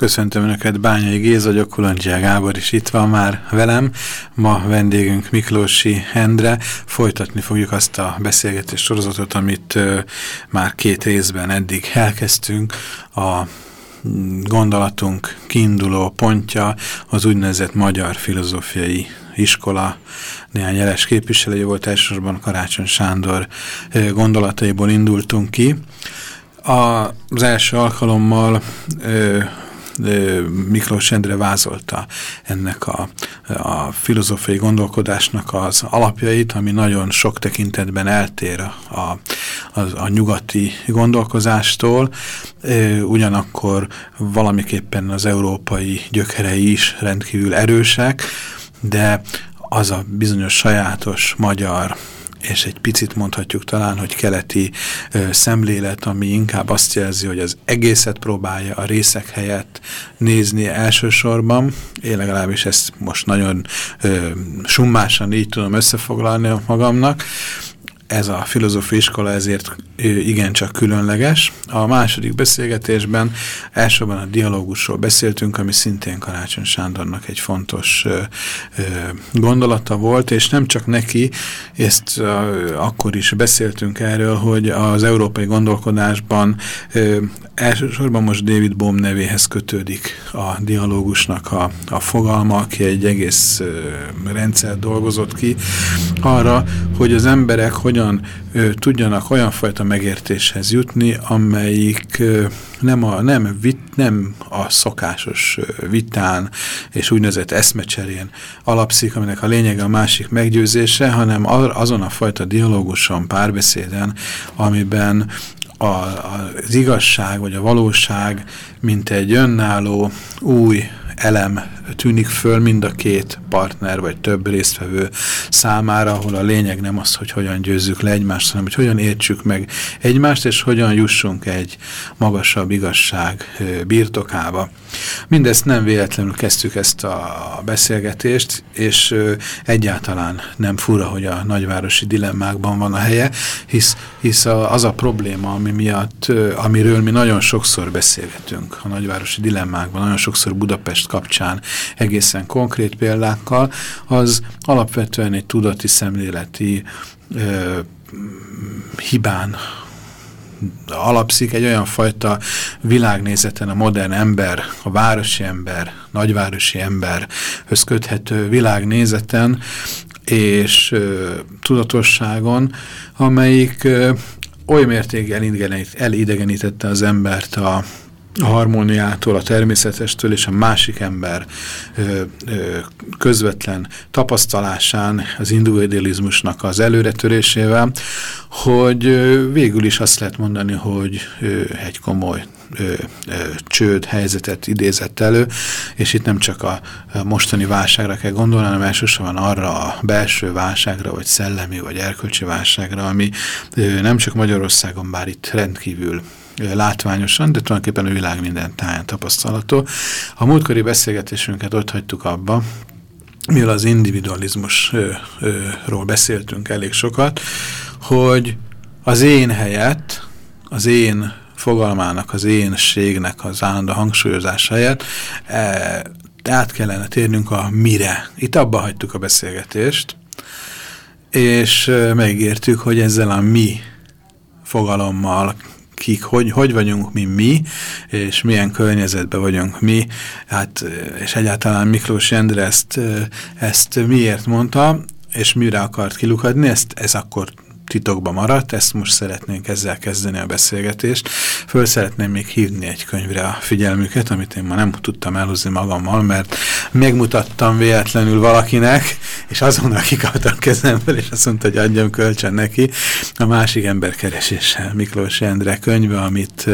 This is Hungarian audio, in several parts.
Köszöntöm Önöket, Bányai Géz vagyok, Kulondzsia Gábor is itt van már velem. Ma vendégünk Miklósi Endre. Folytatni fogjuk azt a beszélgetés sorozatot, amit már két részben eddig elkezdtünk. A mm, gondolatunk kiinduló pontja az úgynevezett Magyar Filozófiai Iskola néhány jeles képviselője volt, elsősorban Karácsony Sándor gondolataiból indultunk ki. Az első alkalommal ö, Miklós Endre vázolta ennek a, a filozófiai gondolkodásnak az alapjait, ami nagyon sok tekintetben eltér a, a, a nyugati gondolkozástól, ugyanakkor valamiképpen az európai gyökerei is rendkívül erősek, de az a bizonyos sajátos magyar és egy picit mondhatjuk talán, hogy keleti ö, szemlélet, ami inkább azt jelzi, hogy az egészet próbálja a részek helyett nézni elsősorban. Én legalábbis ezt most nagyon ö, summásan így tudom összefoglalni magamnak ez a filozófia iskola ezért igencsak különleges. A második beszélgetésben elsőben a dialógusról beszéltünk, ami szintén Karácsony Sándornak egy fontos gondolata volt, és nem csak neki, ezt akkor is beszéltünk erről, hogy az európai gondolkodásban elsősorban most David Bohm nevéhez kötődik a dialógusnak a, a fogalma, aki egy egész rendszer dolgozott ki arra, hogy az emberek hogyan hogyan ö, tudjanak olyan fajta megértéshez jutni, amelyik nem, a, nem, vit, nem a szokásos vitán és úgynevezett eszmecserén alapszik, aminek a lényege a másik meggyőzése, hanem azon a fajta dialóguson, párbeszéden, amiben a, az igazság vagy a valóság, mint egy önálló új elem tűnik föl mind a két partner vagy több résztvevő számára, ahol a lényeg nem az, hogy hogyan győzzük le egymást, hanem hogy hogyan értsük meg egymást, és hogyan jussunk egy magasabb igazság birtokába. Mindezt nem véletlenül kezdtük ezt a beszélgetést, és egyáltalán nem fura, hogy a nagyvárosi dilemmákban van a helye, hisz, hisz az a probléma, ami miatt, amiről mi nagyon sokszor beszélgetünk a nagyvárosi dilemmákban, nagyon sokszor Budapest kapcsán. Egészen konkrét példákkal, az alapvetően egy tudati szemléleti ö, hibán alapszik egy olyan fajta világnézeten a modern ember, a városi ember, nagyvárosi emberhöz köthető világnézeten és ö, tudatosságon, amelyik ö, oly mértékben elidegenítette az embert a, a harmóniától, a természetestől és a másik ember ö, ö, közvetlen tapasztalásán, az individualizmusnak az előretörésével, hogy ö, végül is azt lehet mondani, hogy ö, egy komoly ö, ö, csőd helyzetet idézett elő, és itt nem csak a mostani válságra kell gondolni, hanem elsősorban arra a belső válságra, vagy szellemi, vagy erkölcsi válságra, ami ö, nem csak Magyarországon, bár itt rendkívül látványosan, de tulajdonképpen a világ minden táján tapasztalható. A múltkori beszélgetésünket ott hagytuk abba, mivel az individualizmusról beszéltünk elég sokat, hogy az én helyett, az én fogalmának, az énségnek az állandó hangsúlyozás helyett e, át kellene térnünk a mire. Itt abba hagytuk a beszélgetést, és megértük, hogy ezzel a mi fogalommal kik, hogy, hogy vagyunk mi mi, és milyen környezetben vagyunk mi, hát, és egyáltalán Miklós Endre ezt, ezt miért mondta, és mire akart kilukadni, ezt, ez akkor titokba maradt, ezt most szeretnénk ezzel kezdeni a beszélgetést. Föl szeretném még hívni egy könyvre a figyelmüket, amit én ma nem tudtam elhozni magammal, mert megmutattam véletlenül valakinek, és azonnal kikaptam kezemből, és azt mondta, hogy adjam kölcsön neki. A másik ember keresése Miklós Endre könyve, amit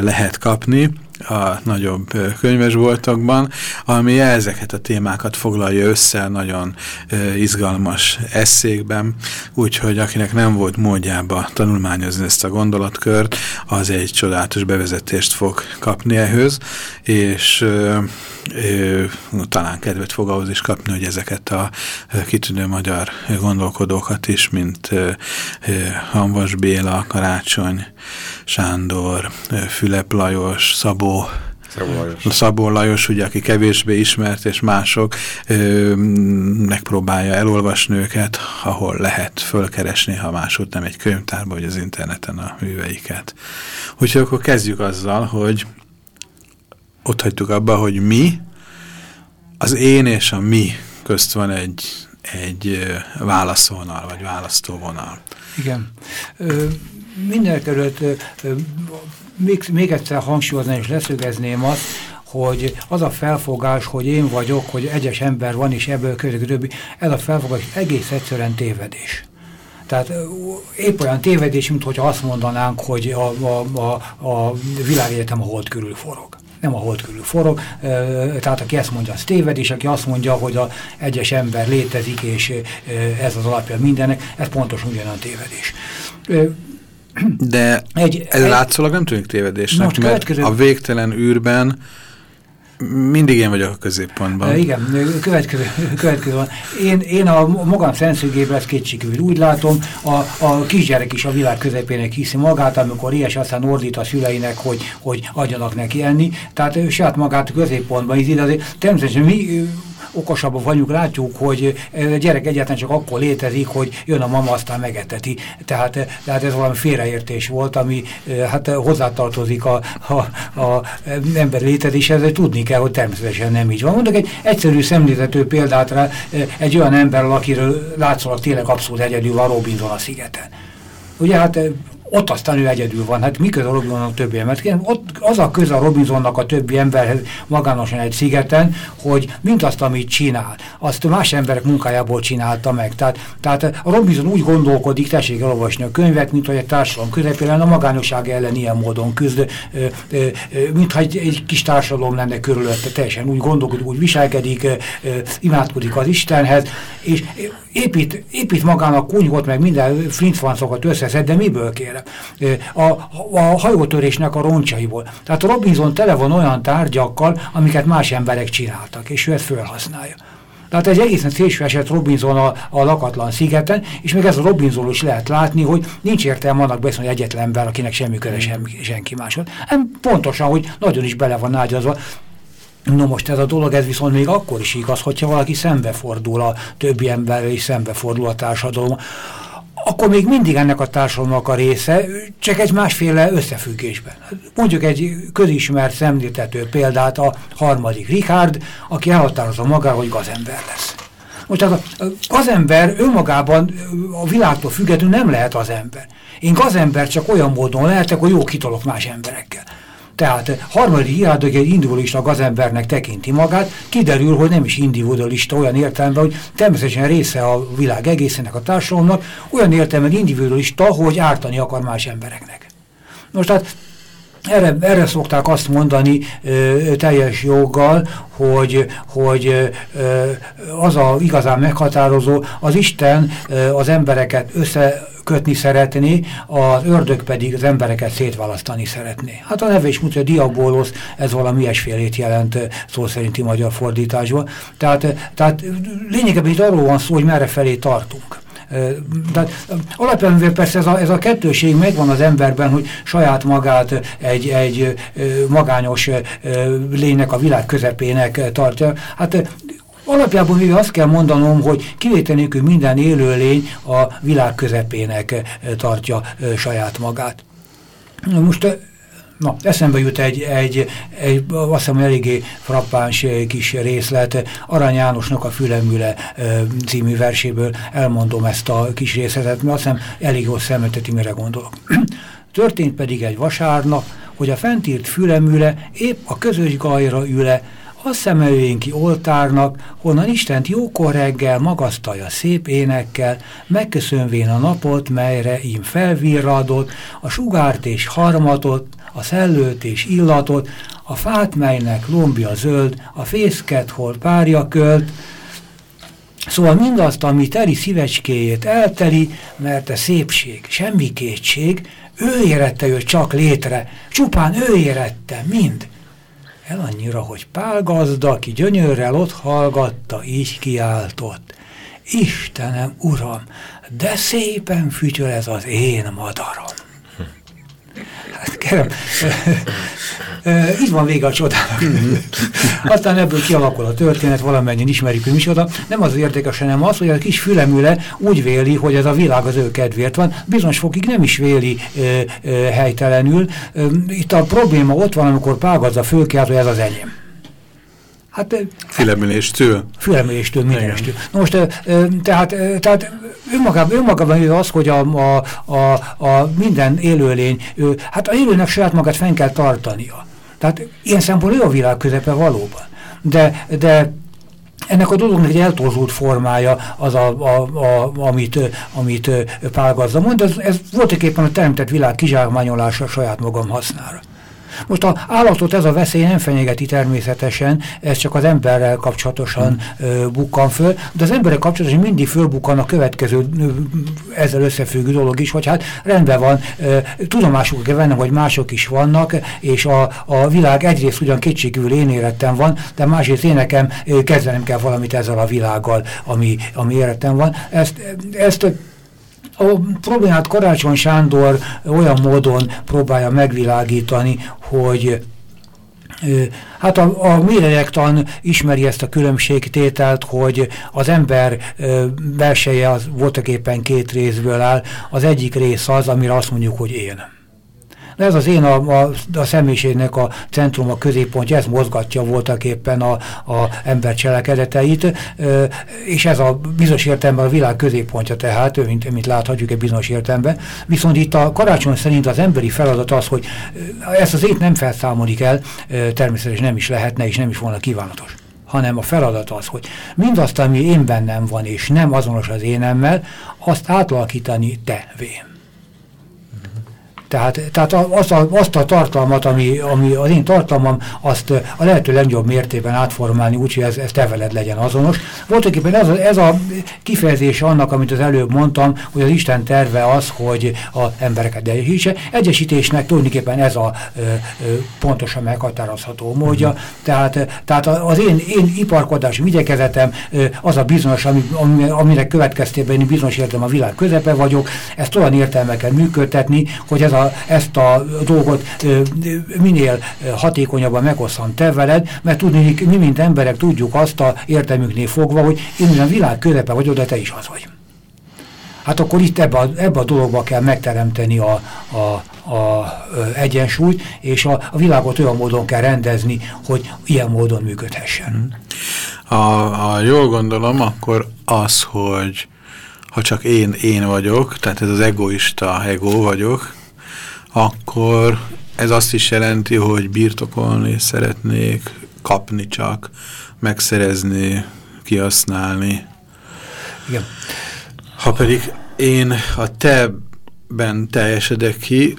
lehet kapni a nagyobb könyvesboltokban, ami ezeket a témákat foglalja össze nagyon izgalmas eszékben, úgyhogy akinek nem volt módjába tanulmányozni ezt a gondolatkört, az egy csodálatos bevezetést fog kapni ehhez, és talán kedvet fog ahhoz is kapni, hogy ezeket a kitűnő magyar gondolkodókat is, mint Hanvas Béla, Karácsony, Sándor, Fülep Lajos, Szabó, Szabó Lajos. Szabó Lajos, ugye, aki kevésbé ismert, és mások ö, megpróbálja elolvasni őket, ahol lehet fölkeresni, ha máshogy nem egy könyvtárba, vagy az interneten a műveiket. Úgyhogy akkor kezdjük azzal, hogy ott hagytuk abba, hogy mi, az én és a mi közt van egy, egy válaszvonal, vagy választóvonal. Igen. Ö, mindenkelőtt még, még egyszer hangsúlyozni és leszögezném azt, hogy az a felfogás, hogy én vagyok, hogy egyes ember van, és ebből közül ez a felfogás egész egyszerűen tévedés. Tehát épp olyan tévedés, mint hogyha azt mondanánk, hogy a, a, a, a világegyetem a hold körül forog nem a hold körül forog, tehát aki ezt mondja, az téved, és aki azt mondja, hogy a egyes ember létezik, és ez az alapja mindennek, ez pontosan ugyanolyan tévedés. De egy, ez egy, látszólag nem tűnik tévedésnek, mert következő... a végtelen űrben mindig én vagyok a középpontban. Igen, következő, következő van. Én, én a magam szemszögében ezt kétségkívül úgy látom, a, a kisgyerek is a világ közepének hiszi magát, amikor ilyes aztán ordít a szüleinek, hogy, hogy adjanak neki enni. Tehát ő saját magát a ízít. Azért természetesen mi okosabbak vagyunk, látjuk, hogy a gyerek egyáltalán csak akkor létezik, hogy jön a mama, aztán megeteti. Tehát, tehát ez valami félreértés volt, ami hát hozzátartozik a, a, a ember létezéshez, tudni kell, hogy természetesen nem így van. Mondok egy egyszerű szemlélető példát rá, egy olyan ember, akiről látszólag tényleg abszolút egyedül van Robinson a szigeten. Ugye hát ott aztán ő egyedül van. Hát mi köz a Robinsonnak többi ember? Ott az a köz a Robinsonnak a többi emberhez magánosan egy szigeten, hogy mint azt, amit csinál, azt más emberek munkájából csinálta meg. Tehát, tehát a Robinson úgy gondolkodik, tessék elolvasni a könyvet, mint hogy egy társadalom közepén a magányosság ellen ilyen módon küzd, mintha egy, egy kis társadalom lenne körülötte, teljesen úgy gondolkodik, úgy viselkedik, imádkodik az Istenhez, és épít, épít magának kunyhot, meg minden flincfancokat összeszed, de miből kérem? A, a hajótörésnek a roncsaiból. Tehát Robinson tele van olyan tárgyakkal, amiket más emberek csináltak, és ő ezt felhasználja. Tehát egy egészen szélső eset Robinson a, a lakatlan szigeten, és még ez a Robinson is lehet látni, hogy nincs értelme annak beszélni, hogy egyetlen ember, akinek semmi köze semmi, senki máshoz. Pontosan, hogy nagyon is bele van ágyazva. No most ez a dolog, ez viszont még akkor is igaz, hogyha valaki szembefordul a többi emberrel, és szembefordul a társadalom, akkor még mindig ennek a társadalomnak a része, csak egy másféle összefüggésben. Mondjuk egy közismert szemléltető példát, a harmadik Richard, aki elhatározza magára, hogy gazember lesz. Most az a gazember önmagában a világtól függetlenül nem lehet az ember. Én gazember csak olyan módon lehetek, hogy jó kitolok más emberekkel. Tehát harmadik egy individualista gazembernek tekinti magát, kiderül, hogy nem is individualista olyan értelemben, hogy természetesen része a világ egészének, a társadalomnak, olyan értelemben individualista, hogy ártani akar más embereknek. Most tehát erre, erre szokták azt mondani ö, teljes joggal, hogy, hogy ö, az a igazán meghatározó, az Isten ö, az embereket összekötni szeretné, az ördög pedig az embereket szétválasztani szeretné. Hát a neve is mutatja, diabólosz, ez valami ilyesfélét jelent szó szerinti magyar fordításban. Tehát, tehát lényegében itt arról van szó, hogy merre felé tartunk. De alapvetően persze ez a, ez a kettőség megvan az emberben, hogy saját magát egy, egy magányos lénynek a világ közepének tartja. Hát Alapjában mivel azt kell mondanom, hogy kivétel nélkül minden élőlény a világ közepének tartja saját magát. Most Na, eszembe jut egy, egy, egy azt hiszem eléggé frappáns eh, kis részlet, Arany Jánosnak a Fülemüle e, című verséből elmondom ezt a kis részletet, mert azt hiszem elég jól szemlélteti, mire gondolok. Történt pedig egy vasárnap, hogy a fentírt Fülemüle épp a közös gajra üle, azt szemeljén ki oltárnak, honnan Istent jókor reggel magasztalja szép énekkel, megköszönvén a napot, melyre im felvirradott, a sugárt és harmatot, a szellőt és illatot, a fát, melynek lombja zöld, a fészket, hol párja költ, Szóval mindazt, ami teri szívecskéjét elteli, mert a szépség, semmi kétség, ő érette ő csak létre, csupán ő érette, mind. El annyira, hogy Pál gazda, aki gyönyörrel ott hallgatta, így kiáltott. Istenem, Uram, de szépen fütyöl ez az én madarom. Hát kérem, így van vége a csodának. Aztán ebből kialakul a történet, valamennyien ismerjük, hogy micsoda. Nem az érdekes, hanem az, hogy a kis fülemüle úgy véli, hogy ez a világ az ő kedvéért van. Bizonyos fokig nem is véli ö, ö, helytelenül. Itt a probléma ott van, amikor Págazza fölkelt, hogy ez az enyém. Hát, Fülemüléstől. Fülemüléstől, mindenestől. Most tehát, tehát önmagában, önmagában az, hogy a, a, a, a minden élőlény, hát a élőnek saját magát fenn kell tartania. Tehát ilyen szempontból ő a világ közepe valóban. De, de ennek a dolognak egy eltorzult formája az, a, a, a, amit, amit Pál Gazda mond, ez, ez voltak éppen a teremtett világ kizsákmányolása saját magam hasznára. Most a állatot ez a veszély nem fenyegeti természetesen, ez csak az emberrel kapcsolatosan hmm. bukkan föl, de az emberrel kapcsolatosan mindig fölbukkan a következő ezzel összefüggő dolog is, hogy hát rendben van, tudomásuk kell vennem, hogy mások is vannak, és a, a világ egyrészt ugyan kétségül én érettem van, de másrészt én nekem kezdenem kell valamit ezzel a világgal, ami, ami érettem van. Ezt, ezt a problémát Karácsony Sándor olyan módon próbálja megvilágítani, hogy Hát a, a mérelektan ismeri ezt a különbségtételt, hogy az ember belseje az voltak éppen két részből áll. Az egyik rész az, amire azt mondjuk, hogy én. De ez az én a, a, a személyiségnek a centrum, a középpontja, ez mozgatja voltak éppen a, a ember cselekedeteit, és ez a bizonyos értelemben a világ középpontja tehát, mint, mint láthatjuk egy bizonyos értelemben. Viszont itt a karácsony szerint az emberi feladat az, hogy ezt az ét nem felszámolik el, természetesen nem is lehetne, és nem is volna kívánatos hanem a feladat az, hogy mindazt, ami én bennem van, és nem azonos az énemmel, azt átalakítani te vén. Tehát, tehát azt, a, azt a tartalmat, ami, ami az én tartalmam, azt a lehető legjobb mértében átformálni, úgyhogy ez, ez te veled legyen azonos. Voltaképpen ez a, ez a kifejezés annak, amit az előbb mondtam, hogy az Isten terve az, hogy a embereket egyesítse. Egyesítésnek tulajdonképpen ez a ö, ö, pontosan meghatározható módja. Mm. Tehát, tehát az én, én iparkodási igyekezetem az a bizonyos, ami, amire következtében én bizonyos értem a világ közepe vagyok, ezt olyan értelmeket működtetni, hogy ez a a, ezt a dolgot minél hatékonyabban megosszam te veled, mert tudni, mi mint emberek tudjuk azt a értelmüknél fogva, hogy én a világ közepe vagyok, de te is az vagy. Hát akkor itt ebbe a, ebbe a dologba kell megteremteni a, a, a, egyensúlyt, és a, a világot olyan módon kell rendezni, hogy ilyen módon működhessen. A, a jól gondolom, akkor az, hogy ha csak én, én vagyok, tehát ez az egoista ego vagyok, akkor ez azt is jelenti, hogy birtokolni szeretnék, kapni csak, megszerezni, kihasználni. Igen. Ha pedig én a te-ben teljesedek ki,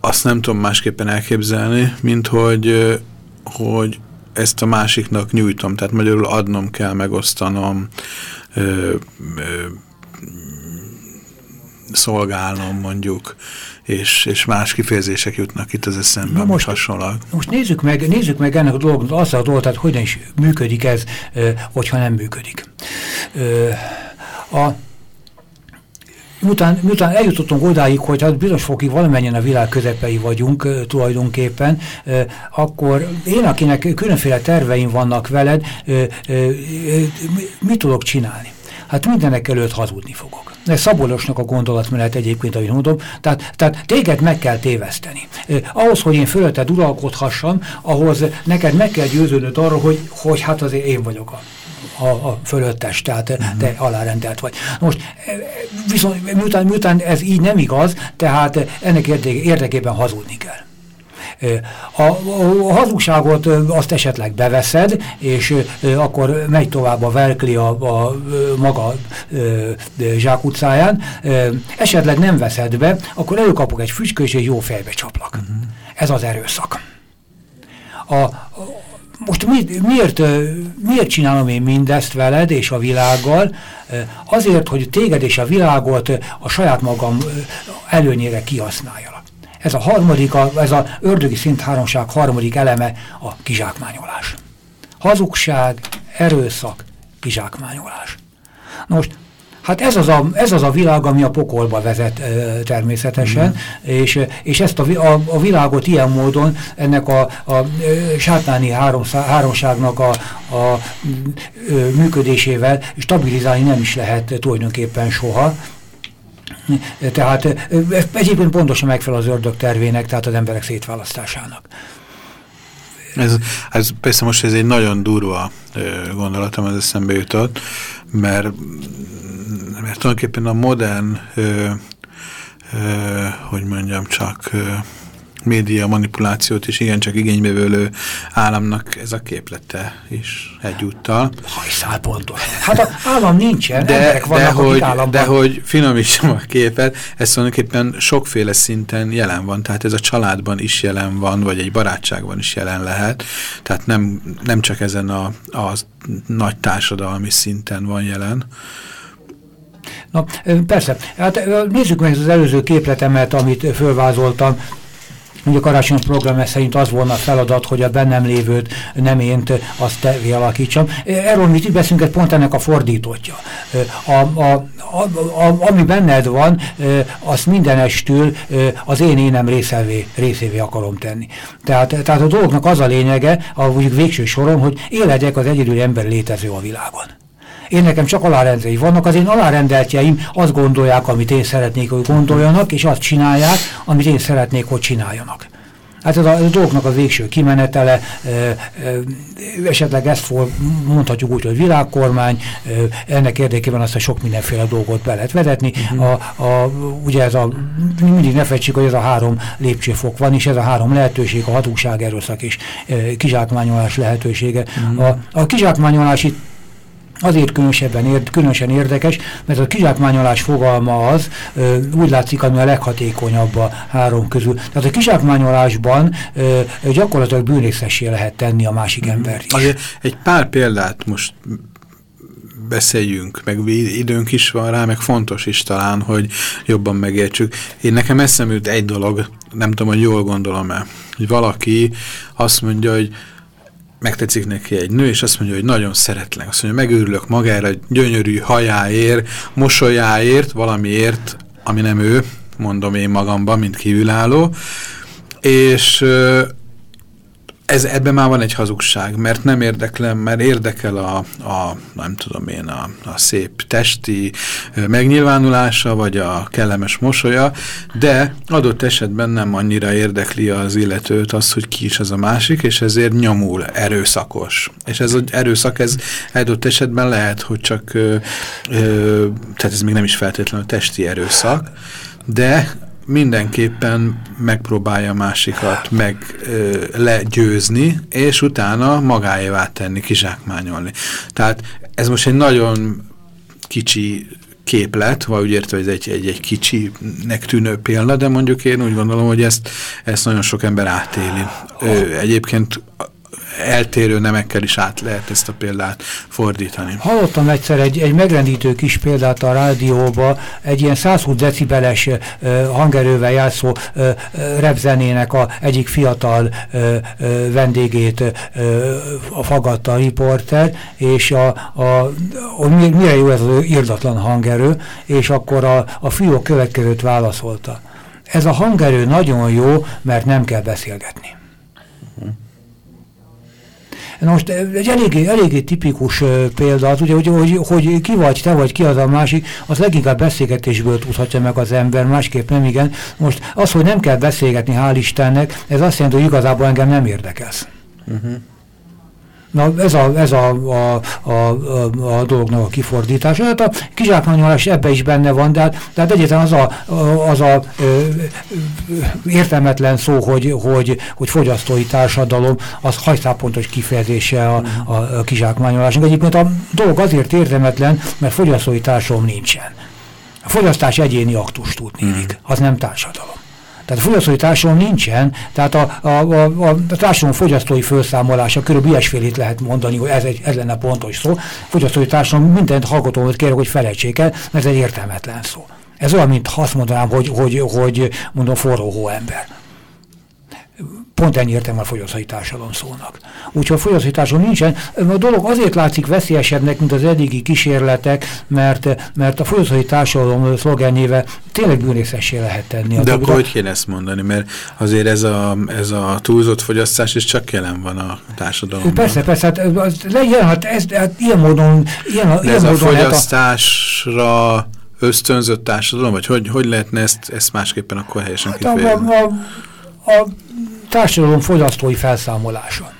azt nem tudom másképpen elképzelni, mint hogy, hogy ezt a másiknak nyújtom, tehát magyarul adnom kell, megosztanom, ö, ö, szolgálnom mondjuk, és, és más kifejezések jutnak itt az eszembe, Na most, hasonlóan. Most nézzük meg, nézzük meg ennek a dolgot, azt a dolgot, tehát hogyan is működik ez, hogyha nem működik. A Miután, miután eljutottunk odáig, hogy hát bizonyos fokig valamennyien a világ közepei vagyunk e, tulajdonképpen, e, akkor én, akinek különféle terveim vannak veled, e, mit tudok csinálni? Hát mindenek előtt hazudni fogok. Ez Szabolosnak a gondolatmenet egyébként, ahogy mondom. Tehát, tehát téged meg kell téveszteni. Ahhoz, hogy én fölötted uralkodhassam, ahhoz neked meg kell győződnöd arra, hogy, hogy hát azért én vagyok a a, a fölöttes, tehát uh -huh. te alárendelt vagy. Most viszont miután, miután ez így nem igaz, tehát ennek érdekében hazudni kell. A, a hazugságot azt esetleg beveszed, és akkor megy tovább a verkli a, a maga zsákutcáján. Esetleg nem veszed be, akkor előkapok egy fücskő, és egy jó fejbe csaplak. Uh -huh. Ez az erőszak. A, a, most mi, miért, miért csinálom én mindezt veled és a világgal? Azért, hogy téged és a világot a saját magam előnyére kihasználjalak. Ez a harmadik, ez a ördögi szint háromság harmadik eleme a kizsákmányolás. Hazugság, erőszak, kizsákmányolás. Most Hát ez az, a, ez az a világ, ami a pokolba vezet természetesen, mm. és, és ezt a, a, a világot ilyen módon ennek a, a sátáni háromságnak a, a működésével stabilizálni nem is lehet tulajdonképpen soha. Tehát egyébként pontosan megfelel az ördög tervének, tehát az emberek szétválasztásának. Ez, ez persze most ez egy nagyon durva gondolatom, az eszembe jutott, mert mert tulajdonképpen a modern, ö, ö, hogy mondjam csak, ö, média manipulációt is igencsak igénybevőlő államnak ez a képlete is egyúttal. Hajszál pontos. Hát az állam nincsen, de, emberek vannak, de hogy, államban. De hogy finomítsam a képet, ez tulajdonképpen sokféle szinten jelen van, tehát ez a családban is jelen van, vagy egy barátságban is jelen lehet, tehát nem, nem csak ezen a, a nagy társadalmi szinten van jelen. Na, persze. Hát nézzük meg az előző képletemet, amit fölvázoltam. Ugye a karácsony program szerint az volna a feladat, hogy a bennem lévőt nem ént, azt te alakítsam. Erről mit beszélünk, pont ennek a fordítottja. A, a, a, a, ami benned van, azt mindenestül az én énem részévé, részévé akarom tenni. Tehát, tehát a dolognak az a lényege, a végső soron, hogy éledek az egyedül ember létező a világon. Én nekem csak alárendei vannak, az én alárendeltjeim azt gondolják, amit én szeretnék, hogy gondoljanak, és azt csinálják, amit én szeretnék, hogy csináljanak. Hát ez a, a dolgoknak a végső kimenetele, e, e, esetleg ezt for, mondhatjuk úgy, hogy világkormány, e, ennek érdekében azt a sok mindenféle dolgot be lehet vezetni. Uh -huh. a, a, ugye ez a, mindig ne fejtsük, hogy ez a három lépcsőfok van, és ez a három lehetőség, a hatóság, erőszak és e, kizsákmányolás lehetősége. Uh -huh. a, a kizsákmányolás itt Azért különösebben ér, különösen érdekes, mert a kizsákmányolás fogalma az ö, úgy látszik, ami a leghatékonyabb a három közül. Tehát a kizsákmányolásban ö, gyakorlatilag bűnészessé lehet tenni a másik mm. embert is. Azért egy pár példát most beszéljünk, meg időnk is van rá, meg fontos is talán, hogy jobban megértsük. Én nekem eszembe jut egy dolog, nem tudom, hogy jól gondolom-e, hogy valaki azt mondja, hogy megtetszik neki egy nő, és azt mondja, hogy nagyon szeretlek. Azt mondja, megőrülök magára, gyönyörű hajáért, mosolyáért, valamiért, ami nem ő, mondom én magamban, mint kívülálló, és ez, ebben már van egy hazugság, mert nem érdeklem, mert érdekel a, a nem tudom én, a, a szép testi megnyilvánulása, vagy a kellemes mosolya, de adott esetben nem annyira érdekli az illetőt az, hogy ki is az a másik, és ezért nyomul, erőszakos. És ez az erőszak, ez adott esetben lehet, hogy csak, ö, ö, tehát ez még nem is feltétlenül testi erőszak, de mindenképpen megpróbálja másikat meg ö, legyőzni, és utána magáévá tenni, kizsákmányolni. Tehát ez most egy nagyon kicsi képlet, vagy úgy értve, hogy ez egy, egy, egy kicsinek tűnő példa, de mondjuk én úgy gondolom, hogy ezt, ezt nagyon sok ember átéli. Ö, egyébként eltérő nemekkel is át lehet ezt a példát fordítani. Hallottam egyszer egy, egy megrendítő kis példát a rádióba, egy ilyen 120 decibeles uh, hangerővel játszó uh, repzenének a egyik fiatal uh, uh, vendégét uh, fagatta a riporter, és a, a, hogy mire jó ez az irdatlan hangerő, és akkor a, a fiú következőt válaszolta. Ez a hangerő nagyon jó, mert nem kell beszélgetni. Na most egy eléggé, eléggé tipikus példa az, ugye, hogy, hogy, hogy ki vagy te, vagy ki az a másik, az leginkább beszélgetésből tudhatja meg az ember, másképp nem igen. Most az, hogy nem kell beszélgetni, hál' Istennek, ez azt jelenti, hogy igazából engem nem érdekelsz. Uh mhm. -huh. Na ez a, ez a, a, a, a, a dolognak a kifordítása. Hát a kizsákmányolás ebbe is benne van, de, hát, de hát egyáltalán az a, az a ö, értelmetlen szó, hogy, hogy, hogy fogyasztói társadalom, az hajszápontos kifejezése a, a, a kizsákmányolásnak. Egyébként a dolog azért értelmetlen, mert fogyasztói társadalom nincsen. A fogyasztás egyéni aktus tudnélik, az nem társadalom. Tehát fogyasztói társadalom nincsen, tehát a, a, a, a, társadalom fogyasztói felszámolása, körülbelül ilyesfélét lehet mondani, hogy ez, egy, ez lenne pontos szó. Fogyasztói társadalom mindent hallgatómat kérek, hogy felejtsék el, mert ez egy értelmetlen szó. Ez olyan, mint azt mondanám, hogy, hogy, hogy mondom forró hóember. Pont ennyi értem a fogyasztói társadalom szónak. Úgyhogy a fogyasztói társadalom nincsen. A dolog azért látszik veszélyesebbnek, mint az eddigi kísérletek, mert, mert a fogyasztói társadalom szlogenjével tényleg bűnészessé lehet tenni. De akkor hogy kéne ezt mondani? Mert azért ez a, ez a túlzott fogyasztás is csak jelen van a társadalomban. Persze, persze, hát, legyen, hát, ez, hát ilyen módon... Ilyen, De ilyen ez módon a fogyasztásra... A ösztönzött társadalom, vagy hogy, hogy lehetne ezt, ezt másképpen akkor helyesen hát kifejezni? A, a, a társadalom fogyasztói felszámolása.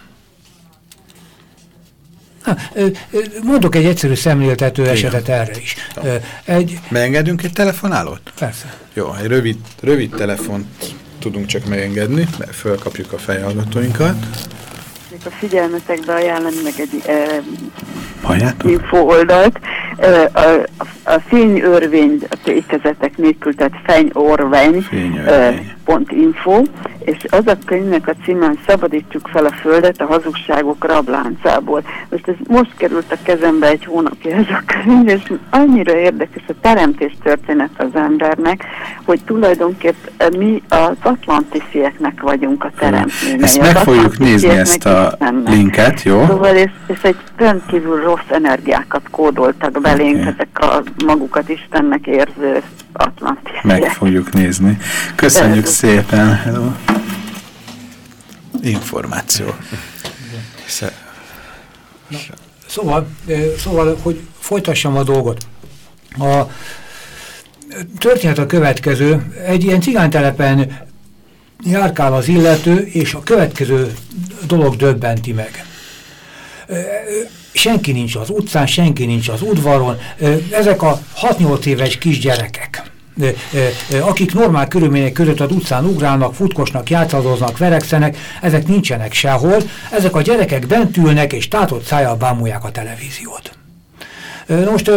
mondok egy egyszerű szemléltető Igen. esetet erre is. Egy... Beengedünk egy telefonálót? Persze. Jó, egy rövid, rövid telefont tudunk csak megengedni, mert fölkapjuk a fejhallgatóinkat. A figyelmetekbe ajánlani meg egy e, info oldalt. E, a, a, a fényörvény a ékezetek nélkül, tehát fenyorvény, e, pont info, és az a könyvnek a címen Szabadítsuk fel a Földet a hazugságok rabláncából. Most ez most került a kezembe egy hónapja ez a könyv, és annyira érdekes a teremtés történet az embernek, hogy tulajdonképp mi az atlantiszieknek vagyunk a teremtményei. Ezt meg fogjuk nézni ezt a linket, jó? Szóval és, és egy rendkívül rossz energiákat kódoltak belénk, okay. ezek a magukat Istennek érző atlantisziek. Meg fogjuk nézni. Köszönjük szépen! Hello információ. Na, szóval, szóval, hogy folytassam a dolgot. A történet a következő. Egy ilyen cigánytelepen járkál az illető, és a következő dolog döbbenti meg. Senki nincs az utcán, senki nincs az udvaron. Ezek a 6-8 éves kisgyerekek akik normál körülmények között az utcán ugrálnak, futkosnak, játszadoznak, verekszenek, ezek nincsenek sehol, ezek a gyerekek bent ülnek és tátott szájjal bámulják a televíziót. Most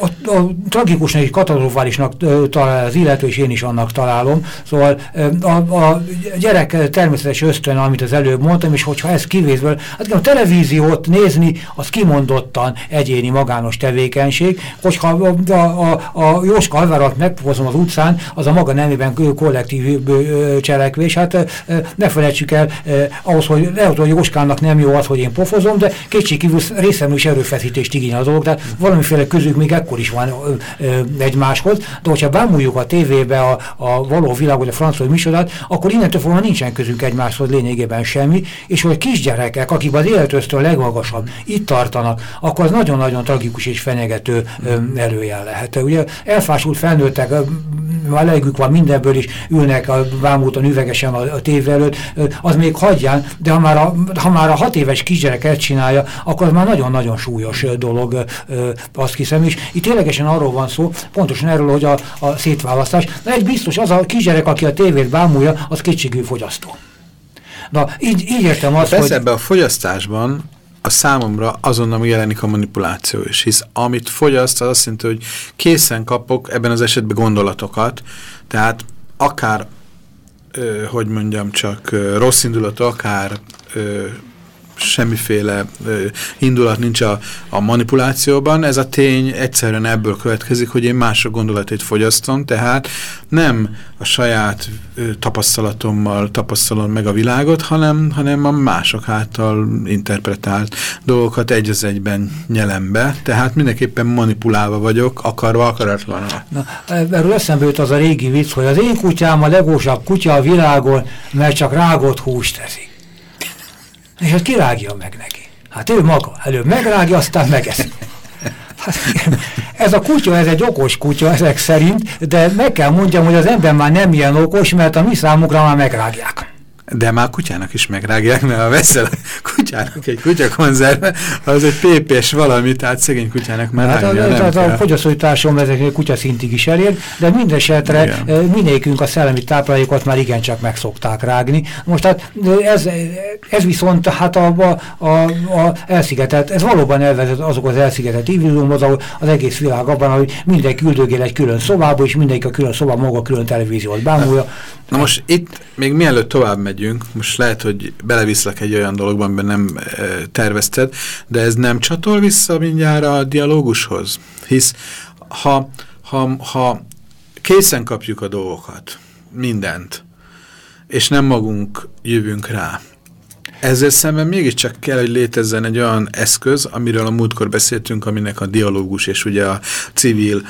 a, a tragikusnak és katasztrofálisnak talál az illető, és én is annak találom. Szóval a, a gyerek természetes ösztön, amit az előbb mondtam, és hogyha ez kivézből, hát a televíziót nézni, az kimondottan egyéni magános tevékenység, hogyha a, a, a, Jóska Alvárat meghozom az utcán, az a maga nemében kollektív cselekvés. Hát ne felejtsük el, ahhoz, hogy lehet, hogy Jóskának nem jó az, hogy én pofozom, de kétségkívül részemről is erőfeszítést igényel a dolog, tehát valamiféle közük még ekkor is van ö, ö, egymáshoz, de hogyha bámuljuk a tévébe a, a való világot, a francia műsorát, akkor innentől fogva nincsen közünk egymáshoz lényegében semmi, és hogy kisgyerekek, akik az életöztől legmagasabb, itt tartanak, akkor az nagyon-nagyon tragikus és fenyegető ö, előjel lehet. Ugye elfásult felnőttek, már elegük van mindenből is, ülnek a vámúton üvegesen a, a tévé előtt, az még hagyján, de ha már a, ha már a hat éves kisgyerek ezt csinálja, akkor az már nagyon-nagyon súlyos dolog, azt hiszem, és itt ténylegesen arról van szó, pontosan erről, hogy a, a szétválasztás, de egy biztos, az a kisgyerek, aki a tévét bámulja, az kétségű fogyasztó. Na, így, így értem azt, Persze hogy... ebben a fogyasztásban a számomra azonnal jelenik a manipuláció is, hisz amit fogyaszt, az azt jelenti, hogy készen kapok ebben az esetben gondolatokat, tehát akár, ö, hogy mondjam, csak ö, rossz indulatú, akár ö, semmiféle ö, indulat nincs a, a manipulációban. Ez a tény egyszerűen ebből következik, hogy én mások gondolatait fogyasztom, tehát nem a saját ö, tapasztalatommal tapasztalom meg a világot, hanem, hanem a mások által interpretált dolgokat egy az egyben nyelem be, tehát mindenképpen manipulálva vagyok, akarva, akaratlanul. Na, erről eszembe jut az a régi vicc, hogy az én kutyám a legósabb kutya a világon, mert csak rágott húst teszik. És hát kirágja meg neki. Hát ő maga. Előbb megrágja, aztán megeszi. Hát, ez a kutya, ez egy okos kutya ezek szerint, de meg kell mondjam, hogy az ember már nem ilyen okos, mert a mi számunkra már megrágják. De már kutyának is megrágják, mert ha veszel a kutyának egy kutyakonzerve, az egy pépés valami, tehát szegény kutyának már hát rágja, a, nem tehát a fogyasztói társadalom ezek kutya szintig is elér, de mindesetre Igen. minékünk a szellemi táplálékot már igencsak megszokták rágni. Most hát ez, ez viszont hát a, a, a, a elszigetelt, ez valóban elvezet azok az elszigetelt individuumhoz, ahol az egész világ abban, hogy mindenki üldögél egy külön szobába, és mindenki a külön szoba maga külön televíziót bámulja. Na most itt, még mielőtt tovább megyünk, most lehet, hogy beleviszlek egy olyan dologban, amiben nem e, tervezted, de ez nem csatol vissza mindjárt a dialógushoz? Hisz ha, ha, ha készen kapjuk a dolgokat, mindent, és nem magunk jövünk rá, ezzel szemben mégiscsak kell, hogy létezzen egy olyan eszköz, amiről a múltkor beszéltünk, aminek a dialógus és ugye a civil,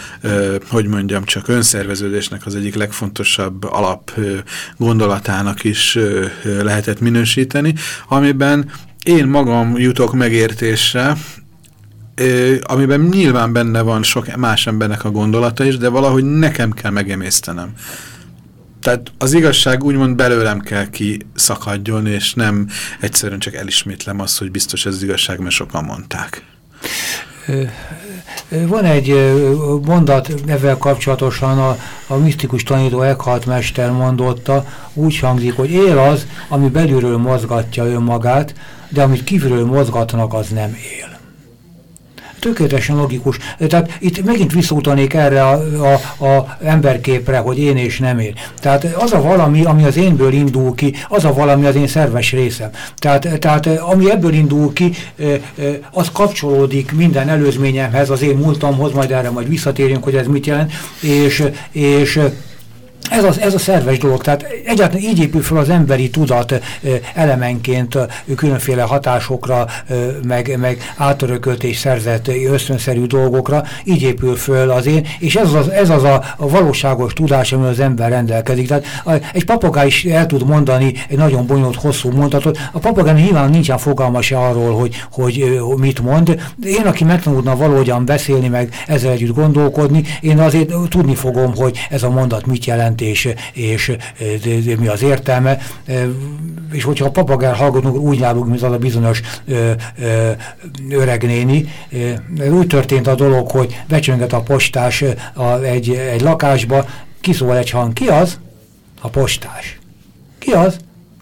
hogy mondjam, csak önszerveződésnek az egyik legfontosabb alap gondolatának is eh, lehetett minősíteni, amiben én magam jutok megértésre, amiben nyilván benne van sok más embernek a gondolata is, de valahogy nekem kell megemésztenem. Tehát az igazság úgymond belőlem kell kiszakadjon, és nem egyszerűen csak elismétlem azt, hogy biztos ez az igazság, mert sokan mondták. Van egy mondat ezzel kapcsolatosan a, a misztikus tanító Eckhart mester mondotta, úgy hangzik, hogy él az, ami belülről mozgatja önmagát, de amit kívülről mozgatnak, az nem él tökéletesen logikus. Tehát itt megint visszautalnék erre a, a, a emberképre, hogy én és nem én. Tehát az a valami, ami az énből indul ki, az a valami az én szerves részem. Tehát, tehát ami ebből indul ki, az kapcsolódik minden előzményemhez, az én múltamhoz, majd erre majd visszatérjünk, hogy ez mit jelent, és, és ez, az, ez a szerves dolog, tehát egyáltalán így épül fel az emberi tudat elemenként különféle hatásokra, meg, meg átörökölt és szerzett ösztönszerű dolgokra, így épül föl az én, és ez az, ez az a, a valóságos tudás, ami az ember rendelkezik. Tehát egy papagáj is el tud mondani egy nagyon bonyolult, hosszú mondatot. A papagáj nyilván nincsen fogalma se arról, hogy, hogy mit mond. Én, aki megtanulna valahogyan beszélni, meg ezzel együtt gondolkodni, én azért tudni fogom, hogy ez a mondat mit jelent, és, és de, de mi az értelme, és hogyha a papagár hallgatunk, úgy látunk, mint az a bizonyos ö, ö, öregnéni. Úgy történt a dolog, hogy becsönget a postás a, egy, egy lakásba, kiszól egy hang, ki az? A postás. Ki az?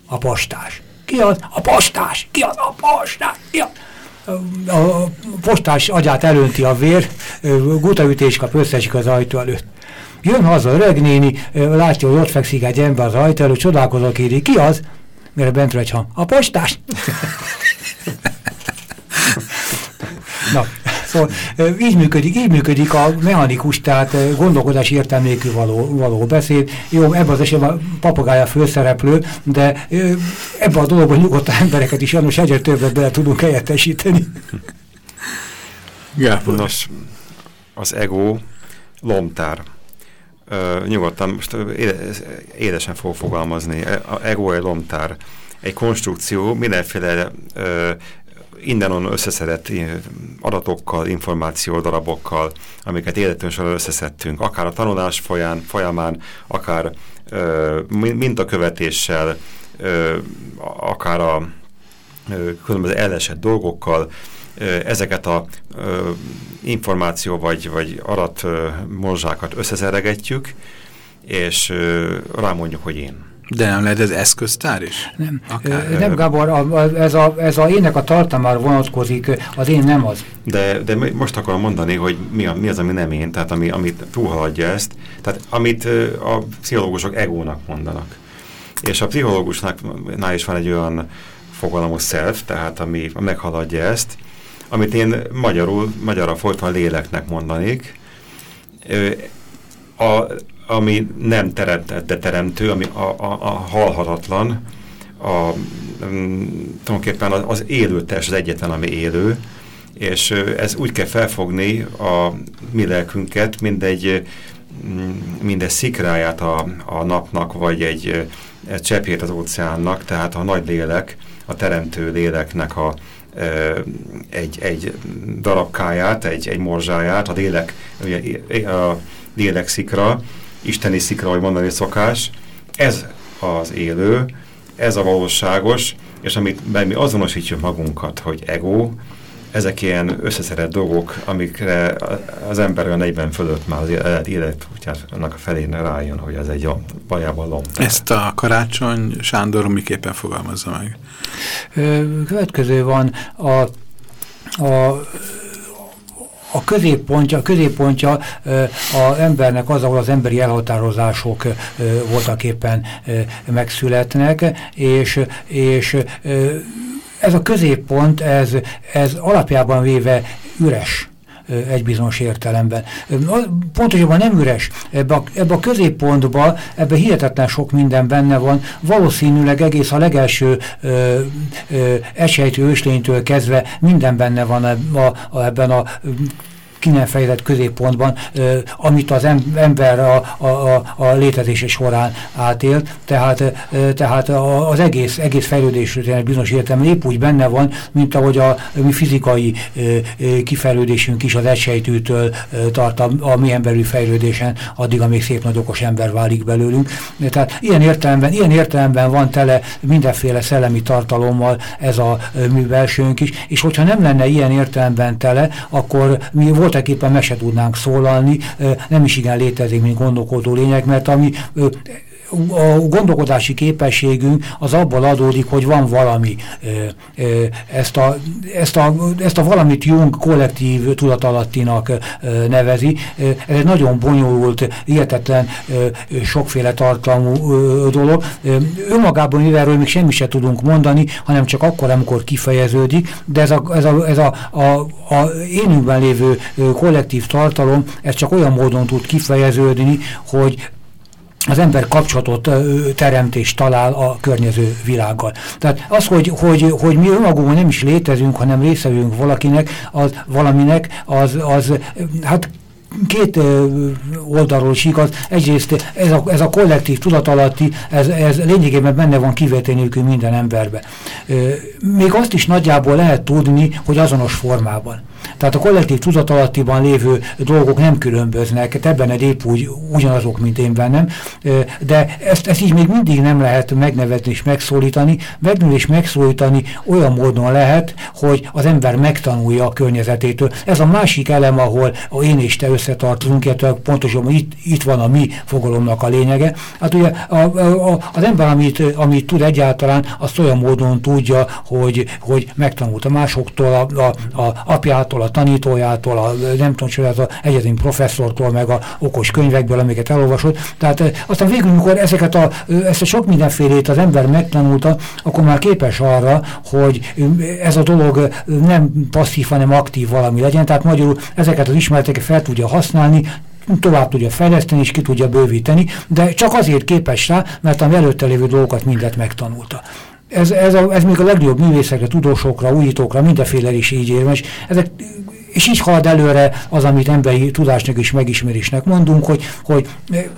A postás. Ki az? A postás. Ki az? A postás. Ki az? A postás agyát elönti a vér, gutaütés kap, összesik az ajtó előtt. Jön haza öreg néni, látja, hogy ott fekszik egy ember az ajtó előtt, csodálkozok, írja, ki az? Mire bent egy hang, a postás! Na, szóval így működik, így működik a mechanikus, tehát gondolkodás értelmékű való, való beszéd. Jó, ebben az esetben a papagája főszereplő, de ebben a dologban nyugodtan embereket is János egyre többet bele tudunk helyettesíteni. Gáporos. Az ego lomtár nyugodtan, most édesen fog fogalmazni, e, a ego egy lomtár, egy konstrukció, mindenféle ö, indenon összeszedett adatokkal, információ darabokkal, amiket életünk során összeszedtünk, akár a tanulás folyán, folyamán, akár ö, mintakövetéssel, ö, akár a ö, különböző elesett dolgokkal, ezeket a információ vagy, vagy arat morzsákat összezeregetjük, és rámondjuk, hogy én. De nem lehet ez eszköztár is? Nem, Akár, nem Gábor, a, a, ez, a, ez a ének a tartalmára vonatkozik, az én nem az. De, de most akarom mondani, hogy mi, a, mi az, ami nem én, tehát ami, amit túlhaladja ezt, tehát amit a pszichológusok egónak mondanak. És a pszichológusnál is van egy olyan fogalmos self, tehát ami meghaladja ezt, amit én magyarul, magyarra folytva léleknek mondanék, a, ami nem teremtett, de teremtő, ami a, a, a halhatatlan, a, um, tulajdonképpen az, élő test az egyetlen, ami élő, és ez úgy kell felfogni a mi lelkünket, mint egy, mind egy szikráját a, a napnak, vagy egy, egy cseppét az óceánnak, tehát a nagy lélek, a teremtő léleknek a, egy, egy darabkáját, egy, egy morzsáját, a lélek, a lélek szikra, isteni szikra, ahogy mondani szokás. Ez az élő, ez a valóságos, és amit mi azonosítjuk magunkat, hogy ego, ezek ilyen összeszedett dolgok, amikre az ember a 40 fölött már az élet, élet annak a felén rájön, hogy ez egy valójában lomtár. Ezt a karácsony Sándor miképpen fogalmazza meg? Következő van a, a a középpontja, a középpontja az embernek az, ahol az emberi elhatározások voltak éppen megszületnek, és, és ez a középpont, ez, ez alapjában véve üres egy bizonyos értelemben. Pontosabban nem üres. Ebbe a, ebbe a középpontba, ebbe hihetetlen sok minden benne van. Valószínűleg egész a legelső ö, ö, esejtő őslénytől kezdve minden benne van a, a, ebben a ki nem fejlett középpontban, amit az ember a, a, a, a létezése során átélt, tehát, tehát az egész, egész fejlődés bizonyos értelemben épp úgy benne van, mint ahogy a mi fizikai kifejlődésünk is az egysejtőtől tart a, a mi emberi fejlődésen, addig, amíg szép nagy okos ember válik belőlünk. Tehát ilyen értelemben, ilyen értelemben van tele mindenféle szellemi tartalommal ez a mi belsőnk is, és hogyha nem lenne ilyen értelemben tele, akkor mi volt voltak éppen meg se tudnánk szólalni, nem is igen létezik, mint gondolkodó lények, mert ami a gondolkodási képességünk az abból adódik, hogy van valami. Ezt a, ezt a, ezt a valamit Jung kollektív tudatalattinak nevezi. Ez egy nagyon bonyolult, ilyetetlen sokféle tartalmú dolog. Önmagában mivelről még semmi se tudunk mondani, hanem csak akkor, amikor kifejeződik, de ez a, ez a, ez a, a, a énünkben lévő kollektív tartalom, ez csak olyan módon tud kifejeződni, hogy az ember kapcsolatot teremt és talál a környező világgal. Tehát az, hogy, hogy, hogy mi önmagunkban nem is létezünk, hanem részevünk valakinek, az, valaminek, az, az hát két oldalról is igaz. Egyrészt ez a, ez a kollektív tudatalatti, ez, ez lényegében benne van kivétel nélkül minden emberbe. Még azt is nagyjából lehet tudni, hogy azonos formában. Tehát a kollektív tudatalattiban lévő dolgok nem különböznek, ebben egy épp úgy, ugyanazok, mint én bennem, de ezt, ezt így még mindig nem lehet megnevezni és megszólítani. Megnevezni és megszólítani olyan módon lehet, hogy az ember megtanulja a környezetétől. Ez a másik elem, ahol én és te összetartozunk, illetve pontosabban itt, itt van a mi fogalomnak a lényege. Hát ugye a, a, a, az ember, amit, amit tud egyáltalán, azt olyan módon tudja, hogy, hogy megtanult a másoktól, a, a, a apjától, a tanítójától, a nem tudom, az egyetemi professzortól, meg a okos könyvekből, amiket elolvasott. Tehát aztán végül, amikor ezeket a, ezt a sok mindenfélét az ember megtanulta, akkor már képes arra, hogy ez a dolog nem passzív, hanem aktív valami legyen. Tehát magyarul ezeket az ismereteket fel tudja használni, tovább tudja fejleszteni és ki tudja bővíteni, de csak azért képes rá, mert a előtte lévő dolgokat mindet megtanulta. Ez, ez, a, ez még a legjobb művészekre, tudósokra, újítókra, mindenféle is így érves. Ezek és így halad előre az, amit emberi tudásnak és megismerésnek mondunk, hogy, hogy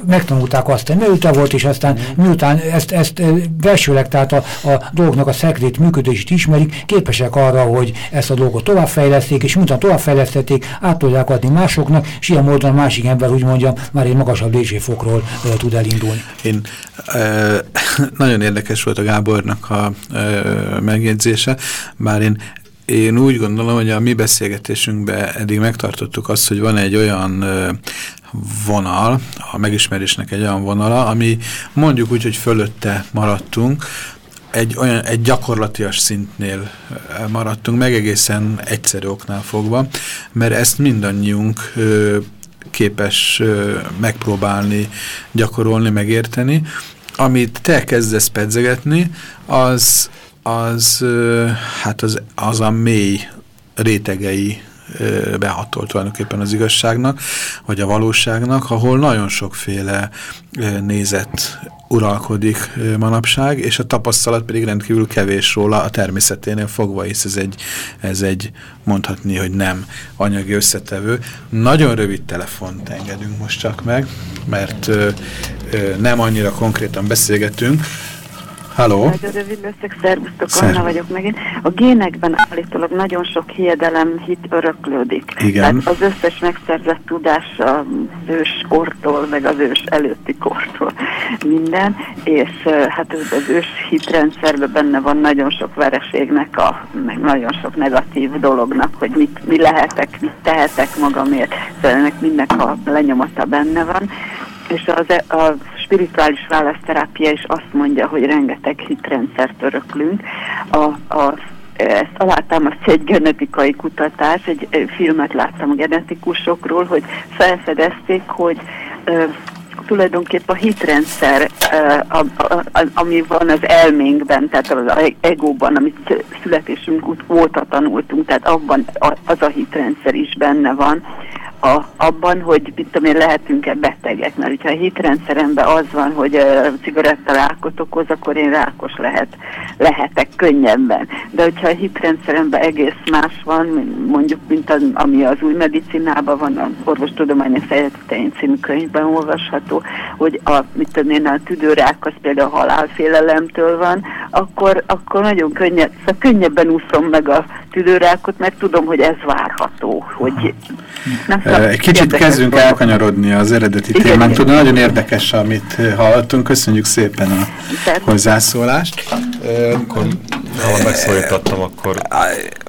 megtanulták azt, hogy miután volt, és aztán mm. miután ezt, ezt belsőleg, tehát a, a dolgoknak a szekrét működését ismerik, képesek arra, hogy ezt a dolgot továbbfejleszték, és miután továbbfejlesztették, át tudják adni másoknak, és ilyen módon a másik ember, úgy mondjam, már egy magasabb lépcsőfokról e, tud elindulni. Én e, nagyon érdekes volt a Gábornak a e, megjegyzése, bár én én úgy gondolom, hogy a mi beszélgetésünkben eddig megtartottuk azt, hogy van egy olyan vonal, a megismerésnek egy olyan vonala, ami mondjuk úgy, hogy fölötte maradtunk, egy, olyan, egy gyakorlatias szintnél maradtunk, meg egészen egyszerű oknál fogva, mert ezt mindannyiunk képes megpróbálni, gyakorolni, megérteni. Amit te kezdesz pedzegetni, az az, hát az, az a mély rétegei behatolt tulajdonképpen az igazságnak, vagy a valóságnak, ahol nagyon sokféle nézet uralkodik manapság, és a tapasztalat pedig rendkívül kevés róla a természeténél fogva, hisz ez egy, ez egy mondhatni, hogy nem anyagi összetevő. Nagyon rövid telefont engedünk most csak meg, mert nem annyira konkrétan beszélgetünk, Halló. Nagyon rövid leszek, szervusztok, Anna vagyok megint. A génekben állítólag nagyon sok hiedelem hit öröklődik. Igen. Tehát az összes megszerzett tudás az ős kortól, meg az ős előtti kortól minden, és hát az ős hitrendszerben benne van nagyon sok vereségnek, a, meg nagyon sok negatív dolognak, hogy mit, mi lehetek, mit tehetek magamért. Szóval ennek mindenek a lenyomata benne van és az, e- a spirituális választerápia is azt mondja, hogy rengeteg hitrendszert öröklünk. A, a, ezt alátámaszt egy genetikai kutatás, egy, egy filmet láttam a genetikusokról, hogy felfedezték, hogy ö, tulajdonképpen a hitrendszer, a, a, a, ami van az elménkben, tehát az egóban, amit születésünk óta tanultunk, tehát abban az a hitrendszer is benne van, a, abban, hogy mit tudom én, lehetünk-e betegek, mert hogyha a hitrendszeremben az van, hogy uh, cigaretta rákot okoz, akkor én rákos lehet, lehetek könnyebben. De hogyha a hitrendszeremben egész más van, mondjuk, mint az, ami az új medicinában van, az orvostudományi fejezetein című könyvben olvasható, hogy a, mit tudom én, a tüdőrák az például a halálfélelemtől van, akkor, akkor nagyon könnyed, szóval könnyebben úszom meg a tüdőrákot, mert tudom, hogy ez várható, hogy nem egy kicsit kezdünk elkanyarodni az eredeti témánktól, de nagyon érdekes, amit hallottunk. Köszönjük szépen a hozzászólást. Akkor, ha megszólítottam, akkor...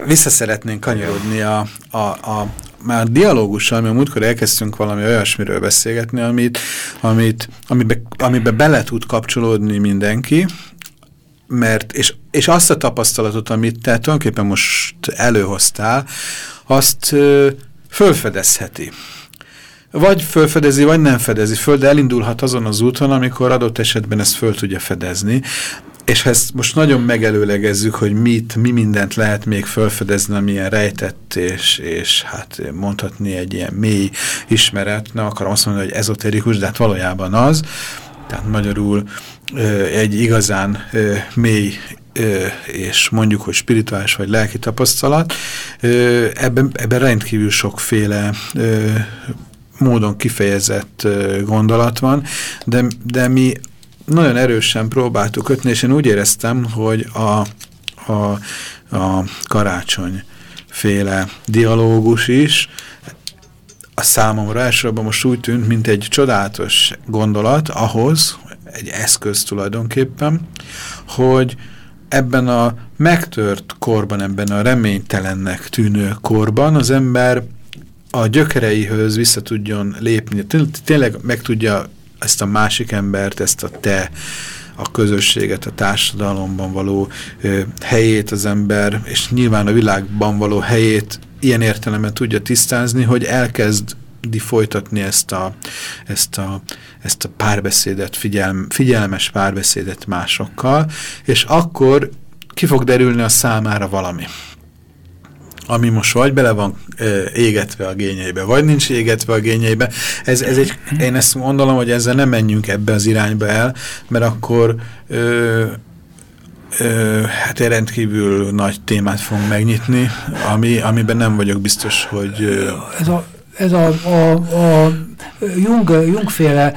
Vissza szeretnénk kanyarodni a, a, a már dialógussal, mi a múltkor elkezdtünk valami olyasmiről beszélgetni, amit, amit, amibe, amibe bele tud kapcsolódni mindenki, mert, és, és azt a tapasztalatot, amit te tulajdonképpen most előhoztál, azt fölfedezheti. Vagy fölfedezi, vagy nem fedezi föl, de elindulhat azon az úton, amikor adott esetben ezt föl tudja fedezni. És ezt most nagyon megelőlegezzük, hogy mit, mi mindent lehet még fölfedezni, amilyen rejtett, és, és hát mondhatni egy ilyen mély ismeret, nem akarom azt mondani, hogy ezoterikus, de hát valójában az, tehát magyarul egy igazán mély és mondjuk, hogy spirituális vagy lelki tapasztalat, ebben, ebben rendkívül sokféle módon kifejezett gondolat van, de, de mi nagyon erősen próbáltuk kötni, és én úgy éreztem, hogy a, a, a karácsony féle dialógus is a számomra elsősorban most úgy tűnt, mint egy csodálatos gondolat ahhoz, egy eszköz tulajdonképpen, hogy ebben a megtört korban, ebben a reménytelennek tűnő korban az ember a gyökereihöz vissza tudjon lépni, tényleg meg tudja ezt a másik embert, ezt a te, a közösséget, a társadalomban való ö, helyét az ember, és nyilván a világban való helyét ilyen értelemben tudja tisztázni, hogy elkezd folytatni ezt a, ezt a, ezt a párbeszédet, figyelm, figyelmes párbeszédet másokkal, és akkor ki fog derülni a számára valami ami most vagy bele van e, égetve a gényeibe, vagy nincs égetve a gényeibe. Ez, ez egy, én ezt mondom, hogy ezzel nem menjünk ebbe az irányba el, mert akkor ö, ö, hát egy rendkívül nagy témát fogunk megnyitni, ami, amiben nem vagyok biztos, hogy... Ö, ez a, ez a, a, a Jung, Jungféle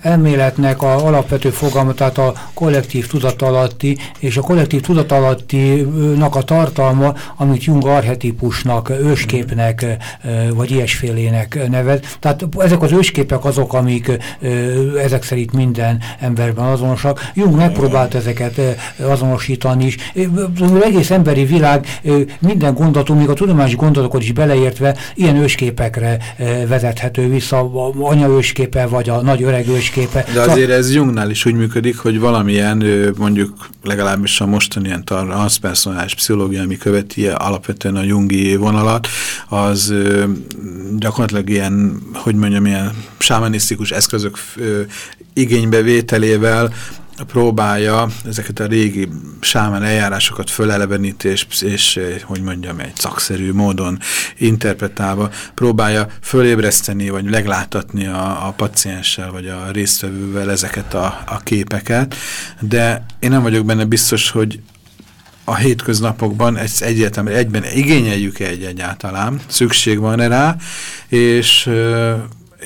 elméletnek a alapvető fogalma, tehát a kollektív tudatalatti, és a kollektív tudatalattinak a tartalma, amit Jung arhetipusnak, ősképnek, vagy ilyesfélének nevez. Tehát ezek az ősképek azok, amik ezek szerint minden emberben azonosak. Jung megpróbált ezeket azonosítani is. Az egész emberi világ minden gondolatunk, még a tudományos gondolatokat is beleértve, ilyen ősképekre vezethető vissza a anyaősképe, vagy a nagy öreg ősképe. De azért ez Jungnál is úgy működik, hogy valamilyen, mondjuk legalábbis a mostani ilyen transpersonális pszichológia, ami követi alapvetően a Jungi vonalat, az gyakorlatilag ilyen, hogy mondjam, ilyen sámanisztikus eszközök igénybevételével próbálja ezeket a régi sámán eljárásokat fölelevenítni, és, és hogy mondjam, egy szakszerű módon interpretálva próbálja fölébreszteni, vagy leglátatni a, a pacienssel, vagy a résztvevővel ezeket a, a képeket, de én nem vagyok benne biztos, hogy a hétköznapokban ezt egyértelműen egyben igényeljük-e egy egyáltalán, szükség van -e rá, és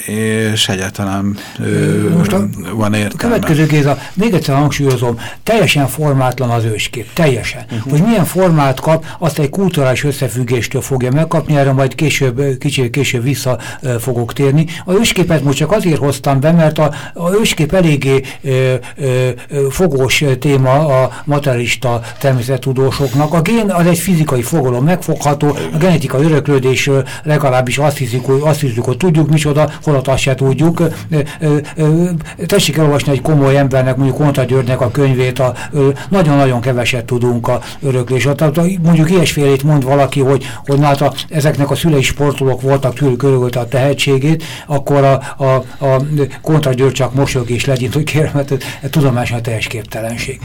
és egyáltalán ö, Most a, van értelme. Következő Géza, még egyszer hangsúlyozom, teljesen formátlan az őskép, teljesen. Uh -huh. Hogy milyen formát kap, azt egy kulturális összefüggéstől fogja megkapni, erre majd később, kicsit később vissza ö, fogok térni. A ősképet most csak azért hoztam be, mert a, a őskép eléggé ö, ö, fogós téma a materialista természettudósoknak. A gén az egy fizikai fogalom, megfogható, a genetika öröklődésről legalábbis azt hiszik, hogy, azt hiszük, hogy tudjuk micsoda, holott azt se tudjuk. Tessék elolvasni egy komoly embernek, mondjuk Konta Györgynek a könyvét, nagyon-nagyon keveset tudunk a öröklésről. Mondjuk ilyesfélét mond valaki, hogy, hogy hát ezeknek a szülei sportolók voltak, tőlük körülölte a tehetségét, akkor a, a, a Konta György csak mosolyog és legyint, hogy kérem, hát ez tudományosan teljes képtelenség.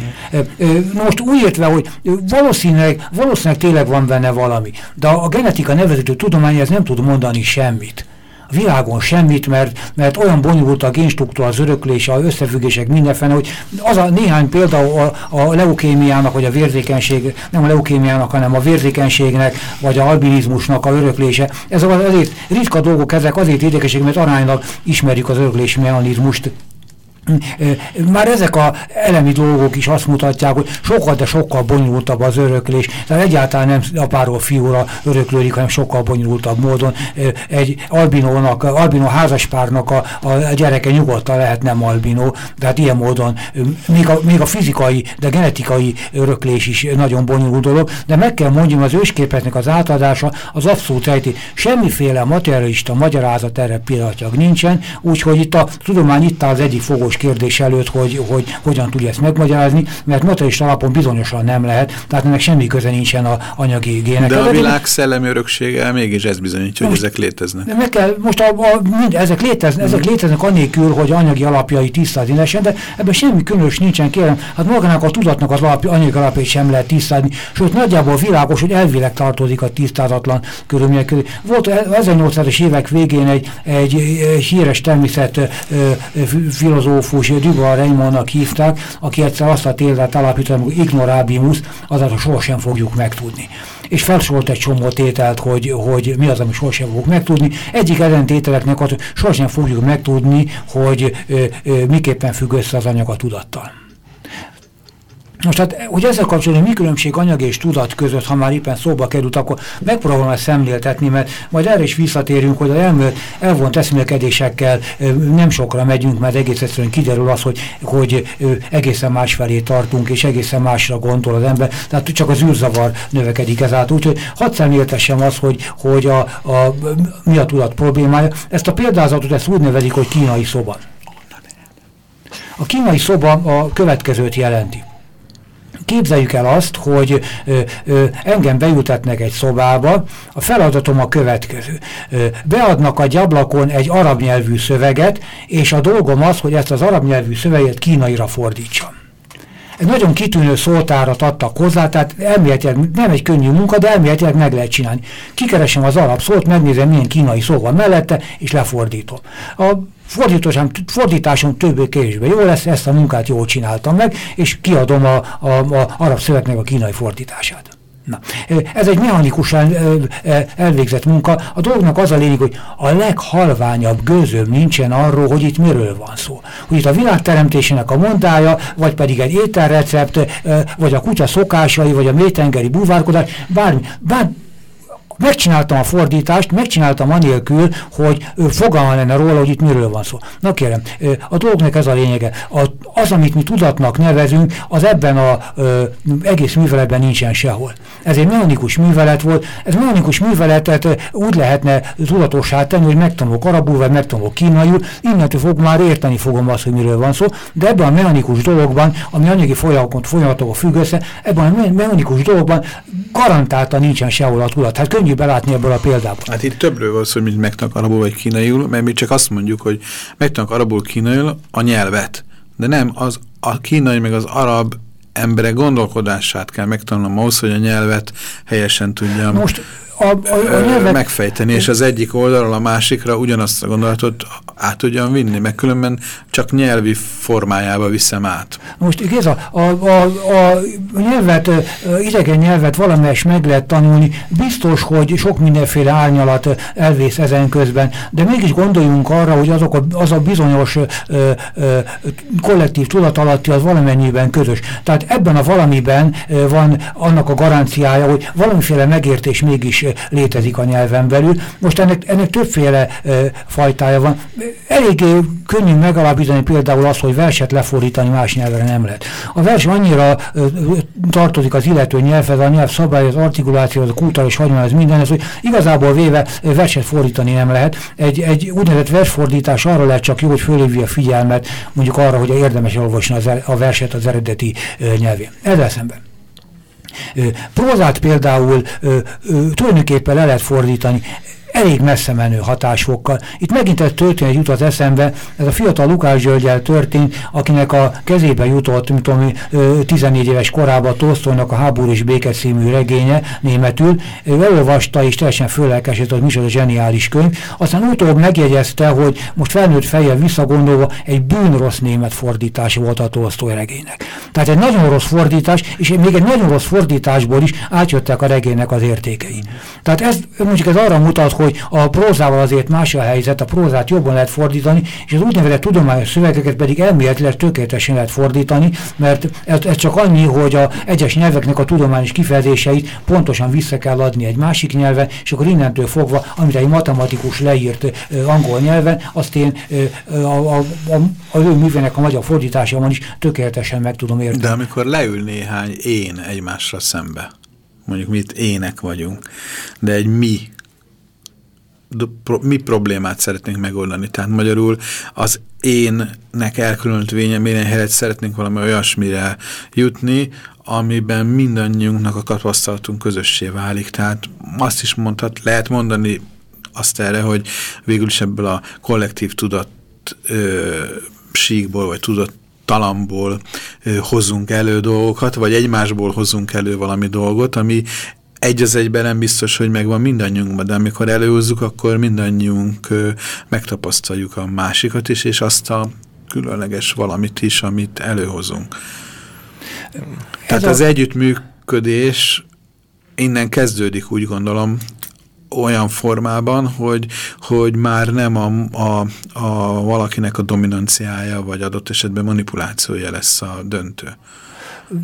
Most úgy értve, hogy valószínűleg, valószínűleg tényleg van benne valami, de a genetika nevezető tudomány ez nem tud mondani semmit a világon semmit, mert, mert olyan bonyolult a génstruktúra, az öröklés, az összefüggések mindenfene, hogy az a néhány példa a, a leukémiának, vagy a vérzékenység, nem a leukémiának, hanem a vérzékenységnek, vagy a albinizmusnak a öröklése. Ez azért ritka dolgok, ezek azért érdekesek, mert aránylag ismerjük az öröklési mechanizmust, már ezek a elemi dolgok is azt mutatják, hogy sokkal, de sokkal bonyolultabb az öröklés. Tehát egyáltalán nem apáról fiúra öröklődik, hanem sokkal bonyolultabb módon. Egy albinónak, albinó házaspárnak a, a gyereke nyugodtan lehet nem albinó, tehát ilyen módon még a, még a fizikai, de genetikai öröklés is nagyon bonyolult dolog, de meg kell mondjam, az ősképeknek az átadása az abszolút rejti. Semmiféle materialista magyarázat erre pillanatnyilag nincsen, úgyhogy itt a tudomány itt az egyik fogos fontos kérdés előtt, hogy, hogy hogyan tudja ezt megmagyarázni, mert materialista alapon bizonyosan nem lehet, tehát ennek semmi köze nincsen a anyagi gének. De a világ szellemi öröksége mégis ez bizonyítja, hogy ezek léteznek. Meg kell, most a, a, mind, ezek, léteznek, ezek mm. léteznek annélkül, hogy anyagi alapjai tisztázni lesen, de ebben semmi különös nincsen, kérem. Hát magának a tudatnak az alapja, anyagi alapjait sem lehet tisztázni, sőt nagyjából világos, hogy elvileg tartozik a tisztázatlan körülmények közé. Volt 1800-es évek végén egy, egy híres természet filozófus, filozófus Dubois Raymondnak hívták, aki egyszer azt a tételt alapított, hogy ignorabimus, azaz sohasem fogjuk megtudni. És felsorolt egy csomó tételt, hogy, hogy mi az, ami sohasem fogjuk megtudni. Egyik ezen tételeknek az, hogy sohasem fogjuk megtudni, hogy ö, ö, miképpen függ össze az anyag a tudattal. Most hát, hogy ezzel kapcsolatban mi különbség anyag és tudat között, ha már éppen szóba került, akkor megpróbálom ezt szemléltetni, mert majd erre is visszatérünk, hogy az elmúlt elvont eszmélkedésekkel nem sokra megyünk, mert egész egyszerűen kiderül az, hogy, hogy egészen másfelé tartunk, és egészen másra gondol az ember, tehát csak az űrzavar növekedik ezáltal. Úgyhogy hadd szemléltessem az, hogy, hogy a, a, mi a tudat problémája. Ezt a példázatot ezt úgy nevezik, hogy kínai szoba. A kínai szoba a következőt jelenti. Képzeljük el azt, hogy ö, ö, engem bejutatnak egy szobába, a feladatom a következő. Ö, beadnak a gyablakon egy arab nyelvű szöveget, és a dolgom az, hogy ezt az arab nyelvű szöveget kínaira fordítsam. Ez nagyon kitűnő szótárat adtak hozzá, tehát elméletileg nem egy könnyű munka, de elméletileg meg lehet csinálni. Kikeresem az arab szót, megnézem milyen kínai szó van mellette, és lefordítom. A fordításom, fordításom többé kevésbé jó lesz, ezt a munkát jól csináltam meg, és kiadom a, a, a arab szövegnek a kínai fordítását. Na, ez egy mechanikusan elvégzett munka. A dolognak az a lényeg, hogy a leghalványabb gőzöm nincsen arról, hogy itt miről van szó. Hogy itt a világteremtésének a mondája, vagy pedig egy ételrecept, vagy a kutya szokásai, vagy a mélytengeri búvárkodás, bármi, bármi Megcsináltam a fordítást, megcsináltam anélkül, hogy fogalma lenne róla, hogy itt miről van szó. Na kérem, a dolognak ez a lényege. Az, amit mi tudatnak nevezünk, az ebben az egész műveletben nincsen sehol. Ez egy mechanikus művelet volt. Ez mechanikus műveletet úgy lehetne tudatossá tenni, hogy megtanulok arabul, vagy megtanulok kínaiul, innentől fog már érteni fogom azt, hogy miről van szó, de ebben a mechanikus dologban, ami anyagi folyamatok függ össze, ebben a mechanikus dologban garantáltan nincsen sehol a tudat. Hát könnyű belátni ebből a példából. Hát itt többről van szó, hogy mit megtanulnak arabul vagy kínaiul, mert mi csak azt mondjuk, hogy megtanulnak arabul kínaiul a nyelvet, de nem az a kínai meg az arab emberek gondolkodását kell megtanulnom ahhoz, hogy a nyelvet helyesen tudjam Most a, a, a nyelvek... megfejteni, és az egyik oldalról a másikra ugyanazt a gondolatot át tudjam vinni, meg különben csak nyelvi formájába viszem át. Most igaz, a, a, a, nyelvet, idegen nyelvet valamelyes meg lehet tanulni, biztos, hogy sok mindenféle árnyalat elvész ezen közben, de mégis gondoljunk arra, hogy azok a, az a bizonyos ö, ö, kollektív tudatalatti az valamennyiben közös. Tehát ebben a valamiben van annak a garanciája, hogy valamiféle megértés mégis létezik a nyelven belül. Most ennek, ennek többféle ö, fajtája van. Elég könnyű megalapítani például azt, hogy verset lefordítani más nyelvre nem lehet. A vers annyira ö, tartozik az illető nyelvhez, a nyelv szabály, az artikuláció, az kultúra hagyomány, az minden, ez, hogy igazából véve verset fordítani nem lehet. Egy, egy úgynevezett versfordítás arra lehet csak jó, hogy fölhívja a figyelmet mondjuk arra, hogy érdemes olvasni az, a verset az eredeti ö, nyelvén. Ezzel szemben. Prózát például tulajdonképpen le lehet fordítani elég messze menő hatásokkal. Itt megint egy történet jut az eszembe, ez a fiatal Lukács Györgyel történt, akinek a kezébe jutott, mint tudom, 14 éves korában Tolstoynak a Háború és Béke című regénye németül. Ő elolvasta és teljesen fölelkesedett, hogy micsoda zseniális könyv. Aztán utóbb megjegyezte, hogy most felnőtt fejjel visszagondolva egy bűnrossz német fordítás volt a Tolstoy regénynek. Tehát egy nagyon rossz fordítás, és még egy nagyon rossz fordításból is átjöttek a regénynek az értékei. Tehát ez, mondjuk ez arra mutat, hogy hogy a prózával azért más a helyzet, a prózát jobban lehet fordítani, és az úgynevezett tudományos szövegeket pedig elméletileg tökéletesen lehet fordítani, mert ez, ez csak annyi, hogy a egyes nyelveknek a tudományos kifejezéseit pontosan vissza kell adni egy másik nyelven, és akkor innentől fogva, amit egy matematikus leírt uh, angol nyelven, azt én uh, a, a, a, az ő művének a magyar fordításában is tökéletesen meg tudom érteni. De amikor leül néhány én egymásra szembe, mondjuk mit ének vagyunk, de egy mi mi problémát szeretnénk megoldani. Tehát magyarul az énnek elkülönült véleményen helyett szeretnénk valami olyasmire jutni, amiben mindannyiunknak a tapasztalatunk közössé válik. Tehát azt is mondhat, lehet mondani azt erre, hogy végül is ebből a kollektív tudat ö, síkból, vagy tudat talamból ö, hozzunk elő dolgokat, vagy egymásból hozzunk elő valami dolgot, ami egy az egyben nem biztos, hogy megvan mindannyiunkban, de amikor előhozzuk, akkor mindannyiunk megtapasztaljuk a másikat is, és azt a különleges valamit is, amit előhozunk. Ez Tehát a... az együttműködés innen kezdődik, úgy gondolom, olyan formában, hogy, hogy már nem a, a, a valakinek a dominanciája, vagy adott esetben manipulációja lesz a döntő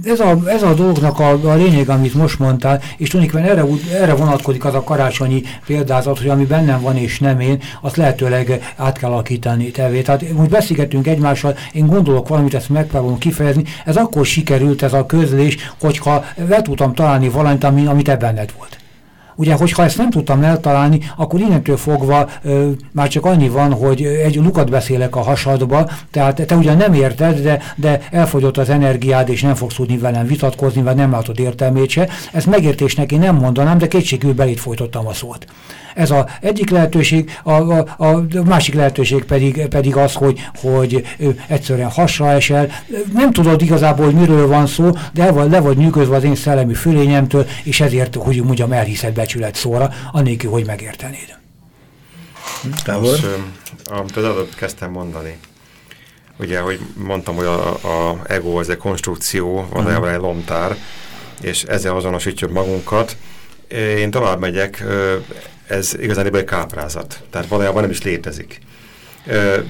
ez a, ez a dolgnak a, a lényeg, amit most mondtál, és tulajdonképpen erre, erre vonatkozik az a karácsonyi példázat, hogy ami bennem van és nem én, azt lehetőleg át kell alakítani tevé. Tehát most beszélgetünk egymással, én gondolok valamit, ezt megpróbálom kifejezni, ez akkor sikerült ez a közlés, hogyha le tudtam találni valamit, ami, amit te benned volt. Ugye, hogyha ezt nem tudtam eltalálni, akkor innentől fogva ö, már csak annyi van, hogy egy lukat beszélek a hasadba, tehát te ugyan nem érted, de, de elfogyott az energiád, és nem fogsz tudni velem vitatkozni, vagy nem látod értelmét se. Ezt megértésnek én nem mondanám, de kétségül belét folytottam a szót. Ez az egyik lehetőség, a, a, a másik lehetőség pedig, pedig az, hogy, hogy egyszerűen hasra esel. Nem tudod igazából, hogy miről van szó, de el vagy, le vagy nyűgözve az én szellemi fölényemtől, és ezért, hogy mondjam, elhiszed becsület szóra, annélkül, hogy megértenéd. Most, amit az adott kezdtem mondani, ugye, hogy mondtam, hogy a, a ego az egy konstrukció, valójában egy lomtár, és ezzel azonosítjuk magunkat. Én tovább megyek, ez igazán egy káprázat. Tehát valójában nem is létezik.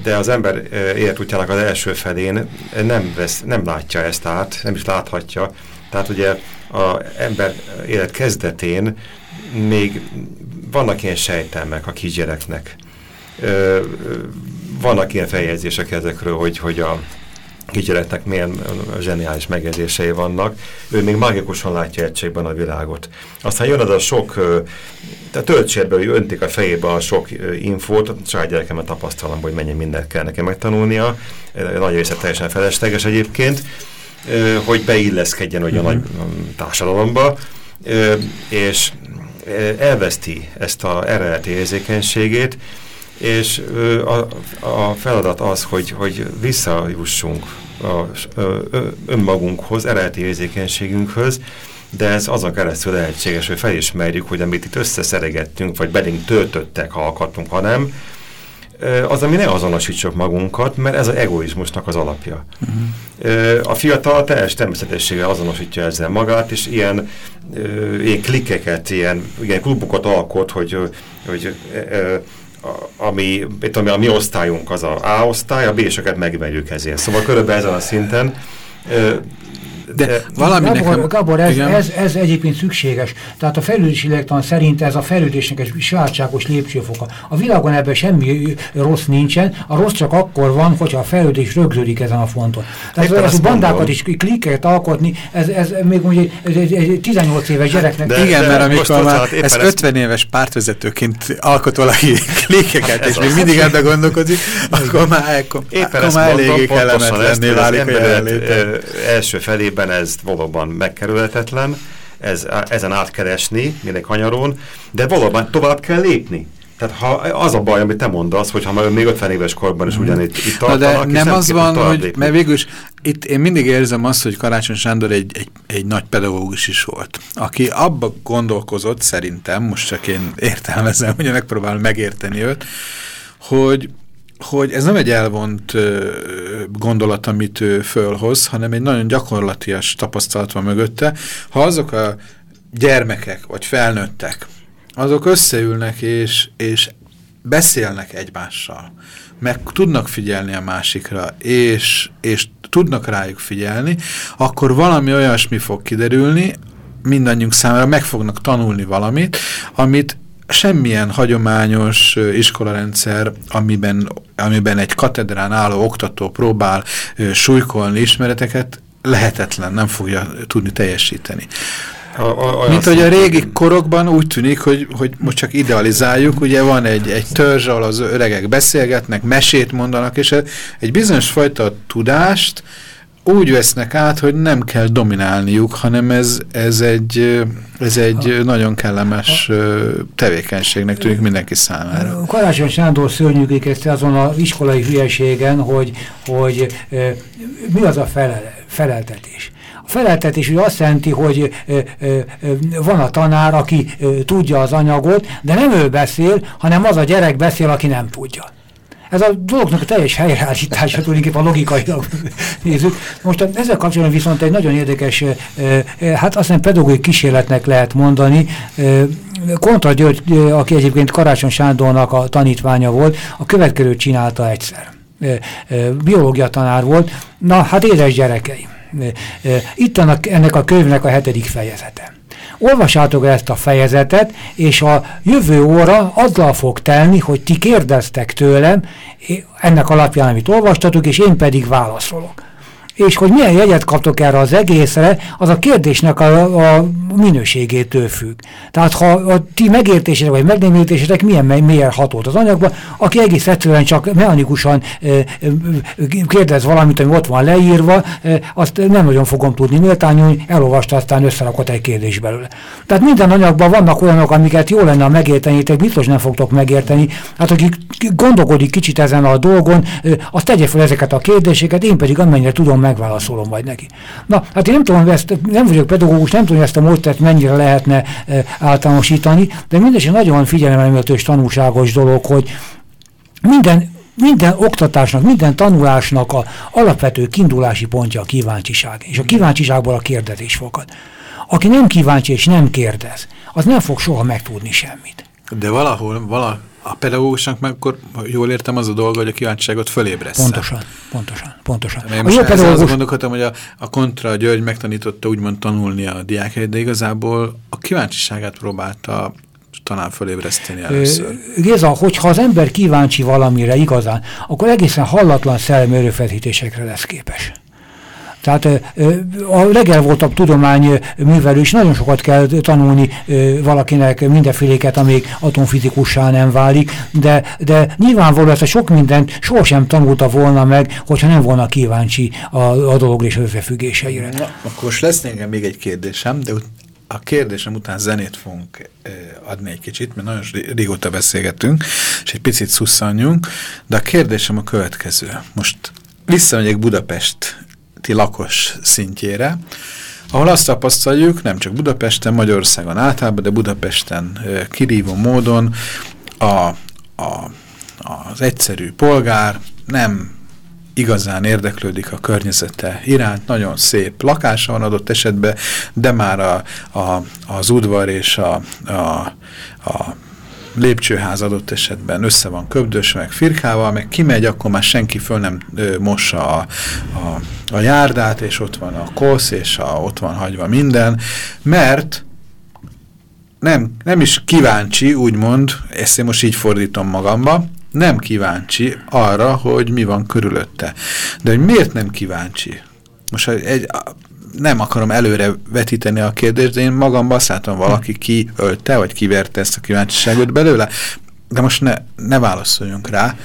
De az ember életútjának az első felén nem, vesz, nem látja ezt át, nem is láthatja. Tehát ugye az ember élet kezdetén még vannak ilyen sejtelmek a kisgyereknek. Vannak ilyen feljegyzések ezekről, hogy, hogy a kisgyereknek milyen zseniális megjegyzései vannak. Ő még mágikusan látja egységben a világot. Aztán jön az a sok, tehát töltsérbe, hogy öntik a fejébe a sok infót, a saját gyerekemet tapasztalom, hogy mennyi mindent kell nekem megtanulnia. Nagy része teljesen felesleges egyébként, hogy beilleszkedjen ugye a nagy társadalomba, és elveszti ezt a eredeti érzékenységét, és a, a feladat az, hogy, hogy visszajussunk a, önmagunkhoz, eredeti érzékenységünkhöz, de ez azon keresztül lehetséges, hogy felismerjük, hogy amit itt összeszeregettünk, vagy belénk töltöttek, ha akartunk, hanem az, ami ne azonosítsuk magunkat, mert ez az egoizmusnak az alapja. Uh -huh. A fiatal teljes természetességgel azonosítja ezzel magát, és ilyen, ilyen klikkeket, ilyen, ilyen klubokat alkot, hogy, hogy ami, ami a mi osztályunk az a A osztály, a B-seket megverjük ezért. Szóval körülbelül ezen a szinten de, de valami Gabor, nekem... Gabor ez, ez, ez egyébként szükséges. Tehát a fejlődési lélektan szerint ez a fejlődésnek egy sajátságos lépcsőfoka. A világon ebben semmi rossz nincsen, a rossz csak akkor van, hogyha a fejlődés rögződik ezen a fonton. Tehát ez, ez bandákat is klikket alkotni, ez, ez még mondjuk egy, egy, egy 18 éves gyereknek. De, Igen, de, mert amikor már ez 50 éves pártvezetőként alkot valaki klikeket, és még mindig ebbe gondolkodik, akkor már, akkor, akkor már eléggé kellemetlenné válik a jelenléte. Első felében esetben ez valóban megkerülhetetlen, ez, ezen átkeresni, minek hanyaron, de valóban tovább kell lépni. Tehát ha az a baj, amit te mondasz, hogy ha még 50 éves korban is ugyanitt itt tartanak, de nem az van, hogy, lépni. mert végülis itt én mindig érzem azt, hogy Karácsony Sándor egy, egy, egy nagy pedagógus is volt, aki abba gondolkozott szerintem, most csak én értelmezem, hogy megpróbálom megérteni őt, hogy hogy ez nem egy elvont gondolat, amit ő fölhoz, hanem egy nagyon gyakorlatias tapasztalat van mögötte. Ha azok a gyermekek vagy felnőttek, azok összeülnek és, és beszélnek egymással, meg tudnak figyelni a másikra, és, és tudnak rájuk figyelni, akkor valami olyasmi fog kiderülni, mindannyiunk számára meg fognak tanulni valamit, amit semmilyen hagyományos iskolarendszer, amiben, amiben egy katedrán álló oktató próbál súlykolni ismereteket, lehetetlen, nem fogja tudni teljesíteni. A, a, Mint hogy a régi korokban úgy tűnik, hogy, hogy most csak idealizáljuk, ugye van egy, egy törzs, ahol az öregek beszélgetnek, mesét mondanak, és egy bizonyos fajta tudást, úgy vesznek át, hogy nem kell dominálniuk, hanem ez, ez egy, ez egy a, nagyon kellemes a, tevékenységnek tűnik mindenki számára. Karácsony Sándor szörnyűkékezte azon az iskolai hülyeségen, hogy, hogy mi az a felel, feleltetés. A feleltetés ugye azt jelenti, hogy ö, ö, van a tanár, aki ö, tudja az anyagot, de nem ő beszél, hanem az a gyerek beszél, aki nem tudja. Ez a dolognak a teljes helyreállítása tulajdonképpen a logikailag nézzük. Most ezzel kapcsolatban viszont egy nagyon érdekes, hát azt hiszem pedagógiai kísérletnek lehet mondani, Kontra György, aki egyébként Karácsony Sándornak a tanítványa volt, a következőt csinálta egyszer. Biológia tanár volt. Na, hát édes gyerekeim. Itt ennek a könyvnek a hetedik fejezete olvassátok ezt a fejezetet, és a jövő óra azzal fog telni, hogy ti kérdeztek tőlem, ennek alapján, amit olvastatok, és én pedig válaszolok és hogy milyen jegyet kaptok erre az egészre, az a kérdésnek a, a minőségétől függ. Tehát ha a ti megértésétek vagy megnemítésétek milyen milyen hatott az anyagban, aki egész egyszerűen csak mechanikusan e, kérdez valamit, ami ott van leírva, e, azt nem nagyon fogom tudni méltányolni, elolvasta, aztán összerakott egy kérdés belőle. Tehát minden anyagban vannak olyanok, amiket jó lenne megérteni, te biztos nem fogtok megérteni. Hát aki gondolkodik kicsit ezen a dolgon, e, azt tegye fel ezeket a kérdéseket, én pedig amennyire tudom megválaszolom majd neki. Na, hát én nem tudom, ezt, nem vagyok pedagógus, nem tudom, ezt a módszert mennyire lehetne e, általánosítani, de mindez egy nagyon figyelemelmető és tanulságos dolog, hogy minden minden oktatásnak, minden tanulásnak a alapvető kiindulási pontja a kíváncsiság, és a kíváncsiságból a kérdezés fogad. Aki nem kíváncsi és nem kérdez, az nem fog soha megtudni semmit. De valahol, vala, a pedagógusnak meg akkor, jól értem, az a dolga, hogy a kíváncsiságot fölébressze. Pontosan, pontosan, pontosan. Én most pedagógus... azt gondolkodtam, hogy a, a kontra György megtanította úgymond tanulni a diákjait, de igazából a kíváncsiságát próbálta talán fölébreszteni először. Géza, hogyha az ember kíváncsi valamire igazán, akkor egészen hallatlan szellemi erőfeszítésekre lesz képes. Tehát a legelvoltabb tudomány művelő is nagyon sokat kell tanulni valakinek mindenféléket, amíg atomfizikussá nem válik, de, de nyilvánvaló ezt a sok mindent sohasem tanulta volna meg, hogyha nem volna kíváncsi a, a dolog és összefüggéseire. Na, akkor most lesz nekem még egy kérdésem, de a kérdésem után zenét fogunk adni egy kicsit, mert nagyon régóta beszélgetünk, és egy picit szusszanjunk, de a kérdésem a következő. Most visszamegyek Budapest lakos szintjére, ahol azt tapasztaljuk, nem csak Budapesten, Magyarországon általában, de Budapesten kirívó módon a, a, az egyszerű polgár nem igazán érdeklődik a környezete iránt, nagyon szép lakása van adott esetben, de már a, a, az udvar és a, a, a lépcsőház adott esetben össze van köbdös, meg firkával, meg kimegy, akkor már senki föl nem ö, mossa a, a, a járdát, és ott van a kosz, és a, ott van hagyva minden, mert nem, nem is kíváncsi, úgymond, ezt én most így fordítom magamba, nem kíváncsi arra, hogy mi van körülötte. De hogy miért nem kíváncsi? Most egy, nem akarom előre vetíteni a kérdést, de én magamban azt látom, valaki kiölte, vagy kiverte ezt a kíváncsiságot belőle, de most ne, ne válaszoljunk rá,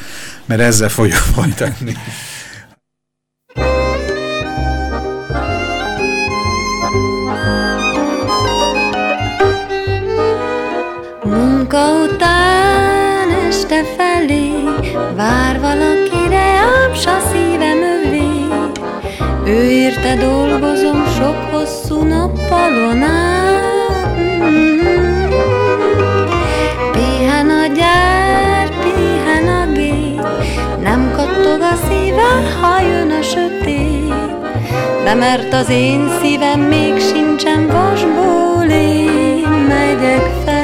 mert ezzel fogjuk folytatni. Munka után este felé Vár Ő érte dolgozom sok hosszú nappalon át Pihen a gyár, pihen a gép Nem kattog a szíve, ha jön a sötét. De mert az én szívem még sincsen vasból Én megyek felé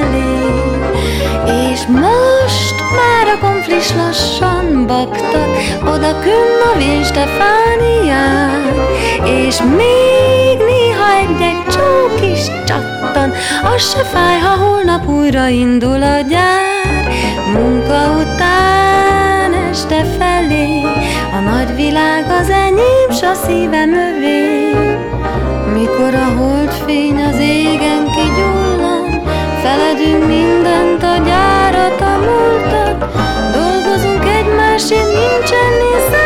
Most már a konflis lassan baktat Oda künn a Vén Stefánián És még néha egy-egy csók is csattan. Az se fáj, ha holnap újra indul a gyár. Munka után este felé A nagy világ az enyém, s a szívem övé. Mikor a holdfény az égen kigyullad Feledünk mindent, a gyárat, a múltat Dolgozunk egymásért, nincsen nézet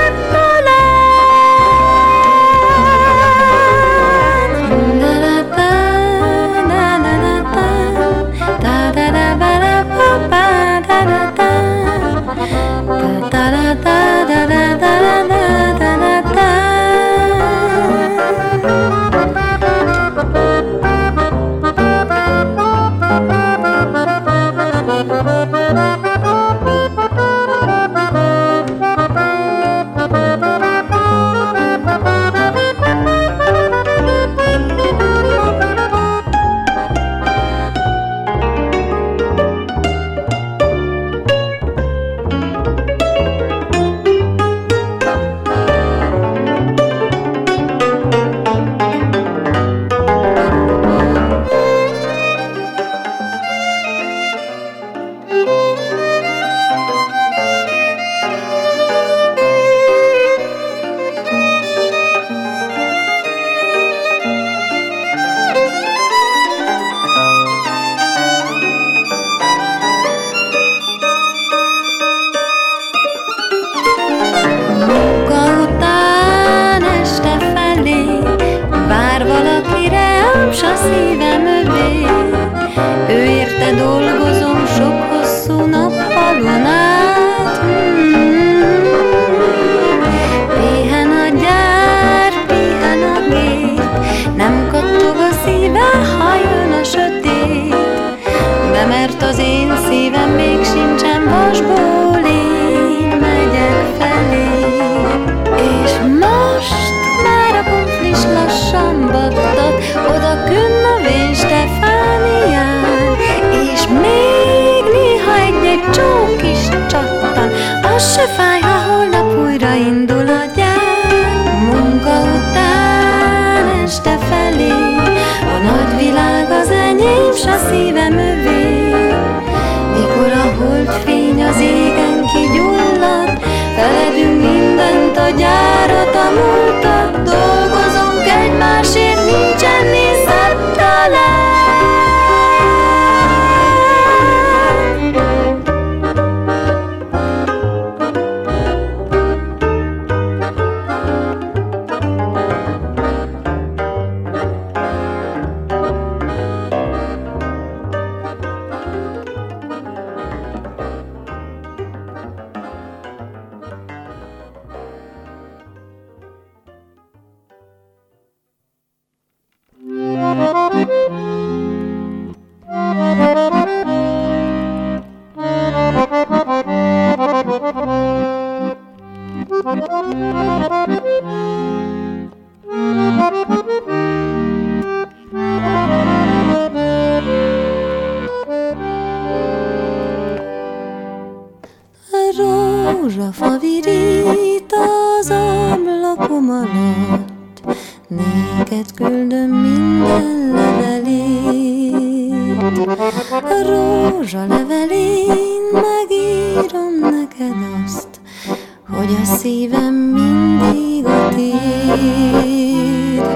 tiéd.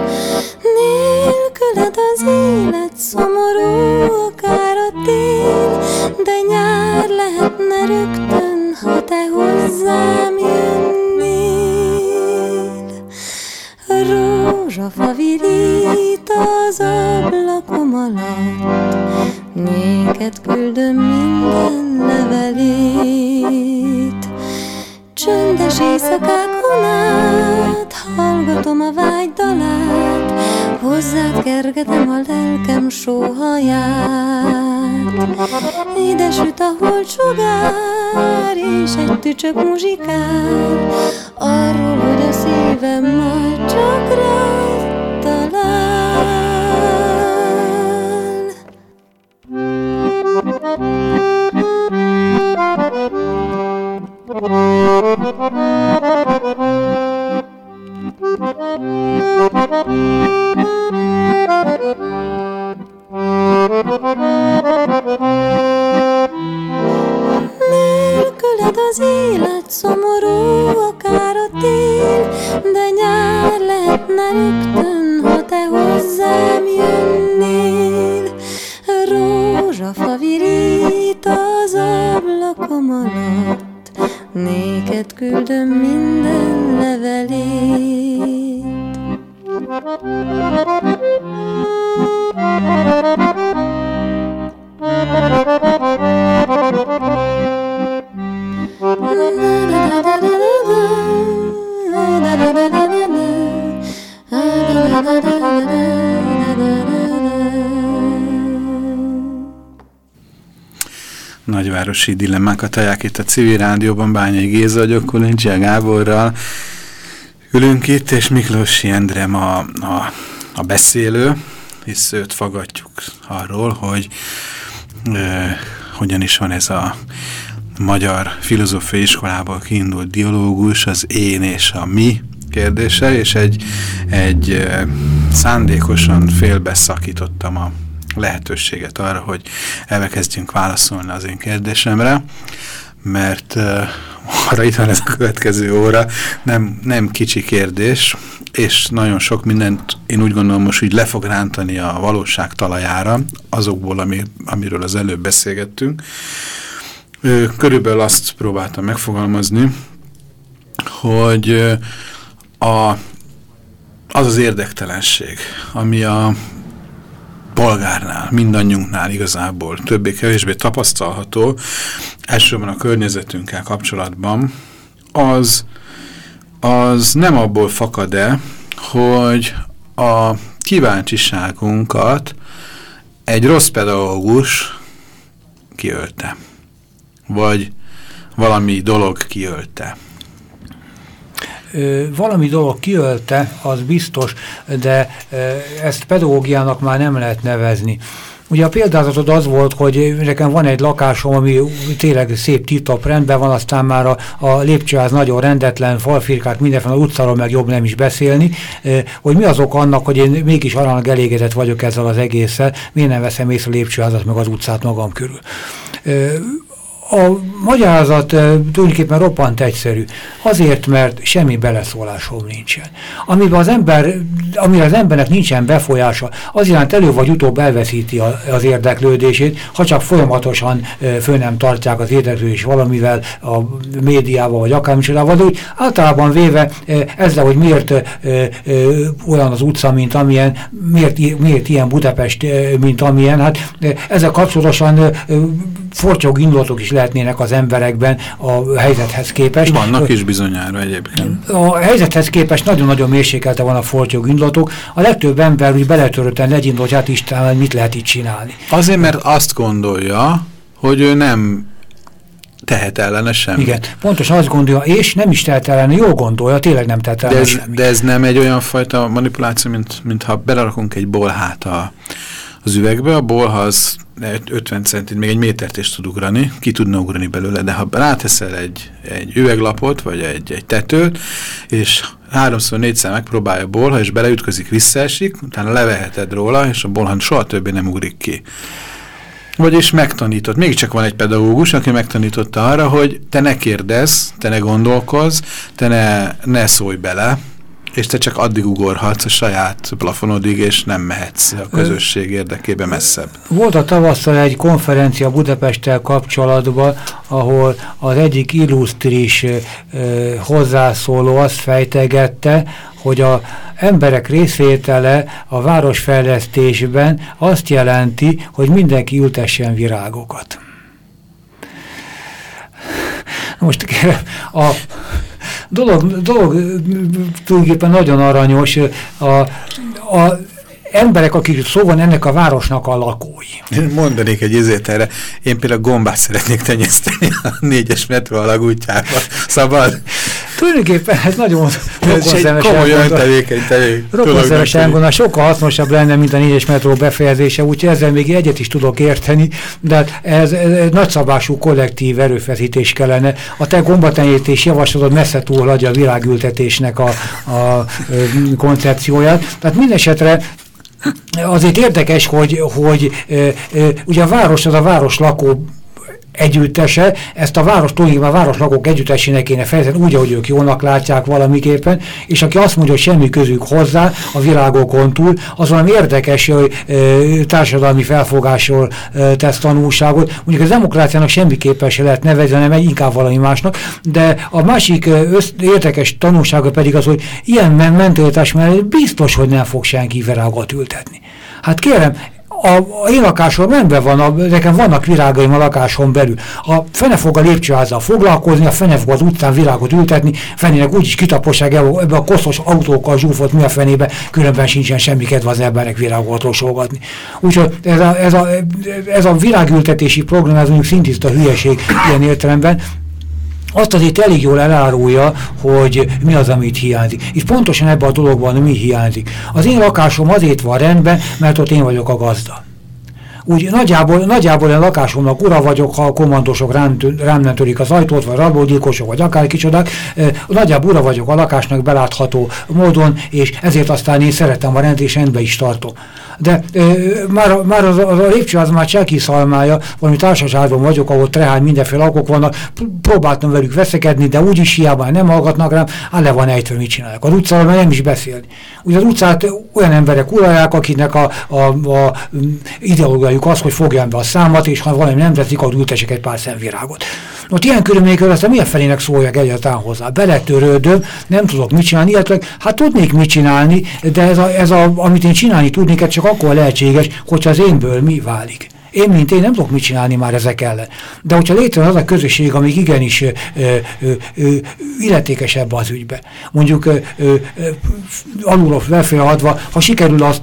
Nélküled az élet szomorú, akár a tél, de nyár lehetne rögtön, ha te hozzám jönnél. Rózsafa virít az ablakom alatt, Néked küldöm minden levelét. Csöndes éjszakákon át Hallgatom a vágy dalát Hozzád kergetem a lelkem sóhaját. Ide süt a holcsugár És egy tücsök muzsikál Arról, hogy a szívem majd csak rád talál Nélküled az élet szomorú, akár a tél, de nyár lehetne rögtön, ha te hozzám jönnél. Rózsafa virít az ablakom alatt, Néked küldöm minden levelét. Nagyvárosi dilemmákat hallják itt a civil rádióban, Bányai Géza vagyok, Kulincsia Gáborral. Ülünk itt, és Miklósi Endre ma a, a beszélő, hisz őt fagadjuk arról, hogy e, hogyan is van ez a magyar filozófiai iskolából kiindult dialógus, az én és a mi kérdése, és egy, egy szándékosan félbeszakítottam a lehetőséget arra, hogy elkezdjünk válaszolni az én kérdésemre, mert uh, arra itt van ez a következő óra, nem, nem kicsi kérdés, és nagyon sok mindent én úgy gondolom most úgy le fog rántani a valóság talajára, azokból, ami, amiről az előbb beszélgettünk. Körülbelül azt próbáltam megfogalmazni, hogy a, az az érdektelenség, ami a polgárnál, mindannyiunknál igazából többé-kevésbé tapasztalható, elsősorban a környezetünkkel kapcsolatban, az, az nem abból fakad-e, hogy a kíváncsiságunkat egy rossz pedagógus kiölte, vagy valami dolog kiölte valami dolog kiölte, az biztos, de ezt pedagógiának már nem lehet nevezni. Ugye a példázatod az volt, hogy nekem van egy lakásom, ami tényleg szép titop rendben van, aztán már a, a lépcsőház nagyon rendetlen, falfirkák, mindenféle utcáról meg jobb nem is beszélni, hogy mi azok annak, hogy én mégis aranyag elégedett vagyok ezzel az egésszel, miért nem veszem észre a lépcsőházat meg az utcát magam körül a magyarázat tulajdonképpen roppant egyszerű. Azért, mert semmi beleszólásom nincsen. Amiben az ember, amire az embernek nincsen befolyása, az iránt elő vagy utóbb elveszíti a, az érdeklődését, ha csak folyamatosan fő nem tartják az érdeklődés valamivel, a médiával vagy akármicsodával, de úgy általában véve ezzel, hogy miért olyan az utca, mint amilyen, miért, miért ilyen Budapest, mint amilyen, hát ezzel kapcsolatosan fortyog indulatok is lehetnének az emberekben a helyzethez képest. Vannak is bizonyára egyébként. A helyzethez képest nagyon-nagyon mérsékelte van a fortyog indulatok. A legtöbb ember úgy beletörötten legyint, hogy hát Isten, mit lehet itt csinálni. Azért, mert azt gondolja, hogy ő nem tehet ellene semmit. Igen, pontosan azt gondolja, és nem is tehet ellene, jól gondolja, tényleg nem tehet ellene de ez, semmit. De ez nem egy olyan fajta manipuláció, mint, mint ha belerakunk egy bolhát a, az üvegbe, a bolha az 50 centit, még egy métert is tud ugrani, ki tudna ugrani belőle, de ha ráteszel egy, egy üveglapot, vagy egy, egy tetőt, és háromszor, négyszer megpróbálja a bolha, és beleütközik, visszaesik, utána leveheted róla, és a bolha soha többé nem ugrik ki. Vagyis megtanított. Mégiscsak van egy pedagógus, aki megtanította arra, hogy te ne kérdezz, te ne gondolkozz, te ne, ne szólj bele, és te csak addig ugorhatsz a saját plafonodig, és nem mehetsz a közösség érdekében messzebb. Volt a tavasszal egy konferencia Budapesttel kapcsolatban, ahol az egyik illusztris eh, hozzászóló azt fejtegette, hogy a emberek részvétele a városfejlesztésben azt jelenti, hogy mindenki ültessen virágokat. Most a dolog, dolog tulajdonképpen nagyon aranyos. A, a emberek, akik szó van ennek a városnak a lakói. Mondanék egy izét erre. Én például gombát szeretnék tenyeszteni a négyes metró alagútjába. Szabad? Tulajdonképpen ez nagyon tevék. Rokkonszemes elgondolás, sokkal hasznosabb lenne, mint a négyes metró befejezése, úgyhogy ezzel még egyet is tudok érteni, de ez, ez nagyszabású kollektív erőfeszítés kellene. A te gombatenyítés javaslatod messze túlhagyja a világültetésnek a, a koncepcióját. Tehát mindesetre azért érdekes, hogy, hogy ugye a város az a város lakó együttese, ezt a város tulajdonképpen a városlakók együttesének kéne fejezni úgy, ahogy ők jónak látják valamiképpen, és aki azt mondja, hogy semmi közük hozzá a világokon túl, az valami érdekes hogy, ö, társadalmi felfogásról ö, tesz tanulságot. Mondjuk az demokráciának semmiképpen se lehet nevezni, hanem egy inkább valami másnak, de a másik össz, érdekes tanulsága pedig az, hogy ilyen mentalitás mellett biztos, hogy nem fog senki virágot ültetni. Hát kérem, a, a én lakásom rendben van, a, nekem vannak virágaim a lakáson belül. A fene fog a lépcsőházzal foglalkozni, a fene fog az utcán virágot ültetni, fenének úgyis kitaposság ebbe a koszos autókkal zsúfolt mi a fenébe, különben sincsen semmi kedve az emberek virágot rosolgatni. Úgyhogy ez a, ez a, ez a virágültetési program, ez mondjuk szintiszta hülyeség ilyen értelemben, azt azért elég jól elárulja, hogy mi az, amit hiányzik. És pontosan ebben a dologban mi hiányzik. Az én lakásom azért van rendben, mert ott én vagyok a gazda. Úgy nagyjából, nagyjából a lakásomnak ura vagyok, ha a kommandosok rám, rám nem törik az ajtót, vagy rablógyilkosok, vagy akár kicsodák. Nagyjából ura vagyok a lakásnak belátható módon, és ezért aztán én szeretem a rend, és rendbe is tartom de e, már, már az, az a lépcső az már csáki szalmája, valami társaságban vagyok, ahol trehány mindenféle alkok vannak, próbáltam velük veszekedni, de úgyis hiába nem hallgatnak rám, hát le van ejtve, mit csinálják. Az utcáról már nem is beszélni. Ugye az utcát olyan emberek uralják, akiknek a, a, a ideológiájuk az, hogy fogjam be a számat, és ha valami nem teszik, akkor ültesek egy pár szemvirágot. Ott ilyen körülmények között aztán milyen felének szóljak egyáltalán hozzá? Beletörődöm, nem tudok mit csinálni, illetve hát tudnék mit csinálni, de ez, a, ez a, amit én csinálni tudnék, ez csak akkor lehetséges, hogyha az énből mi válik. Én, mint én nem tudok mit csinálni már ezek ellen. De hogyha létrejön az a közösség, amik igenis ö, ö, ö, illetékesebb az ügybe, mondjuk alulról felféle adva, ha sikerül az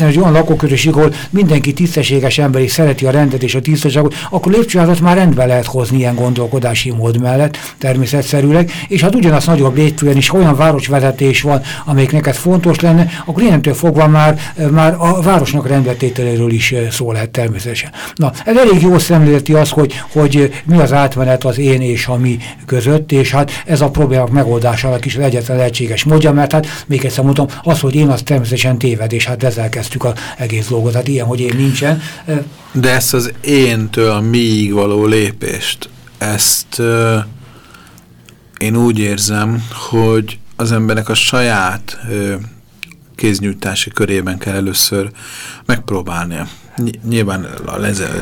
egy olyan lakóközösség, ahol mindenki tisztességes ember és szereti a rendet és a tisztaságot, akkor lépcsőházat már rendbe lehet hozni ilyen gondolkodási mód mellett, természetszerűleg, és hát ugyanaz nagyobb létfően is olyan városvezetés van, amelyik neked fontos lenne, akkor innentől fogva már, már a városnak rendbetételéről is szó lehet természetesen teljesen. Na, ez elég jó szemléleti az, hogy, hogy mi az átmenet az én és a mi között, és hát ez a problémák megoldásának is egyetlen lehetséges módja, mert hát még egyszer mondom, az, hogy én az természetesen téved, és hát ezzel kezdtük az egész dolgot, tehát ilyen, hogy én nincsen. De ezt az éntől míg való lépést, ezt én úgy érzem, hogy az embernek a saját uh, kéznyújtási körében kell először megpróbálnia nyilván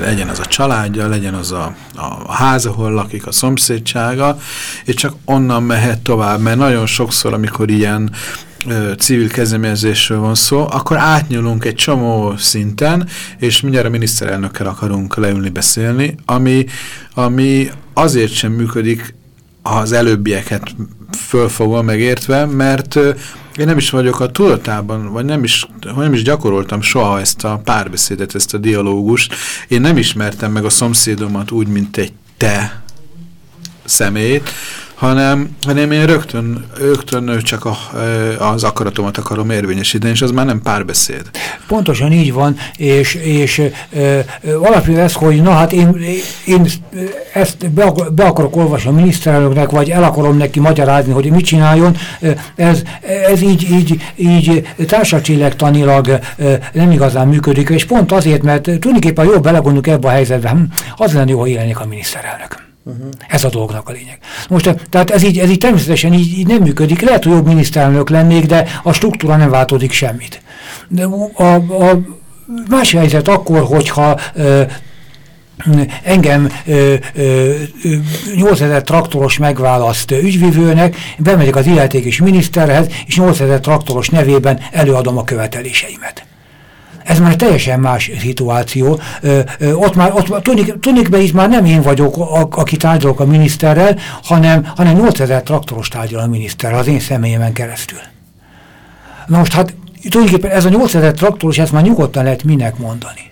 legyen az a családja, legyen az a, a ház, ahol lakik, a szomszédsága, és csak onnan mehet tovább, mert nagyon sokszor, amikor ilyen civil kezdeményezésről van szó, akkor átnyúlunk egy csomó szinten, és mindjárt a miniszterelnökkel akarunk leülni beszélni, ami, ami azért sem működik az előbbieket fölfogva, megértve, mert én nem is vagyok a tudatában, vagy nem is, nem is gyakoroltam soha ezt a párbeszédet, ezt a dialógust. Én nem ismertem meg a szomszédomat úgy, mint egy te szemét, hanem, hanem én rögtön, rögtön csak a, az akaratomat akarom érvényesíteni, és az már nem párbeszéd. Pontosan így van, és, és alapján ez, hogy na hát én, én ezt be, be akarok olvasni a miniszterelnöknek, vagy el akarom neki magyarázni, hogy mit csináljon, ez, ez így, így, így társadalmilag nem igazán működik, és pont azért, mert tulajdonképpen jobb belegondolunk ebbe a helyzetbe, hm, az lenne jó, ha jelenik a miniszterelnök. Uh -huh. Ez a dolgnak a lényeg. Most, tehát ez így, ez így természetesen így, így nem működik. Lehet, hogy jobb miniszterelnök lennék, de a struktúra nem változik semmit. De a, a más helyzet akkor, hogyha ö, engem ö, ö, 8000 traktoros megválaszt ügyvivőnek, bemegyek az illetékes miniszterhez, és 8000 traktoros nevében előadom a követeléseimet. Ez már teljesen más szituáció. Ö, ö, ott már, ott, tudik be, itt már nem én vagyok, a, aki tárgyalok a miniszterrel, hanem, hanem 8000 traktoros tárgyal a miniszterrel az én személyemen keresztül. Na most hát tulajdonképpen ez a 8000 traktoros, ezt már nyugodtan lehet minek mondani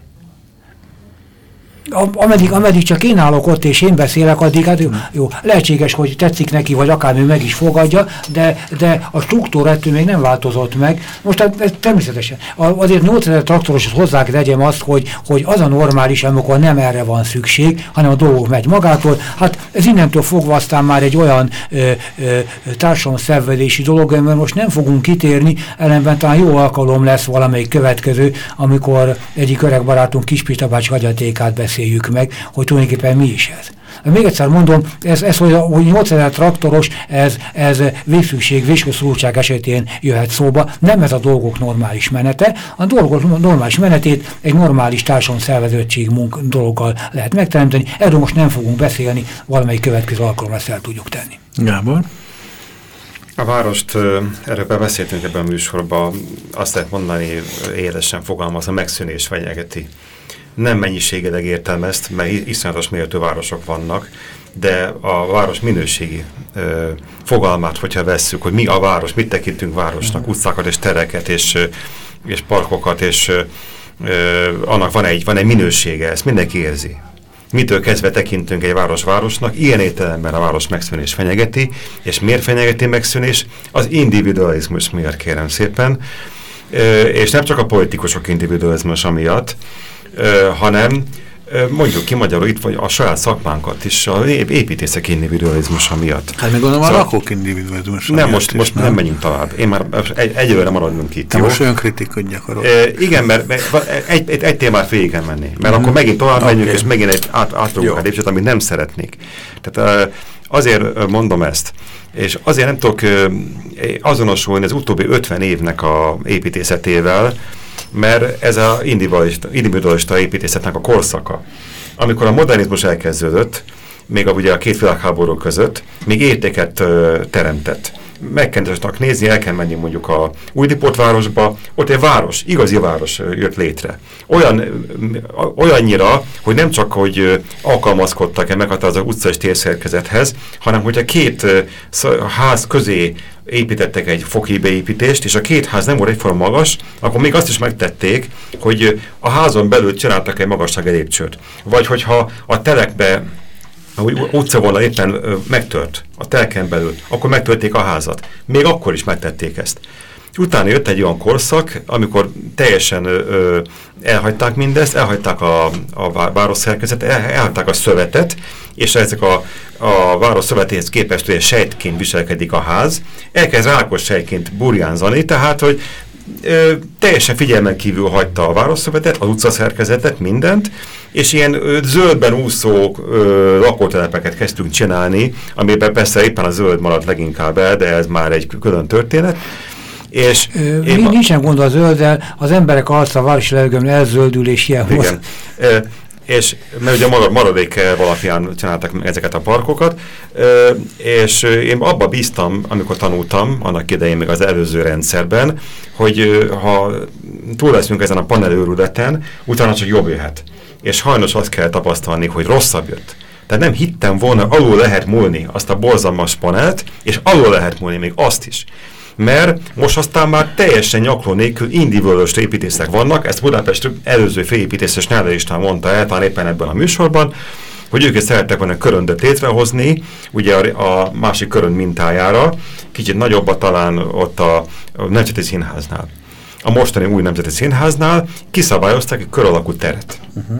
ameddig, ameddig csak én állok ott és én beszélek, addig hát jó, jó, lehetséges, hogy tetszik neki, vagy akármi meg is fogadja, de, de a struktúra ettől még nem változott meg. Most hát, természetesen azért 8000 traktoros hozzá tegyem azt, hogy, hogy az a normális, amikor nem erre van szükség, hanem a dolgok megy magától. Hát ez innentől fogva aztán már egy olyan ö, ö, társadalomszervezési dolog, mert most nem fogunk kitérni, ellenben talán jó alkalom lesz valamelyik következő, amikor egyik öreg barátunk Kispista bácsi hagyatékát beszél beszéljük meg, hogy tulajdonképpen mi is ez. Még egyszer mondom, ez, ez hogy, hogy 8000 traktoros, ez, ez végszükség, végsőszorultság esetén jöhet szóba. Nem ez a dolgok normális menete. A dolgok normális menetét egy normális társadalom szerveződtség munk dologgal lehet megteremteni. Erről most nem fogunk beszélni, valamelyik következő alkalommal ezt el tudjuk tenni. Gábor? A várost, erről beszéltünk ebben a műsorban, azt lehet mondani, élesen fogalmazva, megszűnés fenyegeti nem mennyiségileg értelmezt, mert iszonyatos méretű városok vannak, de a város minőségi ö, fogalmát, hogyha vesszük, hogy mi a város, mit tekintünk városnak, utcákat és tereket és, és parkokat, és ö, annak van egy, van egy minősége, ezt mindenki érzi. Mitől kezdve tekintünk egy város városnak, ilyen értelemben a város megszűnés fenyegeti, és miért fenyegeti megszűnés? Az individualizmus miatt kérem szépen, ö, és nem csak a politikusok individualizmus miatt, hanem mondjuk ki magyarul itt vagy a saját szakmánkat is, a építészek individualizmusa miatt. Hát meg gondolom szóval, a lakók individualizmusa Nem, most, most nem? nem menjünk tovább. Én már egy, egyelőre maradunk itt. Te jó? most olyan kritikot gyakorol. E, igen, mert egy, egy, egy témát végig kell menni. Mert mm. akkor megint tovább okay. menjünk, és megint egy át, átrugunk a lépcsőt, amit nem szeretnék. Tehát azért mondom ezt, és azért nem tudok azonosulni az utóbbi 50 évnek a építészetével, mert ez a individualista, individualista építészetnek a korszaka. Amikor a modernizmus elkezdődött, még a, ugye a két világháború között, még értéket ö, teremtett. Meg kell nézni, el kell menni mondjuk a Újdiportvárosba, ott egy város, igazi város jött létre. Olyan, olyannyira, hogy nem csak, hogy alkalmazkodtak-e meghatározó utca és térszerkezethez, hanem hogy a két ház közé építettek egy foki beépítést, és a két ház nem volt egyforma magas, akkor még azt is megtették, hogy a házon belül csináltak egy magasság lépcsőt. Vagy hogyha a telekbe ahogy utcavonal éppen ö, megtört a telken belül, akkor megtörték a házat. Még akkor is megtették ezt. Utána jött egy olyan korszak, amikor teljesen ö, ö, elhagyták mindezt, elhagyták a, a városzerkezetet, el, elhagyták a szövetet, és ezek a, a város szövetéhez képest, hogy sejtként viselkedik a ház, elkezd rákos sejtként burjánzani, tehát, hogy ö, teljesen figyelmen kívül hagyta a városszövetet, az utcaszerkezetet, mindent, és ilyen ö, zöldben úszó ö, lakótelepeket kezdtünk csinálni, amiben persze éppen a zöld maradt leginkább el, de ez már egy külön történet, és Ö, én nincsen gond a zölddel, az emberek arca városi levegőn elzöldül és ilyen Igen. És mert ugye marad, maradék alapján csináltak ezeket a parkokat, és én abba bíztam, amikor tanultam, annak idején még az előző rendszerben, hogy ha túl leszünk ezen a panelőrületen, utána csak jobb jöhet. És sajnos azt kell tapasztalni, hogy rosszabb jött. Tehát nem hittem volna, alul lehet múlni azt a borzalmas panelt, és alul lehet múlni még azt is mert most aztán már teljesen nyakló nélkül individuális építészek vannak, ezt Budapest előző félépítészes Náda István mondta el, talán éppen ebben a műsorban, hogy ők szerettek volna köröndöt létrehozni, ugye a, másik körönd mintájára, kicsit nagyobbat talán ott a, a Nemzeti Színháznál. A mostani új Nemzeti Színháznál kiszabályozták egy kör alakú teret. Uh -huh.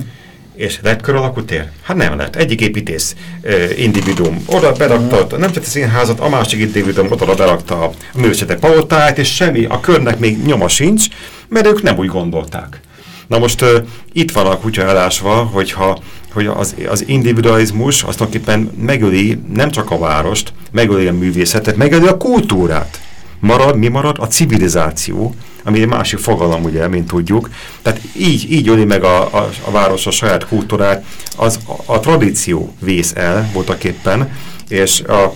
És lett kör alakú tér? Hát nem lett. Egyik építész uh, individuum oda berakta uh -huh. a Nemzeti Színházat, a másik individuum oda berakta a művészetek palotáját, és semmi, a körnek még nyoma sincs, mert ők nem úgy gondolták. Na most uh, itt van a kutya elásva, hogyha hogy az, az individualizmus az tulajdonképpen megöli nem csak a várost, megöli a művészetet, megöli a kultúrát. Marad, mi marad? A civilizáció, ami egy másik fogalom, ugye, mint tudjuk. Tehát így, így öli meg a, a, a város a saját kultúrát, az, a, a tradíció vész el voltaképpen, és a,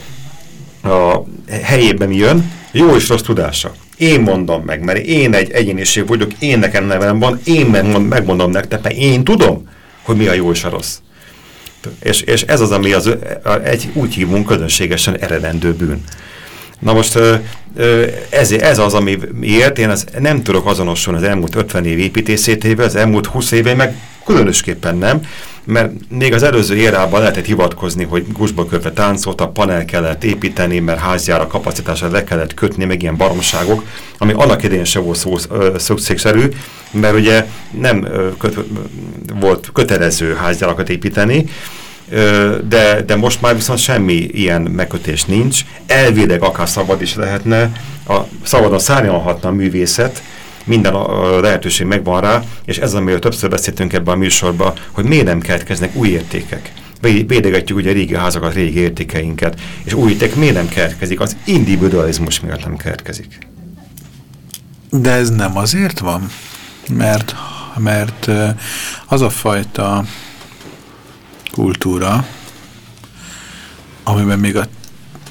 a helyében jön jó és rossz tudása. Én mondom meg, mert én egy egyéniség vagyok, én nekem nevem van, én megmondom nektek, mert én tudom, hogy mi a jó és a rossz. És, és ez az, ami az, egy úgy hívunk közönségesen eredendő bűn. Na most ez, ez az, amiért én nem tudok azonosulni az elmúlt 50 év építészétével, az elmúlt 20 éve meg különösképpen nem, mert még az előző érában lehetett hivatkozni, hogy gusba kötve táncolt, a panel kellett építeni, mert házjára kapacitásra le kellett kötni, meg ilyen baromságok, ami annak idején se volt szó, szükségszerű, mert ugye nem köt, volt kötelező házgyárakat építeni, de, de most már viszont semmi ilyen megkötés nincs. Elvileg akár szabad is lehetne, a, szabadon szárnyalhatna a művészet, minden a, a lehetőség megvan rá, és ez, amiről többször beszéltünk ebben a műsorban, hogy miért nem keletkeznek új értékek. Védegetjük ugye régi házakat, régi értékeinket, és új érték miért nem keletkezik? Az individualizmus miatt nem keletkezik. De ez nem azért van, mert, mert az a fajta kultúra, amiben még a,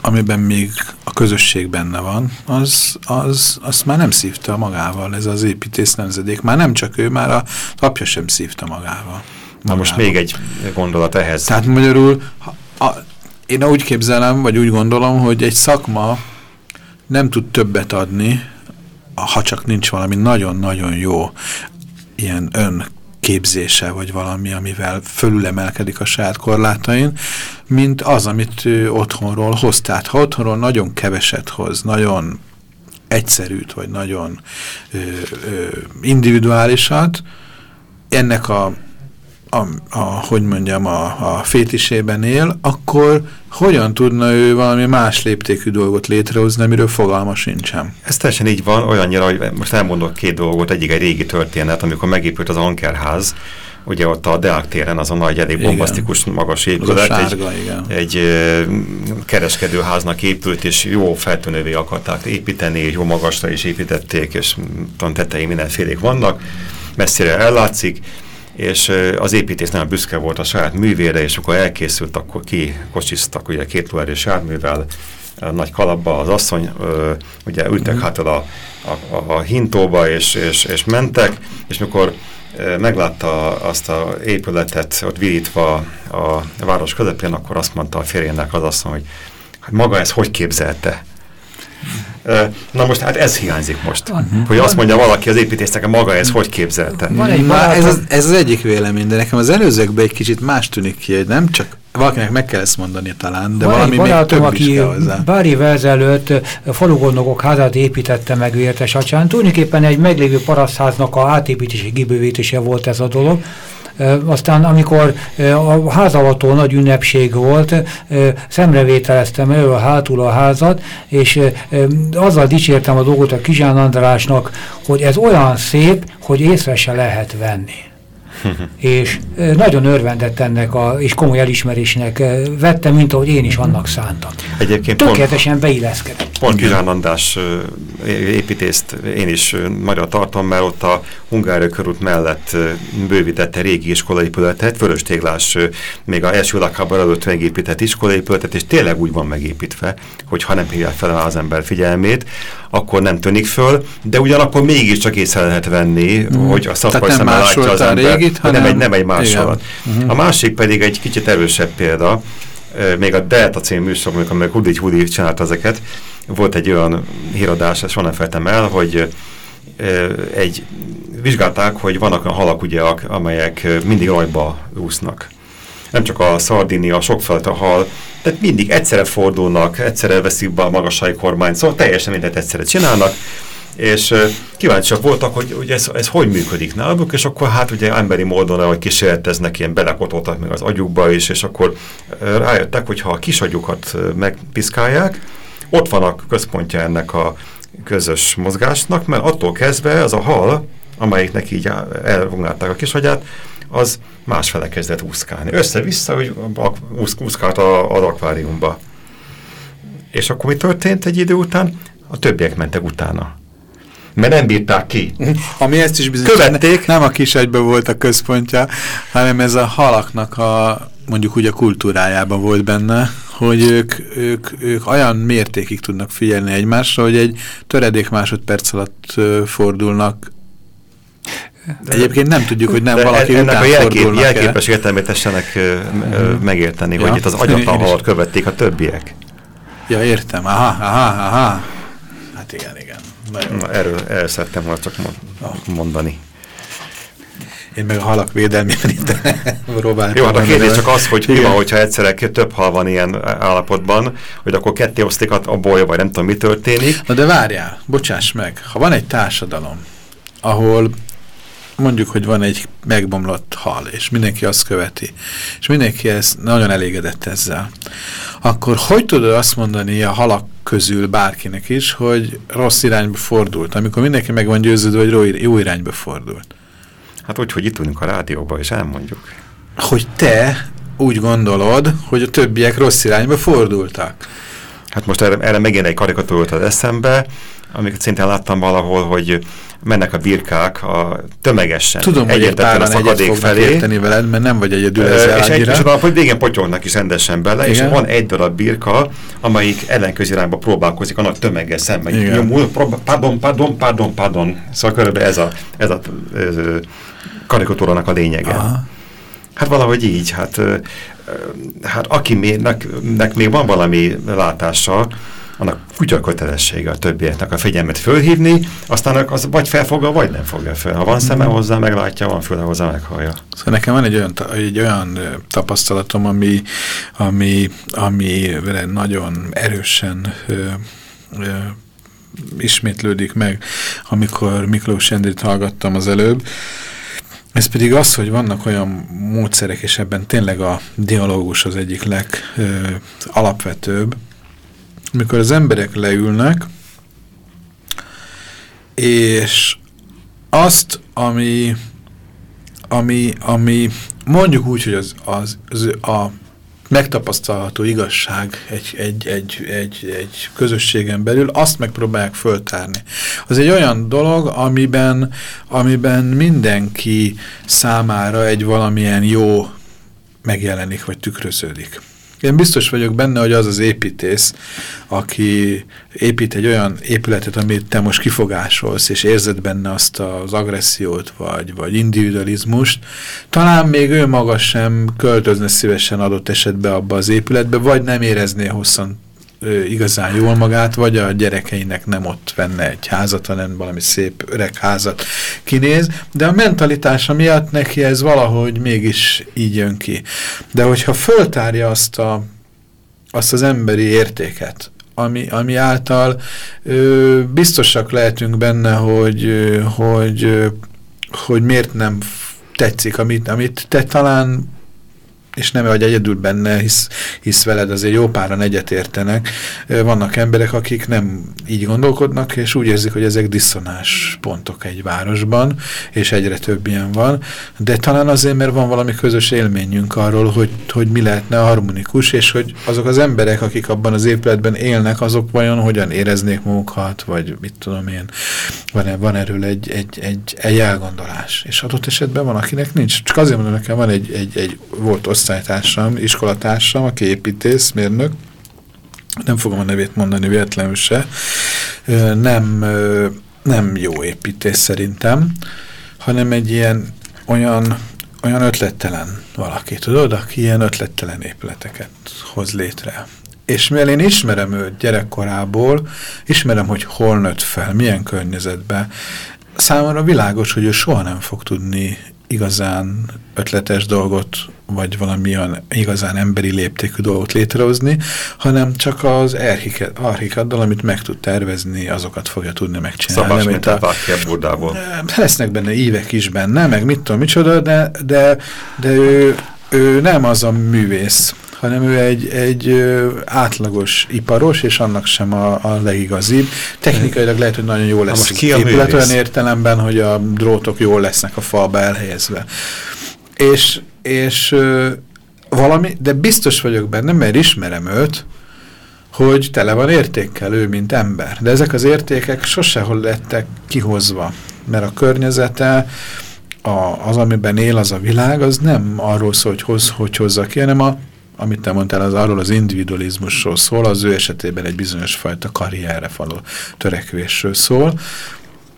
amiben még a közösség benne van, az, az, azt már nem szívta magával, ez az építész nemzedék. Már nem csak ő, már a apja sem szívta magával. magával. Na most még egy gondolat ehhez. Tehát magyarul a, én úgy képzelem, vagy úgy gondolom, hogy egy szakma nem tud többet adni, ha csak nincs valami nagyon-nagyon jó ilyen ön képzése, vagy valami, amivel fölülemelkedik a saját korlátain, mint az, amit ő otthonról hoz. Tehát ha otthonról nagyon keveset hoz, nagyon egyszerűt, vagy nagyon ö, ö, individuálisat, ennek a a, a, hogy mondjam, a, a fétisében él, akkor hogyan tudna ő valami más léptékű dolgot létrehozni, amiről fogalma sincsen? Ez teljesen így van, olyannyira, hogy most elmondok két dolgot, egyik egy régi történet, amikor megépült az Ankerház, ugye ott a Deák téren az a nagy, elég bombasztikus, magas épület, sárga, egy, egy kereskedőháznak épült, és jó feltűnővé akarták építeni, jó magasra is építették, és tetején mindenfélék vannak, messzire ellátszik, és az építész nagyon büszke volt a saját művére, és akkor elkészült, akkor kikocsiztak ugye két lóerős járművel, a nagy kalapba az asszony, ugye ültek mm. hát a, a, a hintóba, és, és, és mentek, és mikor meglátta azt a épületet ott virítva a város közepén, akkor azt mondta a férjének az asszony, hogy hát maga ez hogy képzelte? Na most hát ez hiányzik most. Van, hogy van. azt mondja valaki az építésznek, maga ez hogy képzelte. Van egy Na, ez, az, ez az egyik vélemény, de nekem az előzőkben egy kicsit más tűnik ki, hogy nem csak valakinek meg kell ezt mondani talán, de van valami még több aki is kell hozzá. Pár évvel ezelőtt falugondokok házát építette meg Vértes acsán. Tulajdonképpen egy meglévő parasztháznak a átépítési kibővítése volt ez a dolog. Aztán amikor a házavató nagy ünnepség volt, szemrevételeztem elő a hátul a házat, és azzal dicsértem a dolgot a Kizsán Andrásnak, hogy ez olyan szép, hogy észre se lehet venni. És nagyon örvendett ennek, a, és komoly elismerésnek vette, mint ahogy én is annak szántam. Egyébként Tökéletesen beilleszkedett. Pont Kizsánandás építészt én is magyar tartom, mert ott a Hungária körút mellett bővítette régi iskolaépületet, vöröstéglás, még a első világháború előtt megépített iskolaépületet, és tényleg úgy van megépítve, hogy ha nem hívja fel az ember figyelmét, akkor nem tűnik föl, de ugyanakkor mégiscsak észre lehet venni, mm. hogy a szakmai szemmel látja az ember, régit, hanem nem egy, nem egy másolat. Mm -hmm. A másik pedig egy kicsit erősebb példa, még a Delta című műsor, amikor Hudi Hudi csinálta ezeket, volt egy olyan híradás, ezt nem feltem el, hogy egy, vizsgálták, hogy vannak olyan halak ugye, amelyek mindig rajba úsznak. Nem csak a szardini, a sokfajta hal, tehát mindig egyszerre fordulnak, egyszerre veszik be a magasai kormányt, szóval teljesen mindent egyszerre csinálnak, és kíváncsiak voltak, hogy, hogy ez, ez hogy működik náluk, és akkor hát ugye emberi módon, ahogy kísérleteznek, ilyen belekotoltak még az agyukba is, és akkor rájöttek, hogy ha a kisagyukat uh, megpiszkálják, ott van a központja ennek a közös mozgásnak, mert attól kezdve az a hal, amelyiknek így elvognálták a kisagyát, az másfele kezdett úszkálni. Össze-vissza, hogy úszkált az akváriumba. És akkor mi történt egy idő után? A többiek mentek utána. Mert nem bírták ki. Ami ezt is bizonyos, Követték. nem a kisegybe volt a központja, hanem ez a halaknak a mondjuk úgy a kultúrájában volt benne, hogy ők, ők, ők olyan mértékig tudnak figyelni egymásra, hogy egy töredék másodperc alatt fordulnak Egyébként nem tudjuk, hogy nem valaki ennek a jelkép, jelképes értelmét tessenek megérteni, ja, hogy itt az agyatlan halat követték a többiek. Ja, értem. Aha, aha, aha. Hát igen, igen. Na, erről el szerettem volna csak mondani. Én meg a halak védelmében itt próbáltam. Jó, hát a kérdés csak az, hogy mi van, hogyha egyszerre több hal van ilyen állapotban, hogy akkor ketté osztik a boly, vagy nem tudom, mi történik. Na de várjál, bocsáss meg, ha van egy társadalom, ahol mondjuk, hogy van egy megbomlott hal, és mindenki azt követi, és mindenki ezt nagyon elégedett ezzel, akkor hogy tudod azt mondani a halak közül bárkinek is, hogy rossz irányba fordult, amikor mindenki meg van győződve, hogy jó irányba fordult? Hát úgy, hogy itt tudunk a rádióban, és elmondjuk. Hogy te úgy gondolod, hogy a többiek rossz irányba fordultak. Hát most erre, erre megint egy karikatúrát az eszembe, amiket szintén láttam valahol, hogy mennek a birkák a tömegesen. Tudom, hogy egy páran egyet felé. érteni veled, mert nem vagy egyedül ezzel És egy kicsit hogy végén potyolnak is rendesen bele, Igen. és van egy darab birka, amelyik ellenközirányba próbálkozik a nagy tömeggel szemben. Nyomul, pardon, pardon, pardon, pardon. Szóval körülbelül ez a, ez a ez, karikatúrának a lényege. Aha. Hát valahogy így, hát, hát aki még, nek, nek még van valami látása, annak úgy a kötelessége a többieknek a figyelmet fölhívni, aztán az vagy felfogja, vagy nem fogja fel. Ha van szeme hozzá, meglátja, van füle hozzá, meghallja. Szóval nekem van egy olyan, egy olyan tapasztalatom, ami, ami, ami nagyon erősen ö, ö, ismétlődik meg, amikor Miklós Endrit hallgattam az előbb, ez pedig az, hogy vannak olyan módszerek, és ebben tényleg a dialógus az egyik legalapvetőbb, mikor az emberek leülnek, és azt, ami, ami, ami mondjuk úgy, hogy az, az, az a megtapasztalható igazság egy, egy, egy, egy, egy közösségen belül, azt megpróbálják föltárni. Az egy olyan dolog, amiben, amiben mindenki számára egy valamilyen jó megjelenik, vagy tükröződik. Én biztos vagyok benne, hogy az az építész, aki épít egy olyan épületet, amit te most kifogásolsz, és érzed benne azt az agressziót, vagy, vagy individualizmust, talán még ő maga sem költözne szívesen adott esetben abba az épületbe, vagy nem érezné hosszan igazán jól magát, vagy a gyerekeinek nem ott venne egy házat, hanem valami szép öreg házat kinéz, de a mentalitása miatt neki ez valahogy mégis így jön ki. De hogyha föltárja azt, a, azt az emberi értéket, ami, ami által ö, biztosak lehetünk benne, hogy, ö, hogy, ö, hogy miért nem tetszik, amit, amit te talán és nem vagy egyedül benne, hisz, hisz veled azért jó páran egyetértenek. Vannak emberek, akik nem így gondolkodnak, és úgy érzik, hogy ezek diszonás pontok egy városban, és egyre több ilyen van, de talán azért, mert van valami közös élményünk arról, hogy, hogy mi lehetne harmonikus, és hogy azok az emberek, akik abban az épületben élnek, azok vajon hogyan éreznék magukat, vagy mit tudom én, van, van erről egy, egy, egy, egy elgondolás. És adott esetben van, akinek nincs. Csak azért mondom, nekem van egy, egy, egy volt osztálytársam, iskolatársam, aki építész, mérnök, nem fogom a nevét mondani véletlenül se, nem, nem jó építész szerintem, hanem egy ilyen olyan, olyan ötlettelen valaki, tudod, aki ilyen ötlettelen épületeket hoz létre. És mivel én ismerem őt gyerekkorából, ismerem, hogy hol nőtt fel, milyen környezetben, számomra világos, hogy ő soha nem fog tudni igazán ötletes dolgot vagy valamilyen igazán emberi léptékű dolgot létrehozni, hanem csak az archikaddal, amit meg tud tervezni, azokat fogja tudni megcsinálni. Szabás, mint a, a Lesznek benne évek is benne, meg mit tudom, micsoda, de, de, de ő, ő nem az a művész, hanem ő egy, egy átlagos iparos, és annak sem a, a legigazibb. Technikailag lehet, hogy nagyon jó lesz most ki a épület olyan értelemben, hogy a drótok jól lesznek a falba elhelyezve. És, és valami, de biztos vagyok benne, mert ismerem őt, hogy tele van értékkel ő, mint ember. De ezek az értékek sosehol lettek kihozva, mert a környezete, a, az, amiben él az a világ, az nem arról szól, hogy, hoz, hogy hozza ki, hanem a amit te mondtál, az arról az individualizmusról szól, az ő esetében egy bizonyos fajta karrierre való törekvésről szól,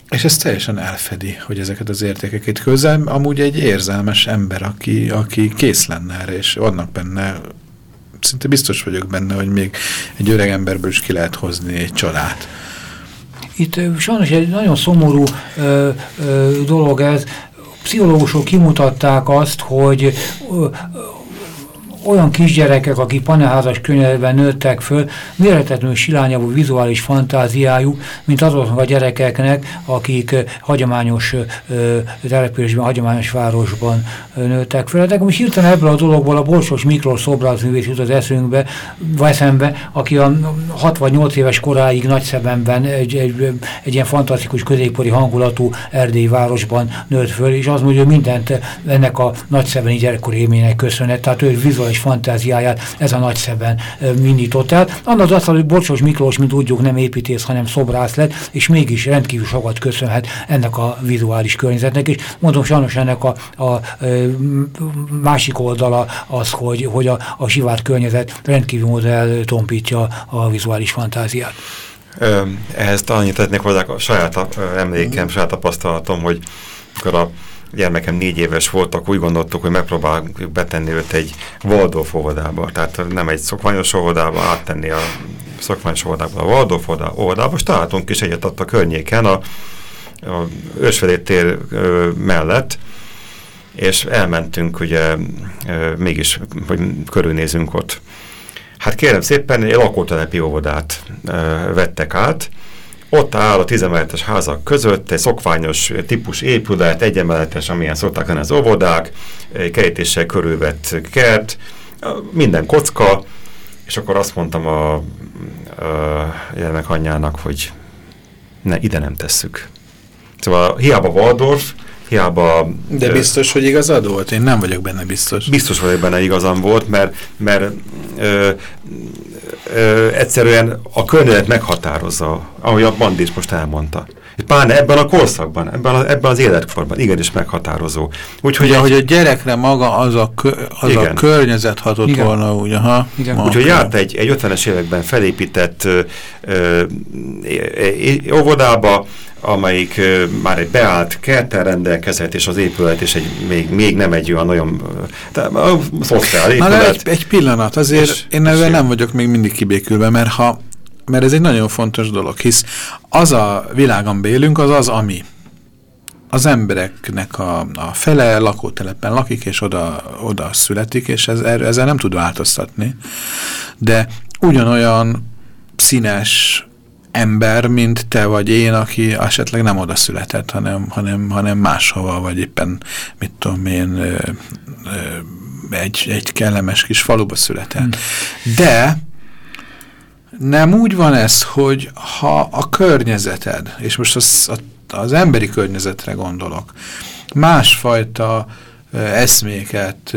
és ez teljesen elfedi, hogy ezeket az értékeket közel, amúgy egy érzelmes ember, aki, aki kész lenne erre, és vannak benne, szinte biztos vagyok benne, hogy még egy öreg emberből is ki lehet hozni egy csodát. Itt sajnos egy nagyon szomorú ö, ö, dolog ez. Pszichológusok kimutatták azt, hogy ö, olyan kisgyerekek, akik panelházas környezetben nőttek föl, méretetlenül silányavú vizuális fantáziájuk, mint azoknak a gyerekeknek, akik hagyományos településben, hagyományos városban nőttek föl. De most hirtelen ebből a dologból a Borsos Miklós jut az eszünkbe, vagy eszembe, aki a 6 vagy 8 éves koráig Nagyszebenben egy, egy, egy ilyen fantasztikus középkori hangulatú erdélyi városban nőtt föl, és az mondja, hogy mindent ennek a nagyszebeni gyerekkori élménynek köszönhet. Tehát ő vizuális és fantáziáját ez a nagyszeben indított el. Annak az hogy Borsos Miklós, mint tudjuk, nem építész, hanem szobrász lett, és mégis rendkívül sokat köszönhet ennek a vizuális környezetnek, és mondom, sajnos ennek a, a, a másik oldala az, hogy, hogy a, a zsivárt környezet rendkívül módon tompítja a vizuális fantáziát. Ehhez annyit tetnék hozzá a saját emlékem, saját tapasztalatom, hogy akkor a gyermekem négy éves voltak, úgy gondoltuk, hogy megpróbáljuk betenni őt egy Waldorf óvodába, tehát nem egy szokványos óvodába, áttenni a szokványos óvodába, a Waldorf óvodába, és találtunk is egyet ott a környéken, a, a Ősvedét tér ö, mellett, és elmentünk ugye ö, mégis, hogy körülnézünk ott. Hát kérem szépen, egy lakótelepi óvodát ö, vettek át, ott áll a tizemeletes házak között egy szokványos típus épület, egyemeletes, amilyen szokták lenni az óvodák, kerítéssel körülvett kert, minden kocka, és akkor azt mondtam a, a gyermek anyjának, hogy ne, ide nem tesszük. Szóval hiába Waldorf, hiába... De biztos, hogy igazad volt? Én nem vagyok benne biztos. Biztos vagyok benne igazam volt, mert, mert ö, ö, egyszerűen a környezet meghatározza, ahogy a bandis most elmondta. Pláne ebben a korszakban, ebben, a, ebben az életkorban igenis meghatározó. Úgyhogy Ugye, hogy a gyerekre maga az a, az igen. a környezet hatott igen. volna, úgy, aha. Úgyhogy járt egy, egy 50-es években felépített ö, ö, óvodába, amelyik ö, már egy beállt kertel rendelkezett, és az épület is egy, még, még nem egy olyan nagyon szociál épület. egy, egy pillanat, azért és, én ezzel nem vagyok még mindig kibékülve, mert ha mert ez egy nagyon fontos dolog, hisz az a világon bélünk, az az, ami. Az embereknek a, a fele lakótelepen lakik, és oda, oda születik, és ez, ezzel nem tud változtatni. De ugyanolyan színes ember, mint te vagy én, aki esetleg nem oda született, hanem, hanem, hanem máshova, vagy éppen, mit tudom én, ö, ö, egy, egy kellemes kis faluba született. Hmm. De nem úgy van ez, hogy ha a környezeted, és most az, az emberi környezetre gondolok, másfajta eszméket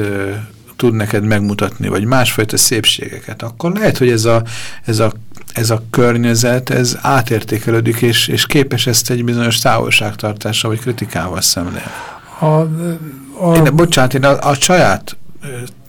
tud neked megmutatni, vagy másfajta szépségeket, akkor lehet, hogy ez a, ez a, ez a környezet, ez átértékelődik, és, és képes ezt egy bizonyos távolságtartással, vagy kritikával szemlélni. A, a... Én, bocsánat, én a, a saját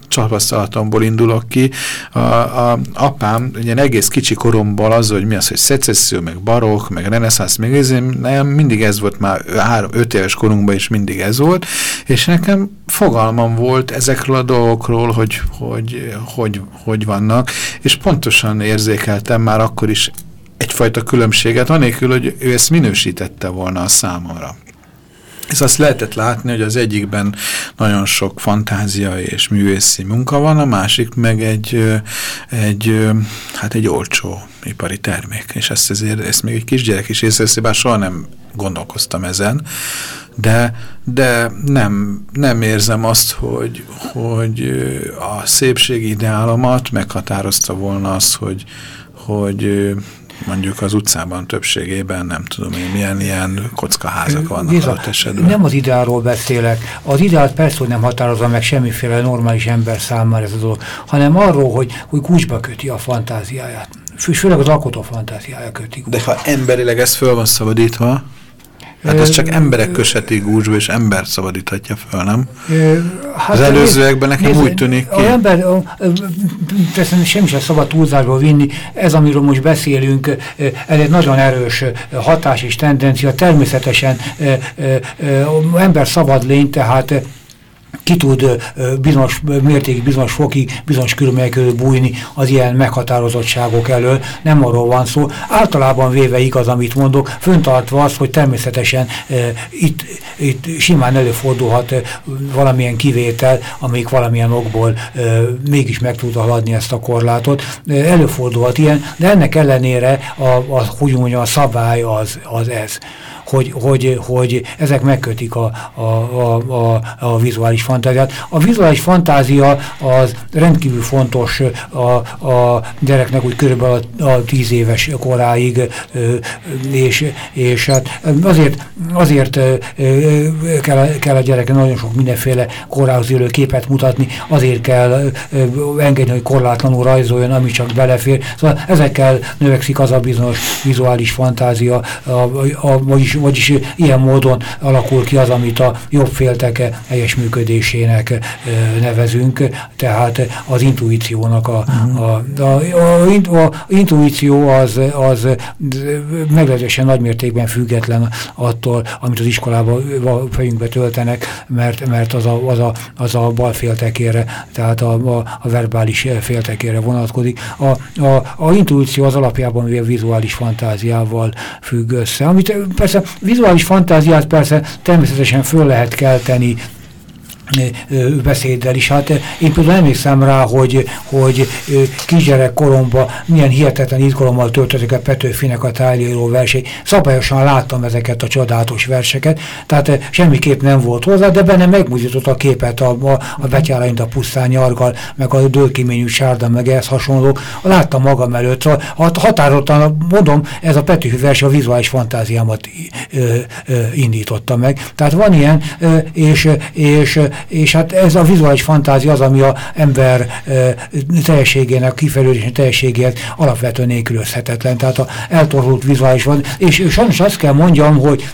tapasztalatomból indulok ki. A, a apám ilyen egész kicsi koromból az, hogy mi az, hogy szecesszió, meg barok, meg reneszánsz, meg ez, nem, mindig ez volt már három, öt éves korunkban is mindig ez volt, és nekem fogalmam volt ezekről a dolgokról, hogy hogy, hogy, hogy vannak, és pontosan érzékeltem már akkor is egyfajta különbséget, anélkül, hogy ő ezt minősítette volna a számomra. Ez azt lehetett látni, hogy az egyikben nagyon sok fantázia és művészi munka van, a másik meg egy, egy, hát egy olcsó ipari termék. És ezt, ezért, ezt még egy kisgyerek is észreveszi, bár soha nem gondolkoztam ezen, de, de nem, nem érzem azt, hogy, hogy a szépség ideálomat meghatározta volna az, hogy, hogy mondjuk az utcában többségében nem tudom én milyen ilyen kockaházak vannak Géza, adott esetben. Nem az ideálról beszélek. Az ideált persze, hogy nem határozza meg semmiféle normális ember számára ez a dolog, hanem arról, hogy, hogy kulcsba köti a fantáziáját. Főleg az alkotó fantáziája kötik. De ha emberileg ez föl van szabadítva, Hát ez csak emberek köshetik gúzsba, és ember szabadíthatja föl, nem? Hát az előzőekben nekem nézd, úgy tűnik ki. A ember, persze semmi sem szabad túlzásba vinni, ez, amiről most beszélünk, ez egy nagyon erős hatás és tendencia, természetesen ember szabad lény, tehát ki tud bizonyos mértékig, bizonyos fokig, bizonyos körülmények között bújni az ilyen meghatározottságok elől. Nem arról van szó. Általában véve igaz, amit mondok, föntartva az, hogy természetesen itt, itt simán előfordulhat valamilyen kivétel, amelyik valamilyen okból mégis meg tud haladni ezt a korlátot. Előfordulhat ilyen, de ennek ellenére a, a, hogy a szabály az, az ez hogy, hogy, hogy ezek megkötik a, a, a, a, a vizuális fantáziát. A vizuális fantázia az rendkívül fontos a, a gyereknek úgy körülbelül a, a tíz éves koráig, és, és hát azért, azért kell, kell a gyereknek nagyon sok mindenféle korához élő képet mutatni, azért kell engedni, hogy korlátlanul rajzoljon, ami csak belefér. Szóval ezekkel növekszik az a bizonyos vizuális fantázia, a, a, vagyis vagyis ilyen módon alakul ki az, amit a jobb félteke helyes működésének nevezünk, tehát az intuíciónak a, a, a, a, a, a intuíció az, az meglehetősen nagymértékben független attól, amit az iskolában a fejünkbe töltenek, mert, mert az, a, az, a, az a bal féltekére, tehát a, a, a verbális féltekére vonatkozik. A, a, a intuíció az alapjában a vizuális fantáziával függ össze, amit persze vizuális fantáziát persze természetesen föl lehet kelteni beszéddel is. Hát én például emlékszem rá, hogy, hogy kisgyerek koromban milyen hihetetlen izgalommal töltöttek a Petőfinek a tájlíró versei. Szabályosan láttam ezeket a csodálatos verseket, tehát semmiképp nem volt hozzá, de benne megmutatott a képet a, a, a betyáraint a pusztán nyargal, meg a dőlkiményű sárda, meg ehhez hasonló. Láttam magam előtt, szóval határozottan mondom, ez a Petőfi vers a vizuális fantáziámat ö, ö, indította meg. Tehát van ilyen, ö, és, és és hát ez a vizuális fantázia az, ami a ember teljességének, kifejlődésének teljességéhez alapvetően nélkülözhetetlen. Tehát a eltorult vizuális van, és, sajnos azt kell mondjam, hogy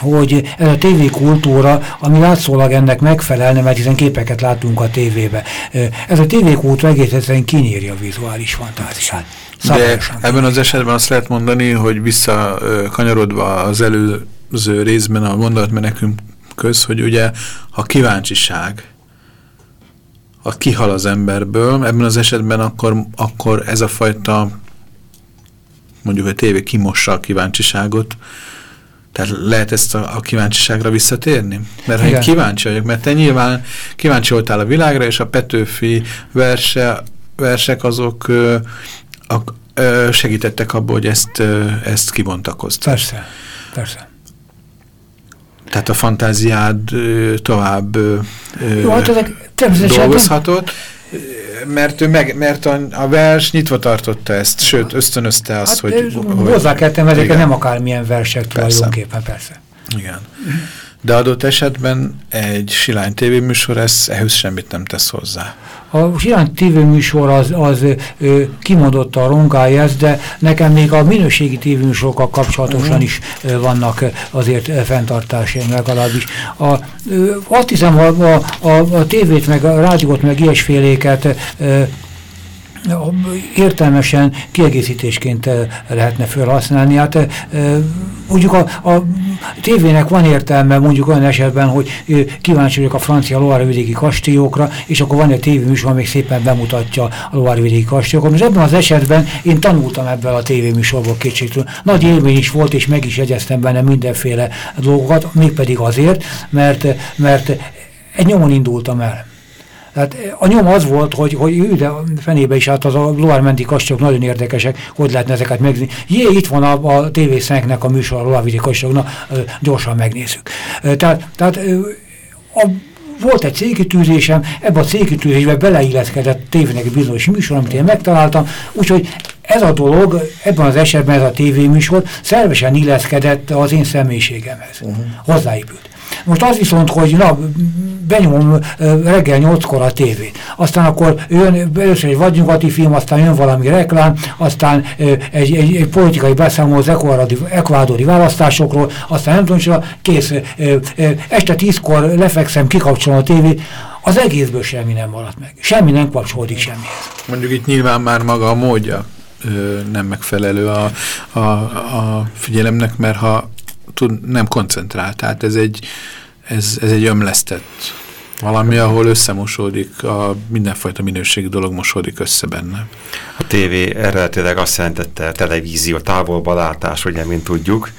hogy ez a tévékultúra, ami látszólag ennek megfelelne, mert hiszen képeket látunk a tévébe. Ez a tévékultúra egész egyszerűen kinyírja a vizuális fantáziát. De ebben az esetben azt lehet mondani, hogy visszakanyarodva az előző részben a gondolatmenekünk köz, hogy ugye a kíváncsiság a kihal az emberből, ebben az esetben akkor, akkor ez a fajta mondjuk a tévé kimossa a kíváncsiságot, tehát lehet ezt a, a kíváncsiságra visszatérni? Mert ha én kíváncsi vagyok, mert te nyilván kíváncsi voltál a világra, és a Petőfi verse, versek azok ö, a, ö, segítettek abból, hogy ezt, ö, ezt kibontakoztak. Persze, persze. Tehát a fantáziád tovább Jó, hát ezek dolgozhatott, mert, ő meg, mert a, a vers nyitva tartotta ezt, sőt ösztönözte azt, hát, hogy, hogy... Hozzá kell tenni, ezek nem akármilyen versek tulajdonképpen, persze. Igen. De adott esetben egy Silány tévéműsor ez ehhez semmit nem tesz hozzá. A Silány tévéműsor az, az ö, kimondotta a rongája ezt, de nekem még a minőségi tévéműsorokkal kapcsolatosan is ö, vannak azért fenntartásaim legalábbis. A, ö, azt hiszem, a, a, a, a tévét, meg a rádiót, meg ilyesféléket ö, értelmesen kiegészítésként lehetne felhasználni. Hát mondjuk a, a tévének van értelme mondjuk olyan esetben, hogy kíváncsi vagyok a francia loárvidéki kastélyokra, és akkor van egy tévéműsor, amik szépen bemutatja a loárvidéki kastélyokat. Most ebben az esetben én tanultam ebből a tévéműsorból kétségtől. Nagy élmény is volt, és meg is jegyeztem benne mindenféle dolgokat, mégpedig azért, mert, mert egy nyomon indultam el. Tehát a nyom az volt, hogy, hogy ő, de fenébe is állt az a Loármenti kastélyok nagyon érdekesek, hogy lehetne ezeket megnézni. Jé, itt van a, a TV Szenknek a műsor, a Loármenti kastélyok, na, gyorsan megnézzük. Tehát, tehát a, volt egy célkitűzésem, ebbe a célkitűzésbe beleilleszkedett tévének egy bizonyos műsor, amit én megtaláltam, úgyhogy ez a dolog, ebben az esetben ez a tévéműsor szervesen illeszkedett az én személyiségemhez. Uh -huh. Hozzáépült. Most az viszont, hogy na, benyomom reggel nyolckor a tévét, aztán akkor jön először egy vadnyugati film, aztán jön valami reklám, aztán egy, egy, egy politikai beszámoló az ekvádori választásokról, aztán nem tudom, kész, este tízkor lefekszem, kikapcsolom a tévét, az egészből semmi nem maradt meg. Semmi nem kapcsolódik semmihez. Mondjuk itt nyilván már maga a módja nem megfelelő a, a, a figyelemnek, mert ha tud, nem koncentrál. Tehát ez egy, ez, ez egy ömlesztett valami, ahol összemosódik, a mindenfajta minőségi dolog mosódik össze benne. A tévé eredetileg azt jelentette, a televízió, távolba látás, ugye, mint tudjuk,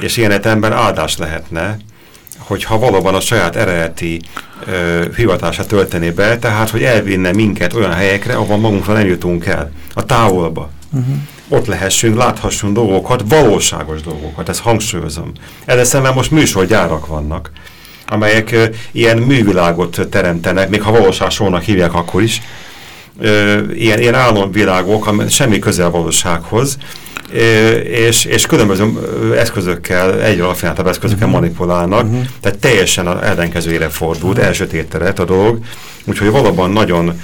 és ilyen értelemben áldás lehetne, hogyha valóban a saját eredeti ö, hivatását töltené be, tehát, hogy elvinne minket olyan helyekre, ahol magunkra nem jutunk el, a távolba. Uh. -huh ott lehessünk, láthassunk dolgokat, valóságos dolgokat, ezt hangsúlyozom. Ezzel szemben most műsorgyárak vannak, amelyek ilyen művilágot teremtenek, még ha valóságosónak hívják akkor is, ilyen, ilyen álomvilágok, amely semmi közel valósághoz, és, és különböző eszközökkel, egyre rafináltabb eszközökkel uh mhm. -huh. manipulálnak, uh mhm. -huh. tehát teljesen ellenkezőjére fordult. -huh. elsötétedett a dolog, úgyhogy valóban nagyon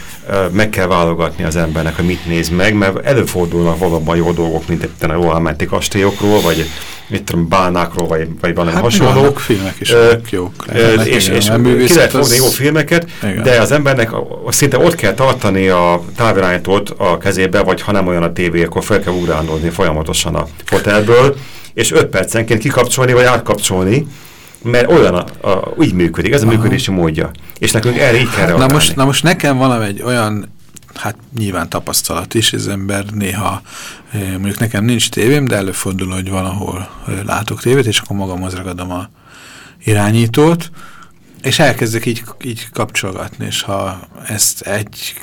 meg kell válogatni az embernek, hogy mit néz meg, mert előfordulnak valóban jó dolgok, mint egy a Rohamenti kastélyokról, vagy mit tudom, bálnákról, vagy, vagy valami hát hasonló. filmek is uh, jók. Uh, és és ki lehet fogni jó filmeket, igen. de az embernek szinte ott kell tartani a távirányítót a kezébe, vagy ha nem olyan a tévé, akkor fel kell ugrándozni folyamatosan a hotelből, és 5 percenként kikapcsolni, vagy átkapcsolni, mert olyan a, a, úgy működik, ez a Aha. működési módja. És nekünk erre így kell na most, na most nekem egy olyan hát nyilván tapasztalat is, az ember néha, mondjuk nekem nincs tévém, de előfordul, hogy valahol látok tévét, és akkor magamhoz ragadom a irányítót, és elkezdek így, így kapcsolgatni, és ha ezt egy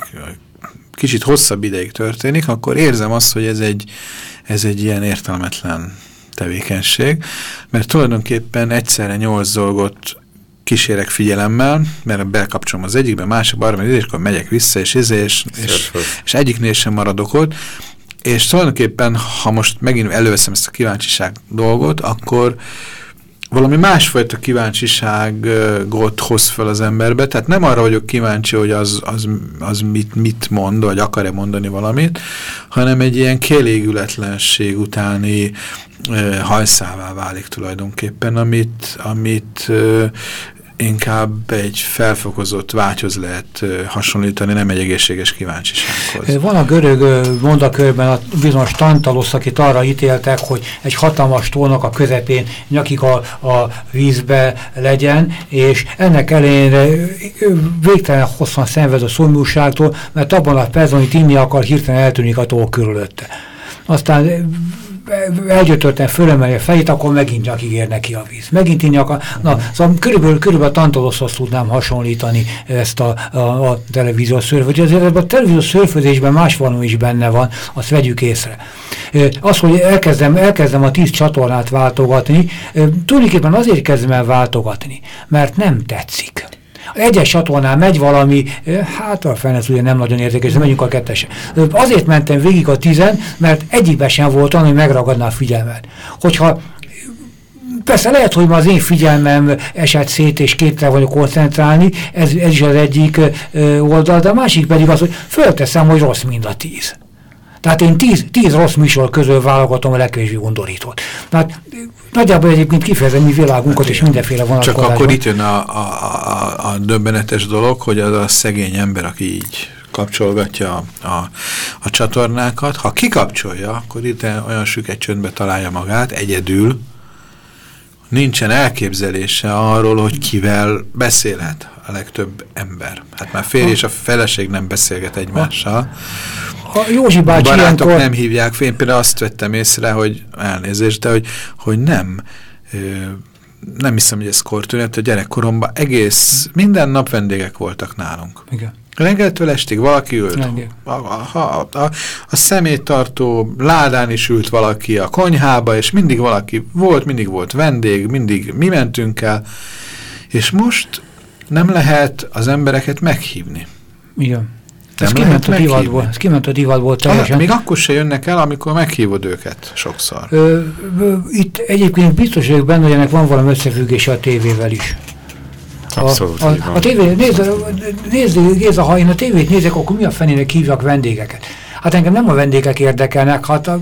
kicsit hosszabb ideig történik, akkor érzem azt, hogy ez egy, ez egy ilyen értelmetlen tevékenység, mert tulajdonképpen egyszerre nyolc dolgot kísérek figyelemmel, mert bekapcsolom az egyikbe, másikba, arra, és akkor megyek vissza, és izé, és, és, és egyiknél sem maradok ott, és tulajdonképpen, ha most megint előveszem ezt a kíváncsiság dolgot, akkor valami másfajta kíváncsiságot hoz fel az emberbe, tehát nem arra vagyok kíváncsi, hogy az, az, az mit, mit mond, vagy akar-e mondani valamit, hanem egy ilyen kélégületlenség utáni hajszává válik tulajdonképpen, amit, amit inkább egy felfokozott vágyhoz lehet hasonlítani, nem egy egészséges kíváncsisághoz. Van a görög mondakörben a bizonyos Tantalos, akit arra ítéltek, hogy egy hatalmas tónak a közepén nyakik a, a vízbe legyen, és ennek ellenére végtelen hosszan szenved a szomjúságtól, mert abban a percben, amit inni akar, hirtelen eltűnik a tó körülötte. Aztán elgyötörten fölemeli a fejét, akkor megint csak ígér neki a víz. Megint inni akar. Na, szóval körülbelül, körülbelül a Tantoloszhoz tudnám hasonlítani ezt a, a, a televíziós szörfözést. Ezért a televíziós szörfözésben más valami is benne van, azt vegyük észre. Az, hogy elkezdem, elkezdem a tíz csatornát váltogatni, tulajdonképpen azért kezdem el váltogatni, mert nem tetszik egyes csatornán megy valami, hát a fenez ugye nem nagyon érdekes, de menjünk a kettese. Azért mentem végig a tizen, mert egyikben sem volt ami megragadná a figyelmet. Hogyha Persze lehet, hogy ma az én figyelmem esett szét, és képtelen vagyok koncentrálni, ez, ez is az egyik oldal, de a másik pedig az, hogy fölteszem, hogy rossz mind a tíz. Tehát én tíz, tíz rossz műsor közül válogatom a legkevésbé undorítót. Tehát nagyjából egyébként kifejezem mi világunkat hát, és mindenféle vonatkozásban. Csak akkor itt jön a, a, a, a döbbenetes dolog, hogy az a szegény ember, aki így kapcsolgatja a, a, a csatornákat. Ha kikapcsolja, akkor itt olyan süket csöndbe találja magát, egyedül, nincsen elképzelése arról, hogy kivel beszélhet a legtöbb ember. Hát már férj és a feleség nem beszélget egymással. A Józsi bácsi barátok ilyenkor... nem hívják Én például azt vettem észre, hogy elnézést, de hogy, hogy nem nem hiszem, hogy ez kortűnet, a gyerekkoromban egész, minden nap vendégek voltak nálunk. Igen. Reggeltől estig valaki ült. A, a, a, a, a személytartó ládán is ült valaki, a konyhába, és mindig valaki volt, mindig volt vendég, mindig mi mentünk el, és most nem lehet az embereket meghívni. Igen. Ez kiment, a divatból, ez kiment a divatból teljesen. még akkor se jönnek el, amikor meghívod őket sokszor. Ö, ö, itt egyébként biztos vagyok benne, hogy ennek van valami összefüggése a tévével is. Abszolút. A, a, a tévé, nézd, nézd, Géza, ha én a tévét nézek, akkor mi a fenének hívjak vendégeket? Hát engem nem a vendégek érdekelnek, hát a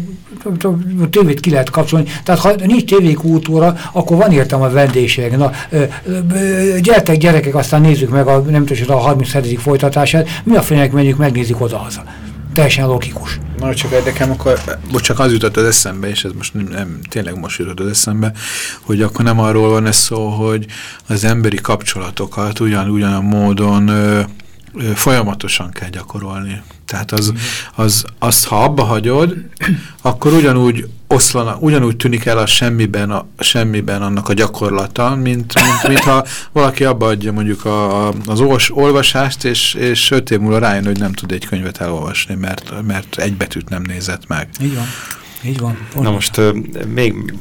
tévét ki lehet kapcsolni. Tehát ha nincs tévékultúra, akkor van értem a vendégség. Na, gyertek gyerekek, aztán nézzük meg a, nem tudom, a 37. folytatását. Mi a fenének menjünk, megnézik oda-haza teljesen logikus. Na, csak nekem akkor, most csak az jutott az eszembe, és ez most nem, nem, tényleg most jutott az eszembe, hogy akkor nem arról van ez szó, hogy az emberi kapcsolatokat ugyan, ugyan a módon ö, folyamatosan kell gyakorolni. Tehát az, az, azt, ha abba hagyod, akkor ugyanúgy oszlana, ugyanúgy tűnik el a semmiben, a semmiben annak a gyakorlata, mint, mint, mint ha valaki abba adja mondjuk a, a, az olvas, olvasást, és, és öt év múlva rájön, hogy nem tud egy könyvet elolvasni, mert, mert egy betűt nem nézett meg. Így van. Így van. Na most még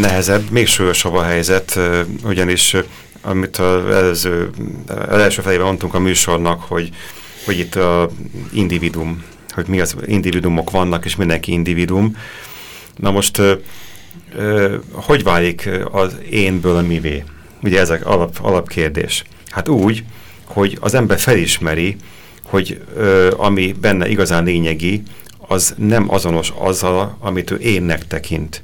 nehezebb, még súlyosabb a helyzet, ugyanis amit az előző, az első felében mondtunk a műsornak, hogy hogy itt a individum, hogy mi az individumok vannak, és mindenki individum. Na most ö, hogy válik az énből a mivé? Ugye ezek alap, alapkérdés. Hát úgy, hogy az ember felismeri, hogy ö, ami benne igazán lényegi, az nem azonos azzal, amit ő énnek tekint.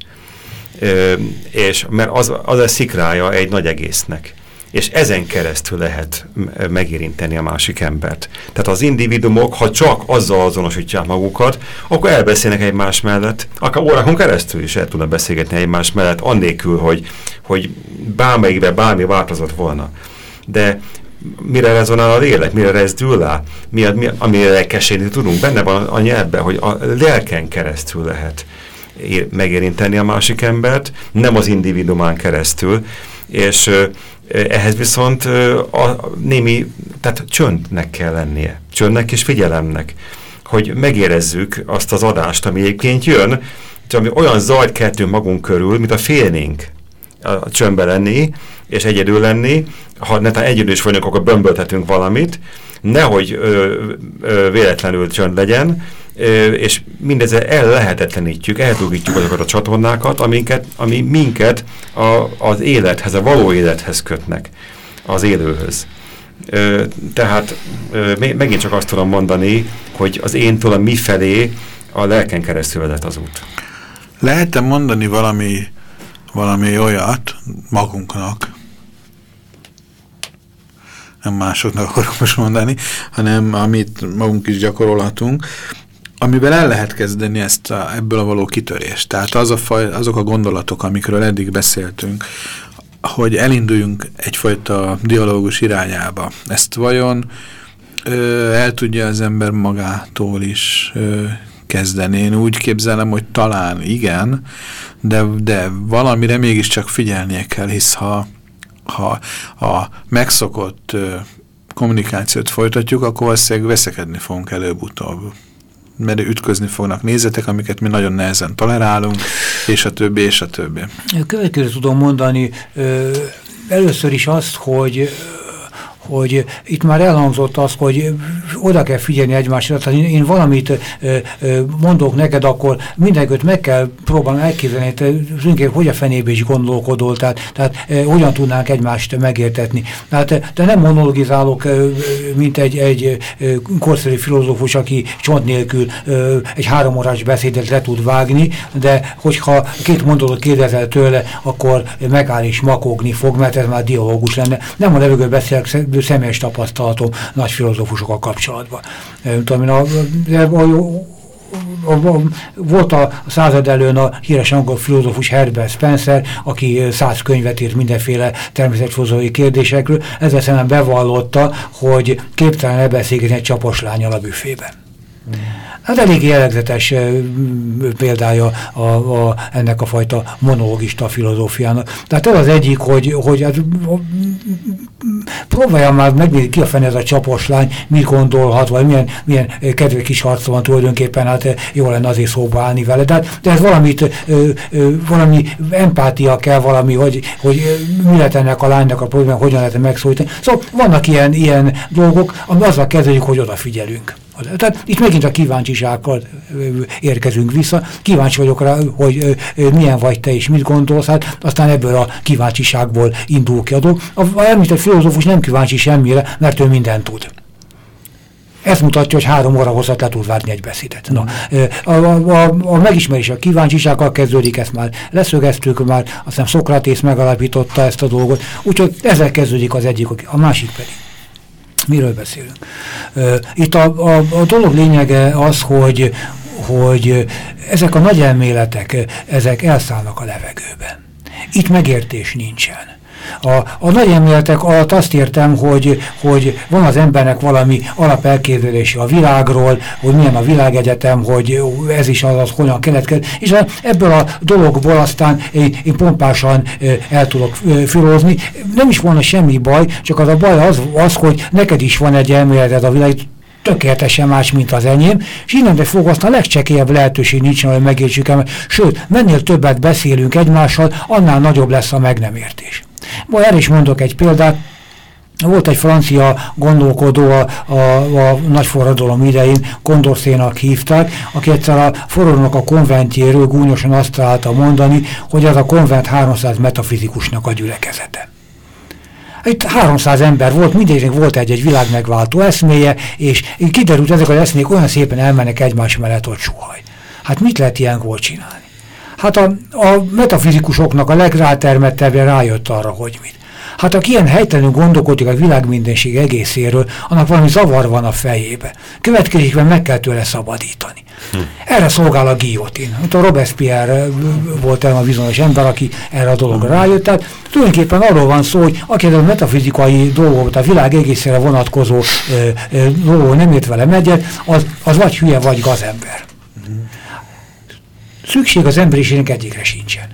Ö, és mert az, az a szikrája egy nagy egésznek és ezen keresztül lehet megérinteni a másik embert. Tehát az individumok, ha csak azzal azonosítják magukat, akkor elbeszélnek egymás mellett, akár órákon keresztül is el tudnak beszélgetni egymás mellett, annélkül, hogy, hogy bármelyikben bármi változott volna. De mire rezonál a lélek, mire rezdül rá, mi, mi, amire keserni tudunk, benne van a nyelvben, hogy a lelken keresztül lehet megérinteni a másik embert, nem az individumán keresztül, és ehhez viszont a némi, tehát csöndnek kell lennie, csöndnek és figyelemnek, hogy megérezzük azt az adást, ami egyébként jön, ami olyan zajt keltünk magunk körül, mint a félnénk. A csöndbe lenni, és egyedül lenni, ha netán egyedül is vagyunk, akkor bömböltetünk valamit, nehogy ö, ö, véletlenül csönd legyen, és mindezzel el lehetetlenítjük, eldugítjuk azokat a csatornákat, aminket, ami minket a, az élethez, a való élethez kötnek, az élőhöz. Tehát megint csak azt tudom mondani, hogy az éntől a mi felé a lelken keresztül vezet az út. Lehet-e mondani valami, valami olyat magunknak, nem másoknak akarok most mondani, hanem amit magunk is gyakorolhatunk, amivel el lehet kezdeni ezt a, ebből a való kitörést. Tehát az a faj, azok a gondolatok, amikről eddig beszéltünk, hogy elinduljunk egyfajta dialógus irányába. Ezt vajon ö, el tudja az ember magától is ö, kezdeni. Én úgy képzelem, hogy talán igen, de, de valamire mégiscsak figyelnie kell, hisz ha, ha a megszokott ö, kommunikációt folytatjuk, akkor valószínűleg veszekedni fogunk előbb-utóbb mert ütközni fognak nézetek, amiket mi nagyon nehezen tolerálunk, és a többi, és a többi. Következő tudom mondani, először is azt, hogy hogy itt már elhangzott az, hogy oda kell figyelni egymásra, tehát én, én valamit ö, ö, mondok neked, akkor mindenkit meg kell próbálni elképzelni, hogy hogy a fenébe is gondolkodol, tehát, tehát ö, hogyan tudnánk egymást megértetni. Tehát, de nem monologizálok, ö, mint egy, egy ö, korszerű filozófus, aki csont nélkül ö, egy három órás beszédet le tud vágni, de hogyha két mondatot kérdezel tőle, akkor megáll és makogni fog, mert ez már dialógus lenne. Nem a levegő beszélek, személyes tapasztalatom nagy filozófusokkal kapcsolatban. Tudom, a, a, a, a, volt a század előn a híres angol filozófus Herbert Spencer, aki száz könyvet írt mindenféle természetfilozófiai kérdésekről, ezzel szemben bevallotta, hogy képtelen lebeszélgetni egy csapos lányal a büfében. Mm. Hát elég jellegzetes példája a, a, ennek a fajta monologista filozófiának. Tehát ez az egyik, hogy, hogy hát, próbálja már megnézni ki a fene ez a csapos lány, mit gondolhat, vagy milyen, milyen kedves kis harca van tulajdonképpen, hát jó lenne azért szóba állni vele. De, de ez valamit, valami empátia kell, valami, hogy, hogy mi lehet ennek a lánynak a probléma, hogyan lehet megszólítani. Szóval vannak ilyen, ilyen dolgok, ami azzal kezdődik, hogy odafigyelünk. Tehát itt megint a kíváncsisággal érkezünk vissza. Kíváncsi vagyok rá, hogy milyen vagy te és mit gondolsz, hát aztán ebből a kíváncsiságból indul ki a dolog. A említett filozófus nem kíváncsi semmire, mert ő mindent tud. Ez mutatja, hogy három óra hosszat le tud várni egy beszédet. Na, a, a, a, megismerés a kíváncsisággal kezdődik, ezt már leszögeztük, már aztán Szokratész megalapította ezt a dolgot, úgyhogy ezzel kezdődik az egyik, a másik pedig miről beszélünk? Itt a, a, a dolog lényege az, hogy, hogy ezek a nagy elméletek, ezek elszállnak a levegőben. Itt megértés nincsen. A, a nagy emléletek alatt azt értem, hogy, hogy van az embernek valami alapelképzelése a világról, hogy milyen a világegyetem, hogy ez is az, az hogyan keletkezik, és ebből a dologból aztán én, én pompásan el tudok filózni. Nem is volna semmi baj, csak az a baj az, az hogy neked is van egy elméleted a világ, tökéletesen más, mint az enyém, és innentől fogva azt a legcsekélyebb lehetőség nincs, hogy megértsük el, sőt, mennél többet beszélünk egymással, annál nagyobb lesz a meg nem értés. Majd el is mondok egy példát, volt egy francia gondolkodó a, a, a nagy forradalom idején, Kondorszénak hívták, aki egyszer a forradalomnak a konventjéről gúnyosan azt találta mondani, hogy az a konvent 300 metafizikusnak a gyülekezete. Itt 300 ember volt, mindegyiknek volt egy-egy világmegváltó eszméje, és kiderült, ezek az eszmék olyan szépen elmennek egymás mellett, hogy suhaj. Hát mit lehet ilyenkor csinálni? Hát a, a metafizikusoknak a legrátermettebben rájött arra, hogy mit. Hát aki ilyen helytelenül gondolkodik a világ mindenség egészéről, annak valami zavar van a fejébe. Következésben meg kell tőle szabadítani. Hm. Erre szolgál a guillotine. A Robespierre volt el a bizonyos ember, aki erre a dologra hm. rájött. Tehát tulajdonképpen arról van szó, hogy aki a metafizikai dolgok, a világ egészére vonatkozó dolgok nem ért vele megyet, az, az vagy hülye, vagy gazember. Szükség az emberiségnek egyikre sincsen.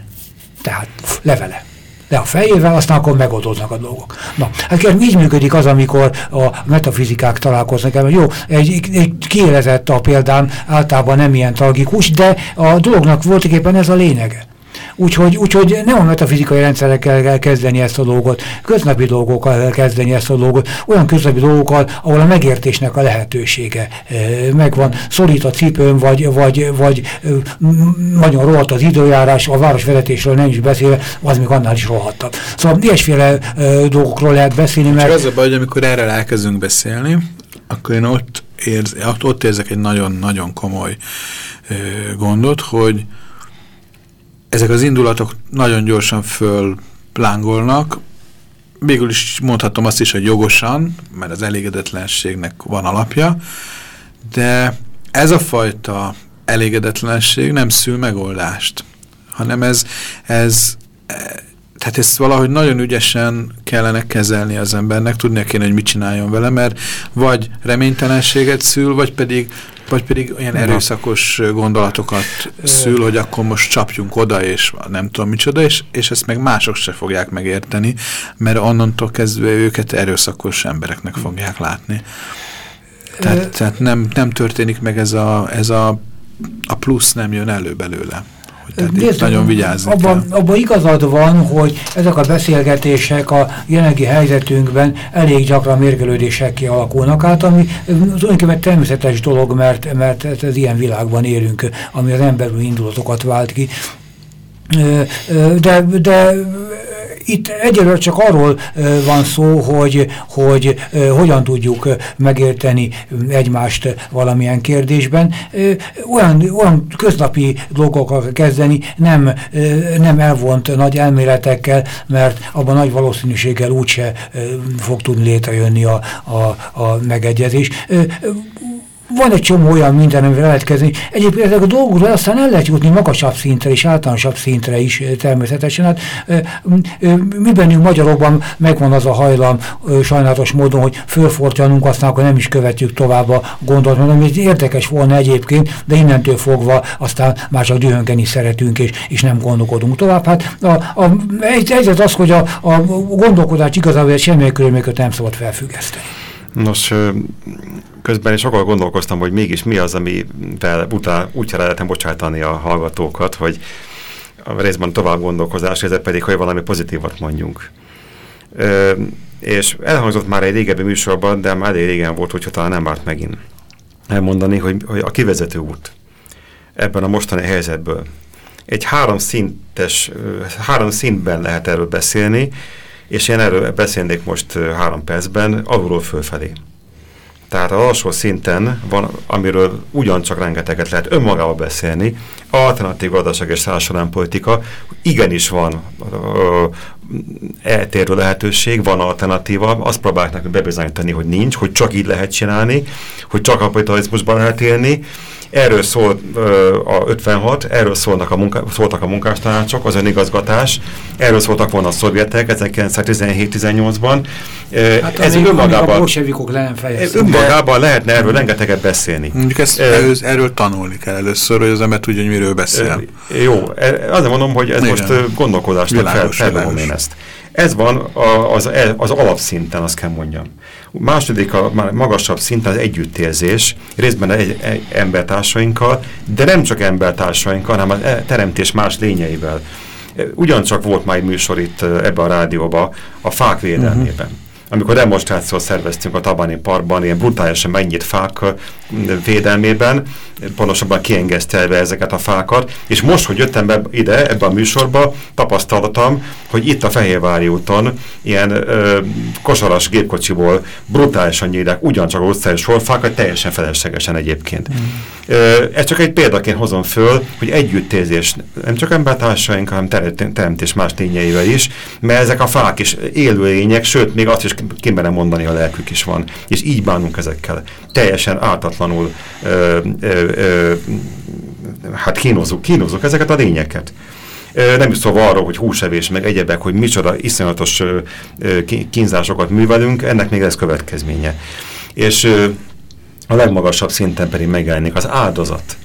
Tehát levele. Le a fejével, aztán akkor megoldódnak a dolgok. Na, hát így működik az, amikor a metafizikák találkoznak. Jó, egy, egy kiélezett a példám, általában nem ilyen tragikus, de a dolognak voltaképpen ez a lényege. Úgyhogy, úgyhogy nem a metafizikai rendszerekkel kell kezdeni ezt a dolgot, köznapi dolgokkal kell kezdeni ezt a dolgot, olyan köznapi dolgokkal, ahol a megértésnek a lehetősége megvan. Szorít a cipőm, vagy, vagy, vagy nagyon rohadt az időjárás, a városvezetésről nem is beszélve, az még annál is rohadtabb. Szóval ilyesféle dolgokról lehet beszélni, mert... Csak az a baj, hogy amikor erről elkezdünk beszélni, akkor én ott, érz, ott érzek egy nagyon-nagyon komoly gondot, hogy ezek az indulatok nagyon gyorsan fölplángolnak, végül is mondhatom azt is, hogy jogosan, mert az elégedetlenségnek van alapja, de ez a fajta elégedetlenség nem szül megoldást, hanem ez, ez tehát ezt valahogy nagyon ügyesen kellene kezelni az embernek, tudnia kéne, hogy mit csináljon vele, mert vagy reménytelenséget szül, vagy pedig vagy pedig olyan erőszakos gondolatokat szül, hogy akkor most csapjunk oda, és nem tudom micsoda, és, és ezt meg mások se fogják megérteni, mert onnantól kezdve őket erőszakos embereknek fogják látni. Tehát, tehát nem, nem történik meg ez a, ez a, a plusz nem jön elő belőle. Tehát Nézd, nagyon vigyázni abban, kell. Abban igazad van, hogy ezek a beszélgetések a jelenlegi helyzetünkben elég gyakran mérgelődések kialakulnak át, ami tulajdonképpen természetes dolog, mert, mert ez ilyen világban élünk, ami az emberből indulatokat vált ki. De, de itt egyelőre csak arról van szó, hogy, hogy hogyan tudjuk megérteni egymást valamilyen kérdésben. Olyan, olyan köznapi dolgokkal kezdeni, nem, nem elvont nagy elméletekkel, mert abban nagy valószínűséggel úgyse fog tudni létrejönni a, a, a megegyezés van egy csomó olyan minden, amivel lehet kezdeni. Egyébként ezek a dolgokról aztán el lehet jutni magasabb szintre és általánosabb szintre is természetesen. Hát, mi bennünk magyarokban megvan az a hajlam sajnálatos módon, hogy fölfortyanunk, aztán akkor nem is követjük tovább a. Mondom, ez érdekes volna egyébként, de innentől fogva aztán már csak dühöngeni szeretünk, és, és nem gondolkodunk tovább. Hát a, a, egy, az, hogy a, a gondolkodás igazából semmilyen körülményeket nem szabad felfüggeszteni. Nos, közben is sokkal gondolkoztam, hogy mégis mi az, amivel utána úgy lehetem bocsátani a hallgatókat, hogy a részben tovább gondolkozás, ez pedig, hogy valami pozitívat mondjunk. Ö, és elhangzott már egy régebbi műsorban, de már elég régen volt, hogyha talán nem várt megint elmondani, hogy, hogy a kivezető út ebben a mostani helyzetből. Egy három szintes, három szintben lehet erről beszélni, és én erről beszélnék most három percben, alulról fölfelé. Tehát az alsó szinten van, amiről ugyancsak rengeteget lehet önmagával beszélni, alternatív gazdaság és politika, igenis van eltérő lehetőség, van alternatíva, azt próbálják nekünk bebizonyítani, hogy nincs, hogy csak így lehet csinálni, hogy csak a kapitalizmusban lehet élni, Erről szól ö, a 56, erről szólnak a munka, szóltak a munkástanácsok, az önigazgatás, erről szóltak volna a szovjetek 1917-18-ban. Hát ez önmagában, a bolsevikok le nem Önmagában lehetne erről rengeteget beszélni. Mondjuk ezt e, erről, erről tanulni kell először, hogy az ember tudja, hogy miről beszél. E, jó, azért mondom, hogy ez Igen. most gondolkodásnak fel, fel én ezt. Ez van az, az alapszinten, azt kell mondjam. Második, a magasabb szinten az együttérzés, részben egy, egy embertársainkkal, de nem csak embertársainkkal, hanem a teremtés más lényeivel. Ugyancsak volt már egy műsor itt ebben a rádióban a fák védelmében. Uh -huh amikor demonstrációt szerveztünk a Tabani Parkban, ilyen brutálisan mennyit fák védelmében, pontosabban kiengesztelve ezeket a fákat, és most, hogy jöttem be ide, ebbe a műsorba, tapasztaltam, hogy itt a Fehérvári úton ilyen ö, kosaras gépkocsiból brutálisan nyílják ugyancsak a utcai sorfákat, teljesen feleslegesen egyébként. Mm. Ö, ez csak egy példaként hozom föl, hogy együttérzés nem csak embertársaink, hanem teremtés más tényeivel is, mert ezek a fák is élőlények, sőt, még azt is kimerem mondani, a lelkük is van. És így bánunk ezekkel. Teljesen ártatlanul hát kínozunk, kínozunk ezeket a lényeket. Nem is szóval arról, hogy húsevés, meg egyebek, hogy micsoda iszonyatos kínzásokat művelünk, ennek még ez következménye. És a legmagasabb szinten pedig megjelenik az áldozat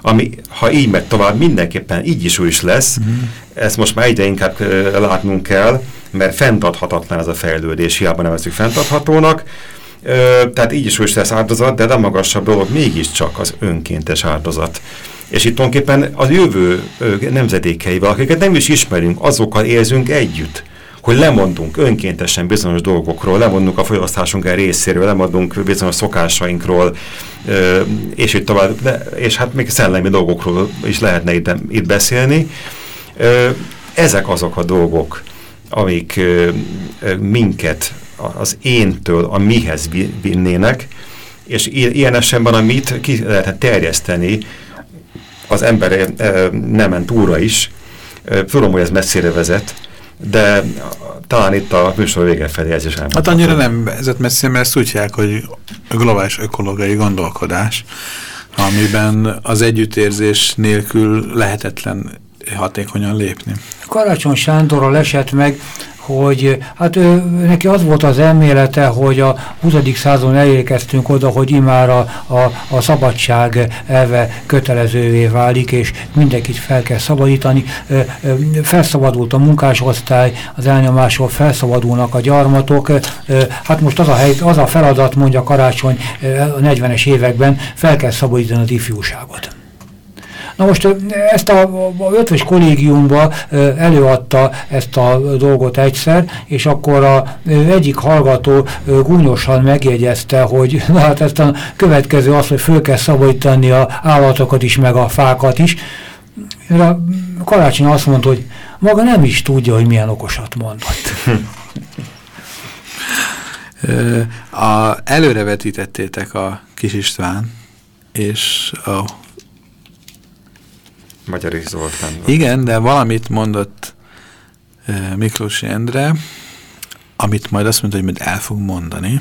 ami, ha így megy tovább, mindenképpen így is úgy is lesz. -huh. ezt most már egyre inkább látnunk kell, mert fenntarthatatlan ez a fejlődés, hiába nevezzük fenntarthatónak, tehát így is úgy lesz áldozat, de a magasabb dolog mégiscsak az önkéntes áldozat. És itt tulajdonképpen az jövő nemzedékeivel, akiket nem is ismerünk, azokkal érzünk együtt hogy lemondunk önkéntesen bizonyos dolgokról, lemondunk a fogyasztásunk el részéről, lemondunk bizonyos szokásainkról, és így tovább, és hát még szellemi dolgokról is lehetne itt, itt beszélni. Ezek azok a dolgok, amik minket az éntől a mihez vinnének, és ilyen esetben a mit ki lehetne terjeszteni az ember nemen túra is. Tudom, hogy ez messzire vezet, de talán itt a műsor vége felé ez is elmondható. Hát annyira nem vezet messzire, mert ezt úgy hívják, hogy globális ökológiai gondolkodás, amiben az együttérzés nélkül lehetetlen hatékonyan lépni. Karácsony Sándorral esett meg hogy hát ő, neki az volt az elmélete, hogy a 20. századon elérkeztünk oda, hogy imár a, a, szabadság elve kötelezővé válik, és mindenkit fel kell szabadítani. Felszabadult a munkásosztály, az elnyomásról felszabadulnak a gyarmatok. Hát most az a, hely, az a feladat, mondja Karácsony a 40-es években, fel kell szabadítani az ifjúságot. Na most ezt a, a ötvös kollégiumba előadta ezt a dolgot egyszer, és akkor a egyik hallgató gúnyosan megjegyezte, hogy na hát ezt a következő az, hogy föl kell szabadítani a állatokat is, meg a fákat is. A karácsony azt mondta, hogy maga nem is tudja, hogy milyen okosat mondott. a, előrevetítettétek a Kis István, és a... Magyari Zoltán. Igen, de valamit mondott Miklós Endre, amit majd azt mondta, hogy majd el fog mondani,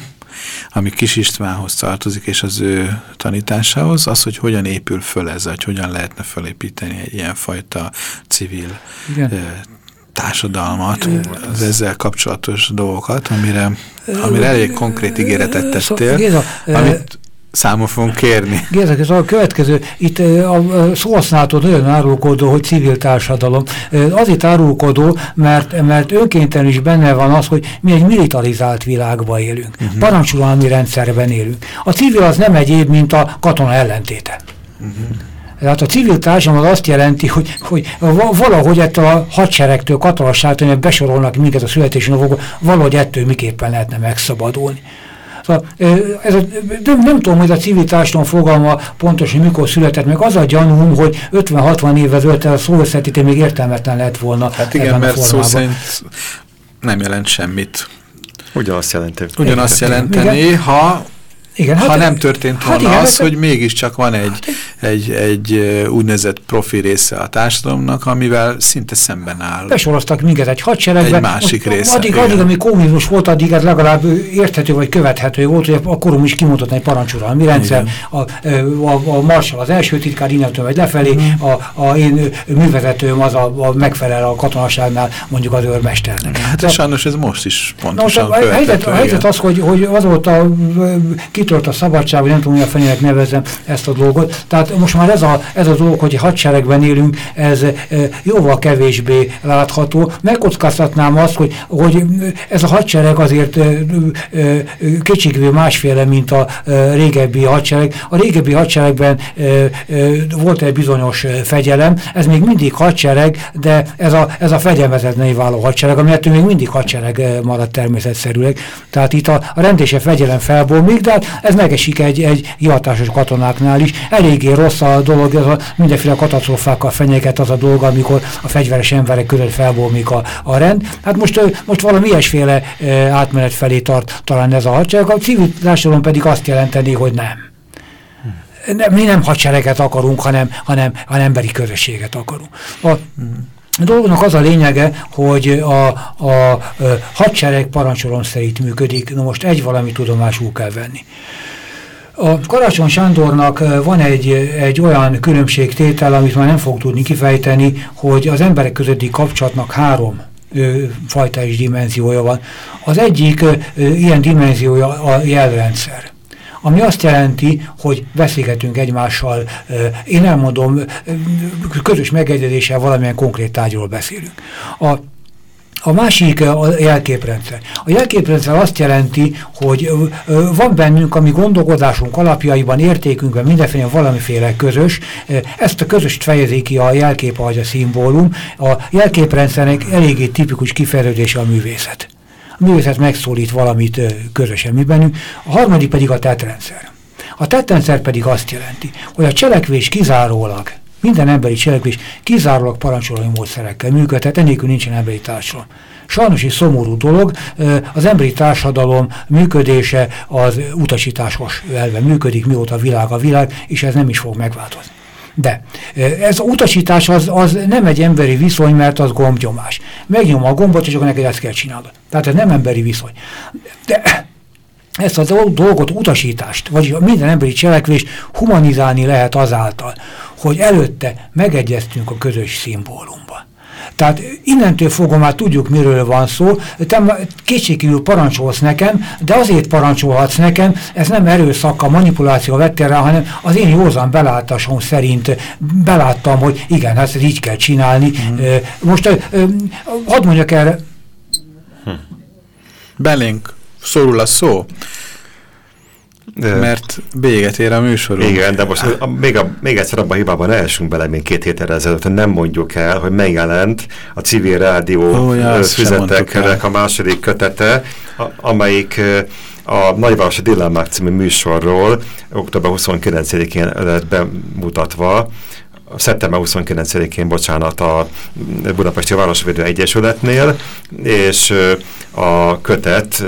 ami Kis Istvánhoz tartozik, és az ő tanításához, az, hogy hogyan épül föl ez, hogy hogyan lehetne fölépíteni egy ilyenfajta civil Igen. társadalmat, az ezzel kapcsolatos dolgokat, amire, amire elég konkrét ígéretet tettél, amit számon fogunk kérni. Gézek, ez a következő, itt a szó használatod nagyon árulkodó, hogy civil társadalom. Azért árulkodó, mert, mert önkénten is benne van az, hogy mi egy militarizált világban élünk. Uh mhm. -huh. Parancsolóan rendszerben élünk. A civil az nem egyéb, mint a katona ellentéte. Uh mhm. -huh. Tehát a civil társadalom az azt jelenti, hogy, hogy valahogy ettől a hadseregtől, katonasságtól, hogy besorolnak minket a születési napokon, valahogy ettől miképpen lehetne megszabadulni. Szóval, ez a, nem, nem tudom, hogy a civil társadalom fogalma pontosan mikor született, meg az a gyanúm, hogy 50-60 évvel ezelőtt a szó még értelmetlen lett volna. Hát igen, mert szó szerint nem jelent semmit. Ugyanazt jelenti. Ugyanazt jelenteni, ha igen, hát, ha nem történt hát volna hát igen, az, hogy mégiscsak van egy, hát, egy, egy úgynevezett profi része a társadalomnak, amivel szinte szemben áll. Besoroztak minket egy hadseregbe. Egy másik része. Addig, addig, ami kommunizmus volt, addig ez legalább érthető vagy követhető volt, hogy a korom is kimondott egy parancsuralmi rendszer, a, a, a marsal az első titkár innentől vagy lefelé, mm. a, a én művezetőm az a, a megfelel a katonaságnál mondjuk az őrmesternek. Hát de sajnos ez most is pontosan Na, a, helyzet, a helyzet az, hogy, hogy azóta kitört a szabadság, vagy nem tudom, hogy a fenyének nevezem ezt a dolgot. Tehát most már ez a, ez a dolog, hogy hadseregben élünk, ez e, jóval kevésbé látható. Megkockáztatnám azt, hogy, hogy ez a hadsereg azért e, e, kicsikvő másféle, mint a e, régebbi hadsereg. A régebbi hadseregben e, e, volt egy bizonyos fegyelem, ez még mindig hadsereg, de ez a, ez a fegyelmezetlenül váló hadsereg, ami ettől még mindig hadsereg maradt természetszerűleg. Tehát itt a, a rendése fegyelem felbomlik, de hát ez megesik egy, egy hivatásos katonáknál is. Eléggé rossz a dolog, ez a mindenféle katasztrófákkal fenyeget az a dolog, amikor a fegyveres emberek között felbomlik a, a rend. Hát most, most valami ilyesféle átmenet felé tart talán ez a hadsereg, a civil társadalom pedig azt jelenteni, hogy nem. nem mi nem hadsereget akarunk, hanem, hanem, hanem emberi közösséget akarunk. A, a dolognak az a lényege, hogy a, a, a hadsereg parancsolom szerint működik. Na most egy valami tudomásul kell venni. A Karácsony Sándornak van egy, egy olyan különbségtétel, amit már nem fog tudni kifejteni, hogy az emberek közötti kapcsolatnak három fajta is dimenziója van. Az egyik ilyen dimenziója a jelrendszer ami azt jelenti, hogy beszélgetünk egymással, én elmondom, közös megegyezéssel valamilyen konkrét tárgyról beszélünk. A a másik a jelképrendszer. A jelképrendszer azt jelenti, hogy van bennünk, ami gondolkodásunk alapjaiban, értékünkben mindenféle valamiféle közös, ezt a közöst fejezi ki a jelkép, vagy a szimbólum. A jelképrendszernek eléggé tipikus kifejezése a művészet. A művészet megszólít valamit közösen mi bennünk. A harmadik pedig a tetrendszer. A tetrendszer pedig azt jelenti, hogy a cselekvés kizárólag minden emberi cselekvés kizárólag parancsolói módszerekkel működhet, ennélkül nincsen emberi társadalom. Sajnos is szomorú dolog, az emberi társadalom működése az utasításos elve működik, mióta a világ a világ, és ez nem is fog megváltozni. De ez utasítás az, az nem egy emberi viszony, mert az gombgyomás. Megnyom a gombot, és akkor neked ezt kell csinálni. Tehát ez nem emberi viszony. De ezt a dolgot, utasítást, vagyis minden emberi cselekvést humanizálni lehet azáltal, hogy előtte megegyeztünk a közös szimbólumban. Tehát innentől fogom már tudjuk, miről van szó, te kétségkívül parancsolsz nekem, de azért parancsolhatsz nekem, ez nem erőszak, manipuláció vettél rá, hanem az én józan belátásom szerint beláttam, hogy igen, ezt így kell csinálni. Mm. Most hadd mondjak erre. Hm. Belénk szorul a szó. Mert véget ér a műsorunk. Igen, de most a, még, a, még egyszer abban a hibában elsünk bele, mint két héttel ezelőtt, nem mondjuk el, hogy megjelent a civil rádió oh, füzeteknek a második kötete, a, amelyik a Nagyvárosi Dilemmák című műsorról október 29-én lett bemutatva, szeptember 29-én, bocsánat, a Budapesti Városvédő Egyesületnél, és a kötet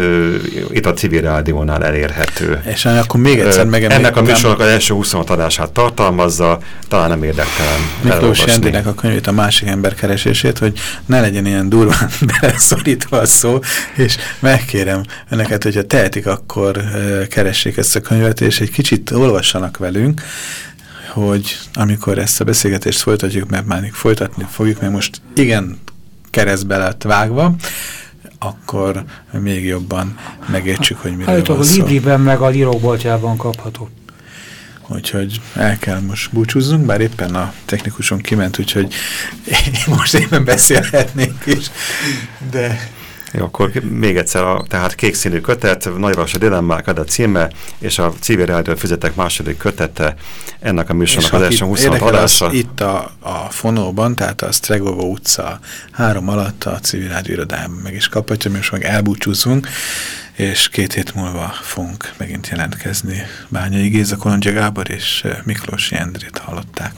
itt a civil rádiónál elérhető. És akkor még egyszer megemlítem. Ennek a műsornak az első 26 adását tartalmazza, talán nem érdektelen Miklós Jendinek a könyvét, a másik ember keresését, hogy ne legyen ilyen durván beleszorítva a szó, és megkérem önöket, hogyha tehetik, akkor keressék ezt a könyvet, és egy kicsit olvassanak velünk, hogy amikor ezt a beszélgetést folytatjuk, mert már folytatni fogjuk, mert most igen keresztbe lett vágva, akkor még jobban megértsük, hogy miről hát, van szó. A Libriben meg a írókboltjában kapható. Úgyhogy el kell most búcsúzzunk, bár éppen a technikuson kiment, úgyhogy én most éppen beszélhetnék is, de jó, akkor még egyszer, a, tehát kék színű kötet, Nagyvas a dilemmák a címe, és a civil rádió füzetek második kötete, ennek a műsornak az első 26 adása. Itt a, a fonóban, tehát a Stregovo utca három alatt a civil rádió irodában meg is kaphatja, most meg elbúcsúzunk, és két hét múlva fogunk megint jelentkezni. Bányai Géza, Kolondzsia Gábor és Miklós Jendrit hallották.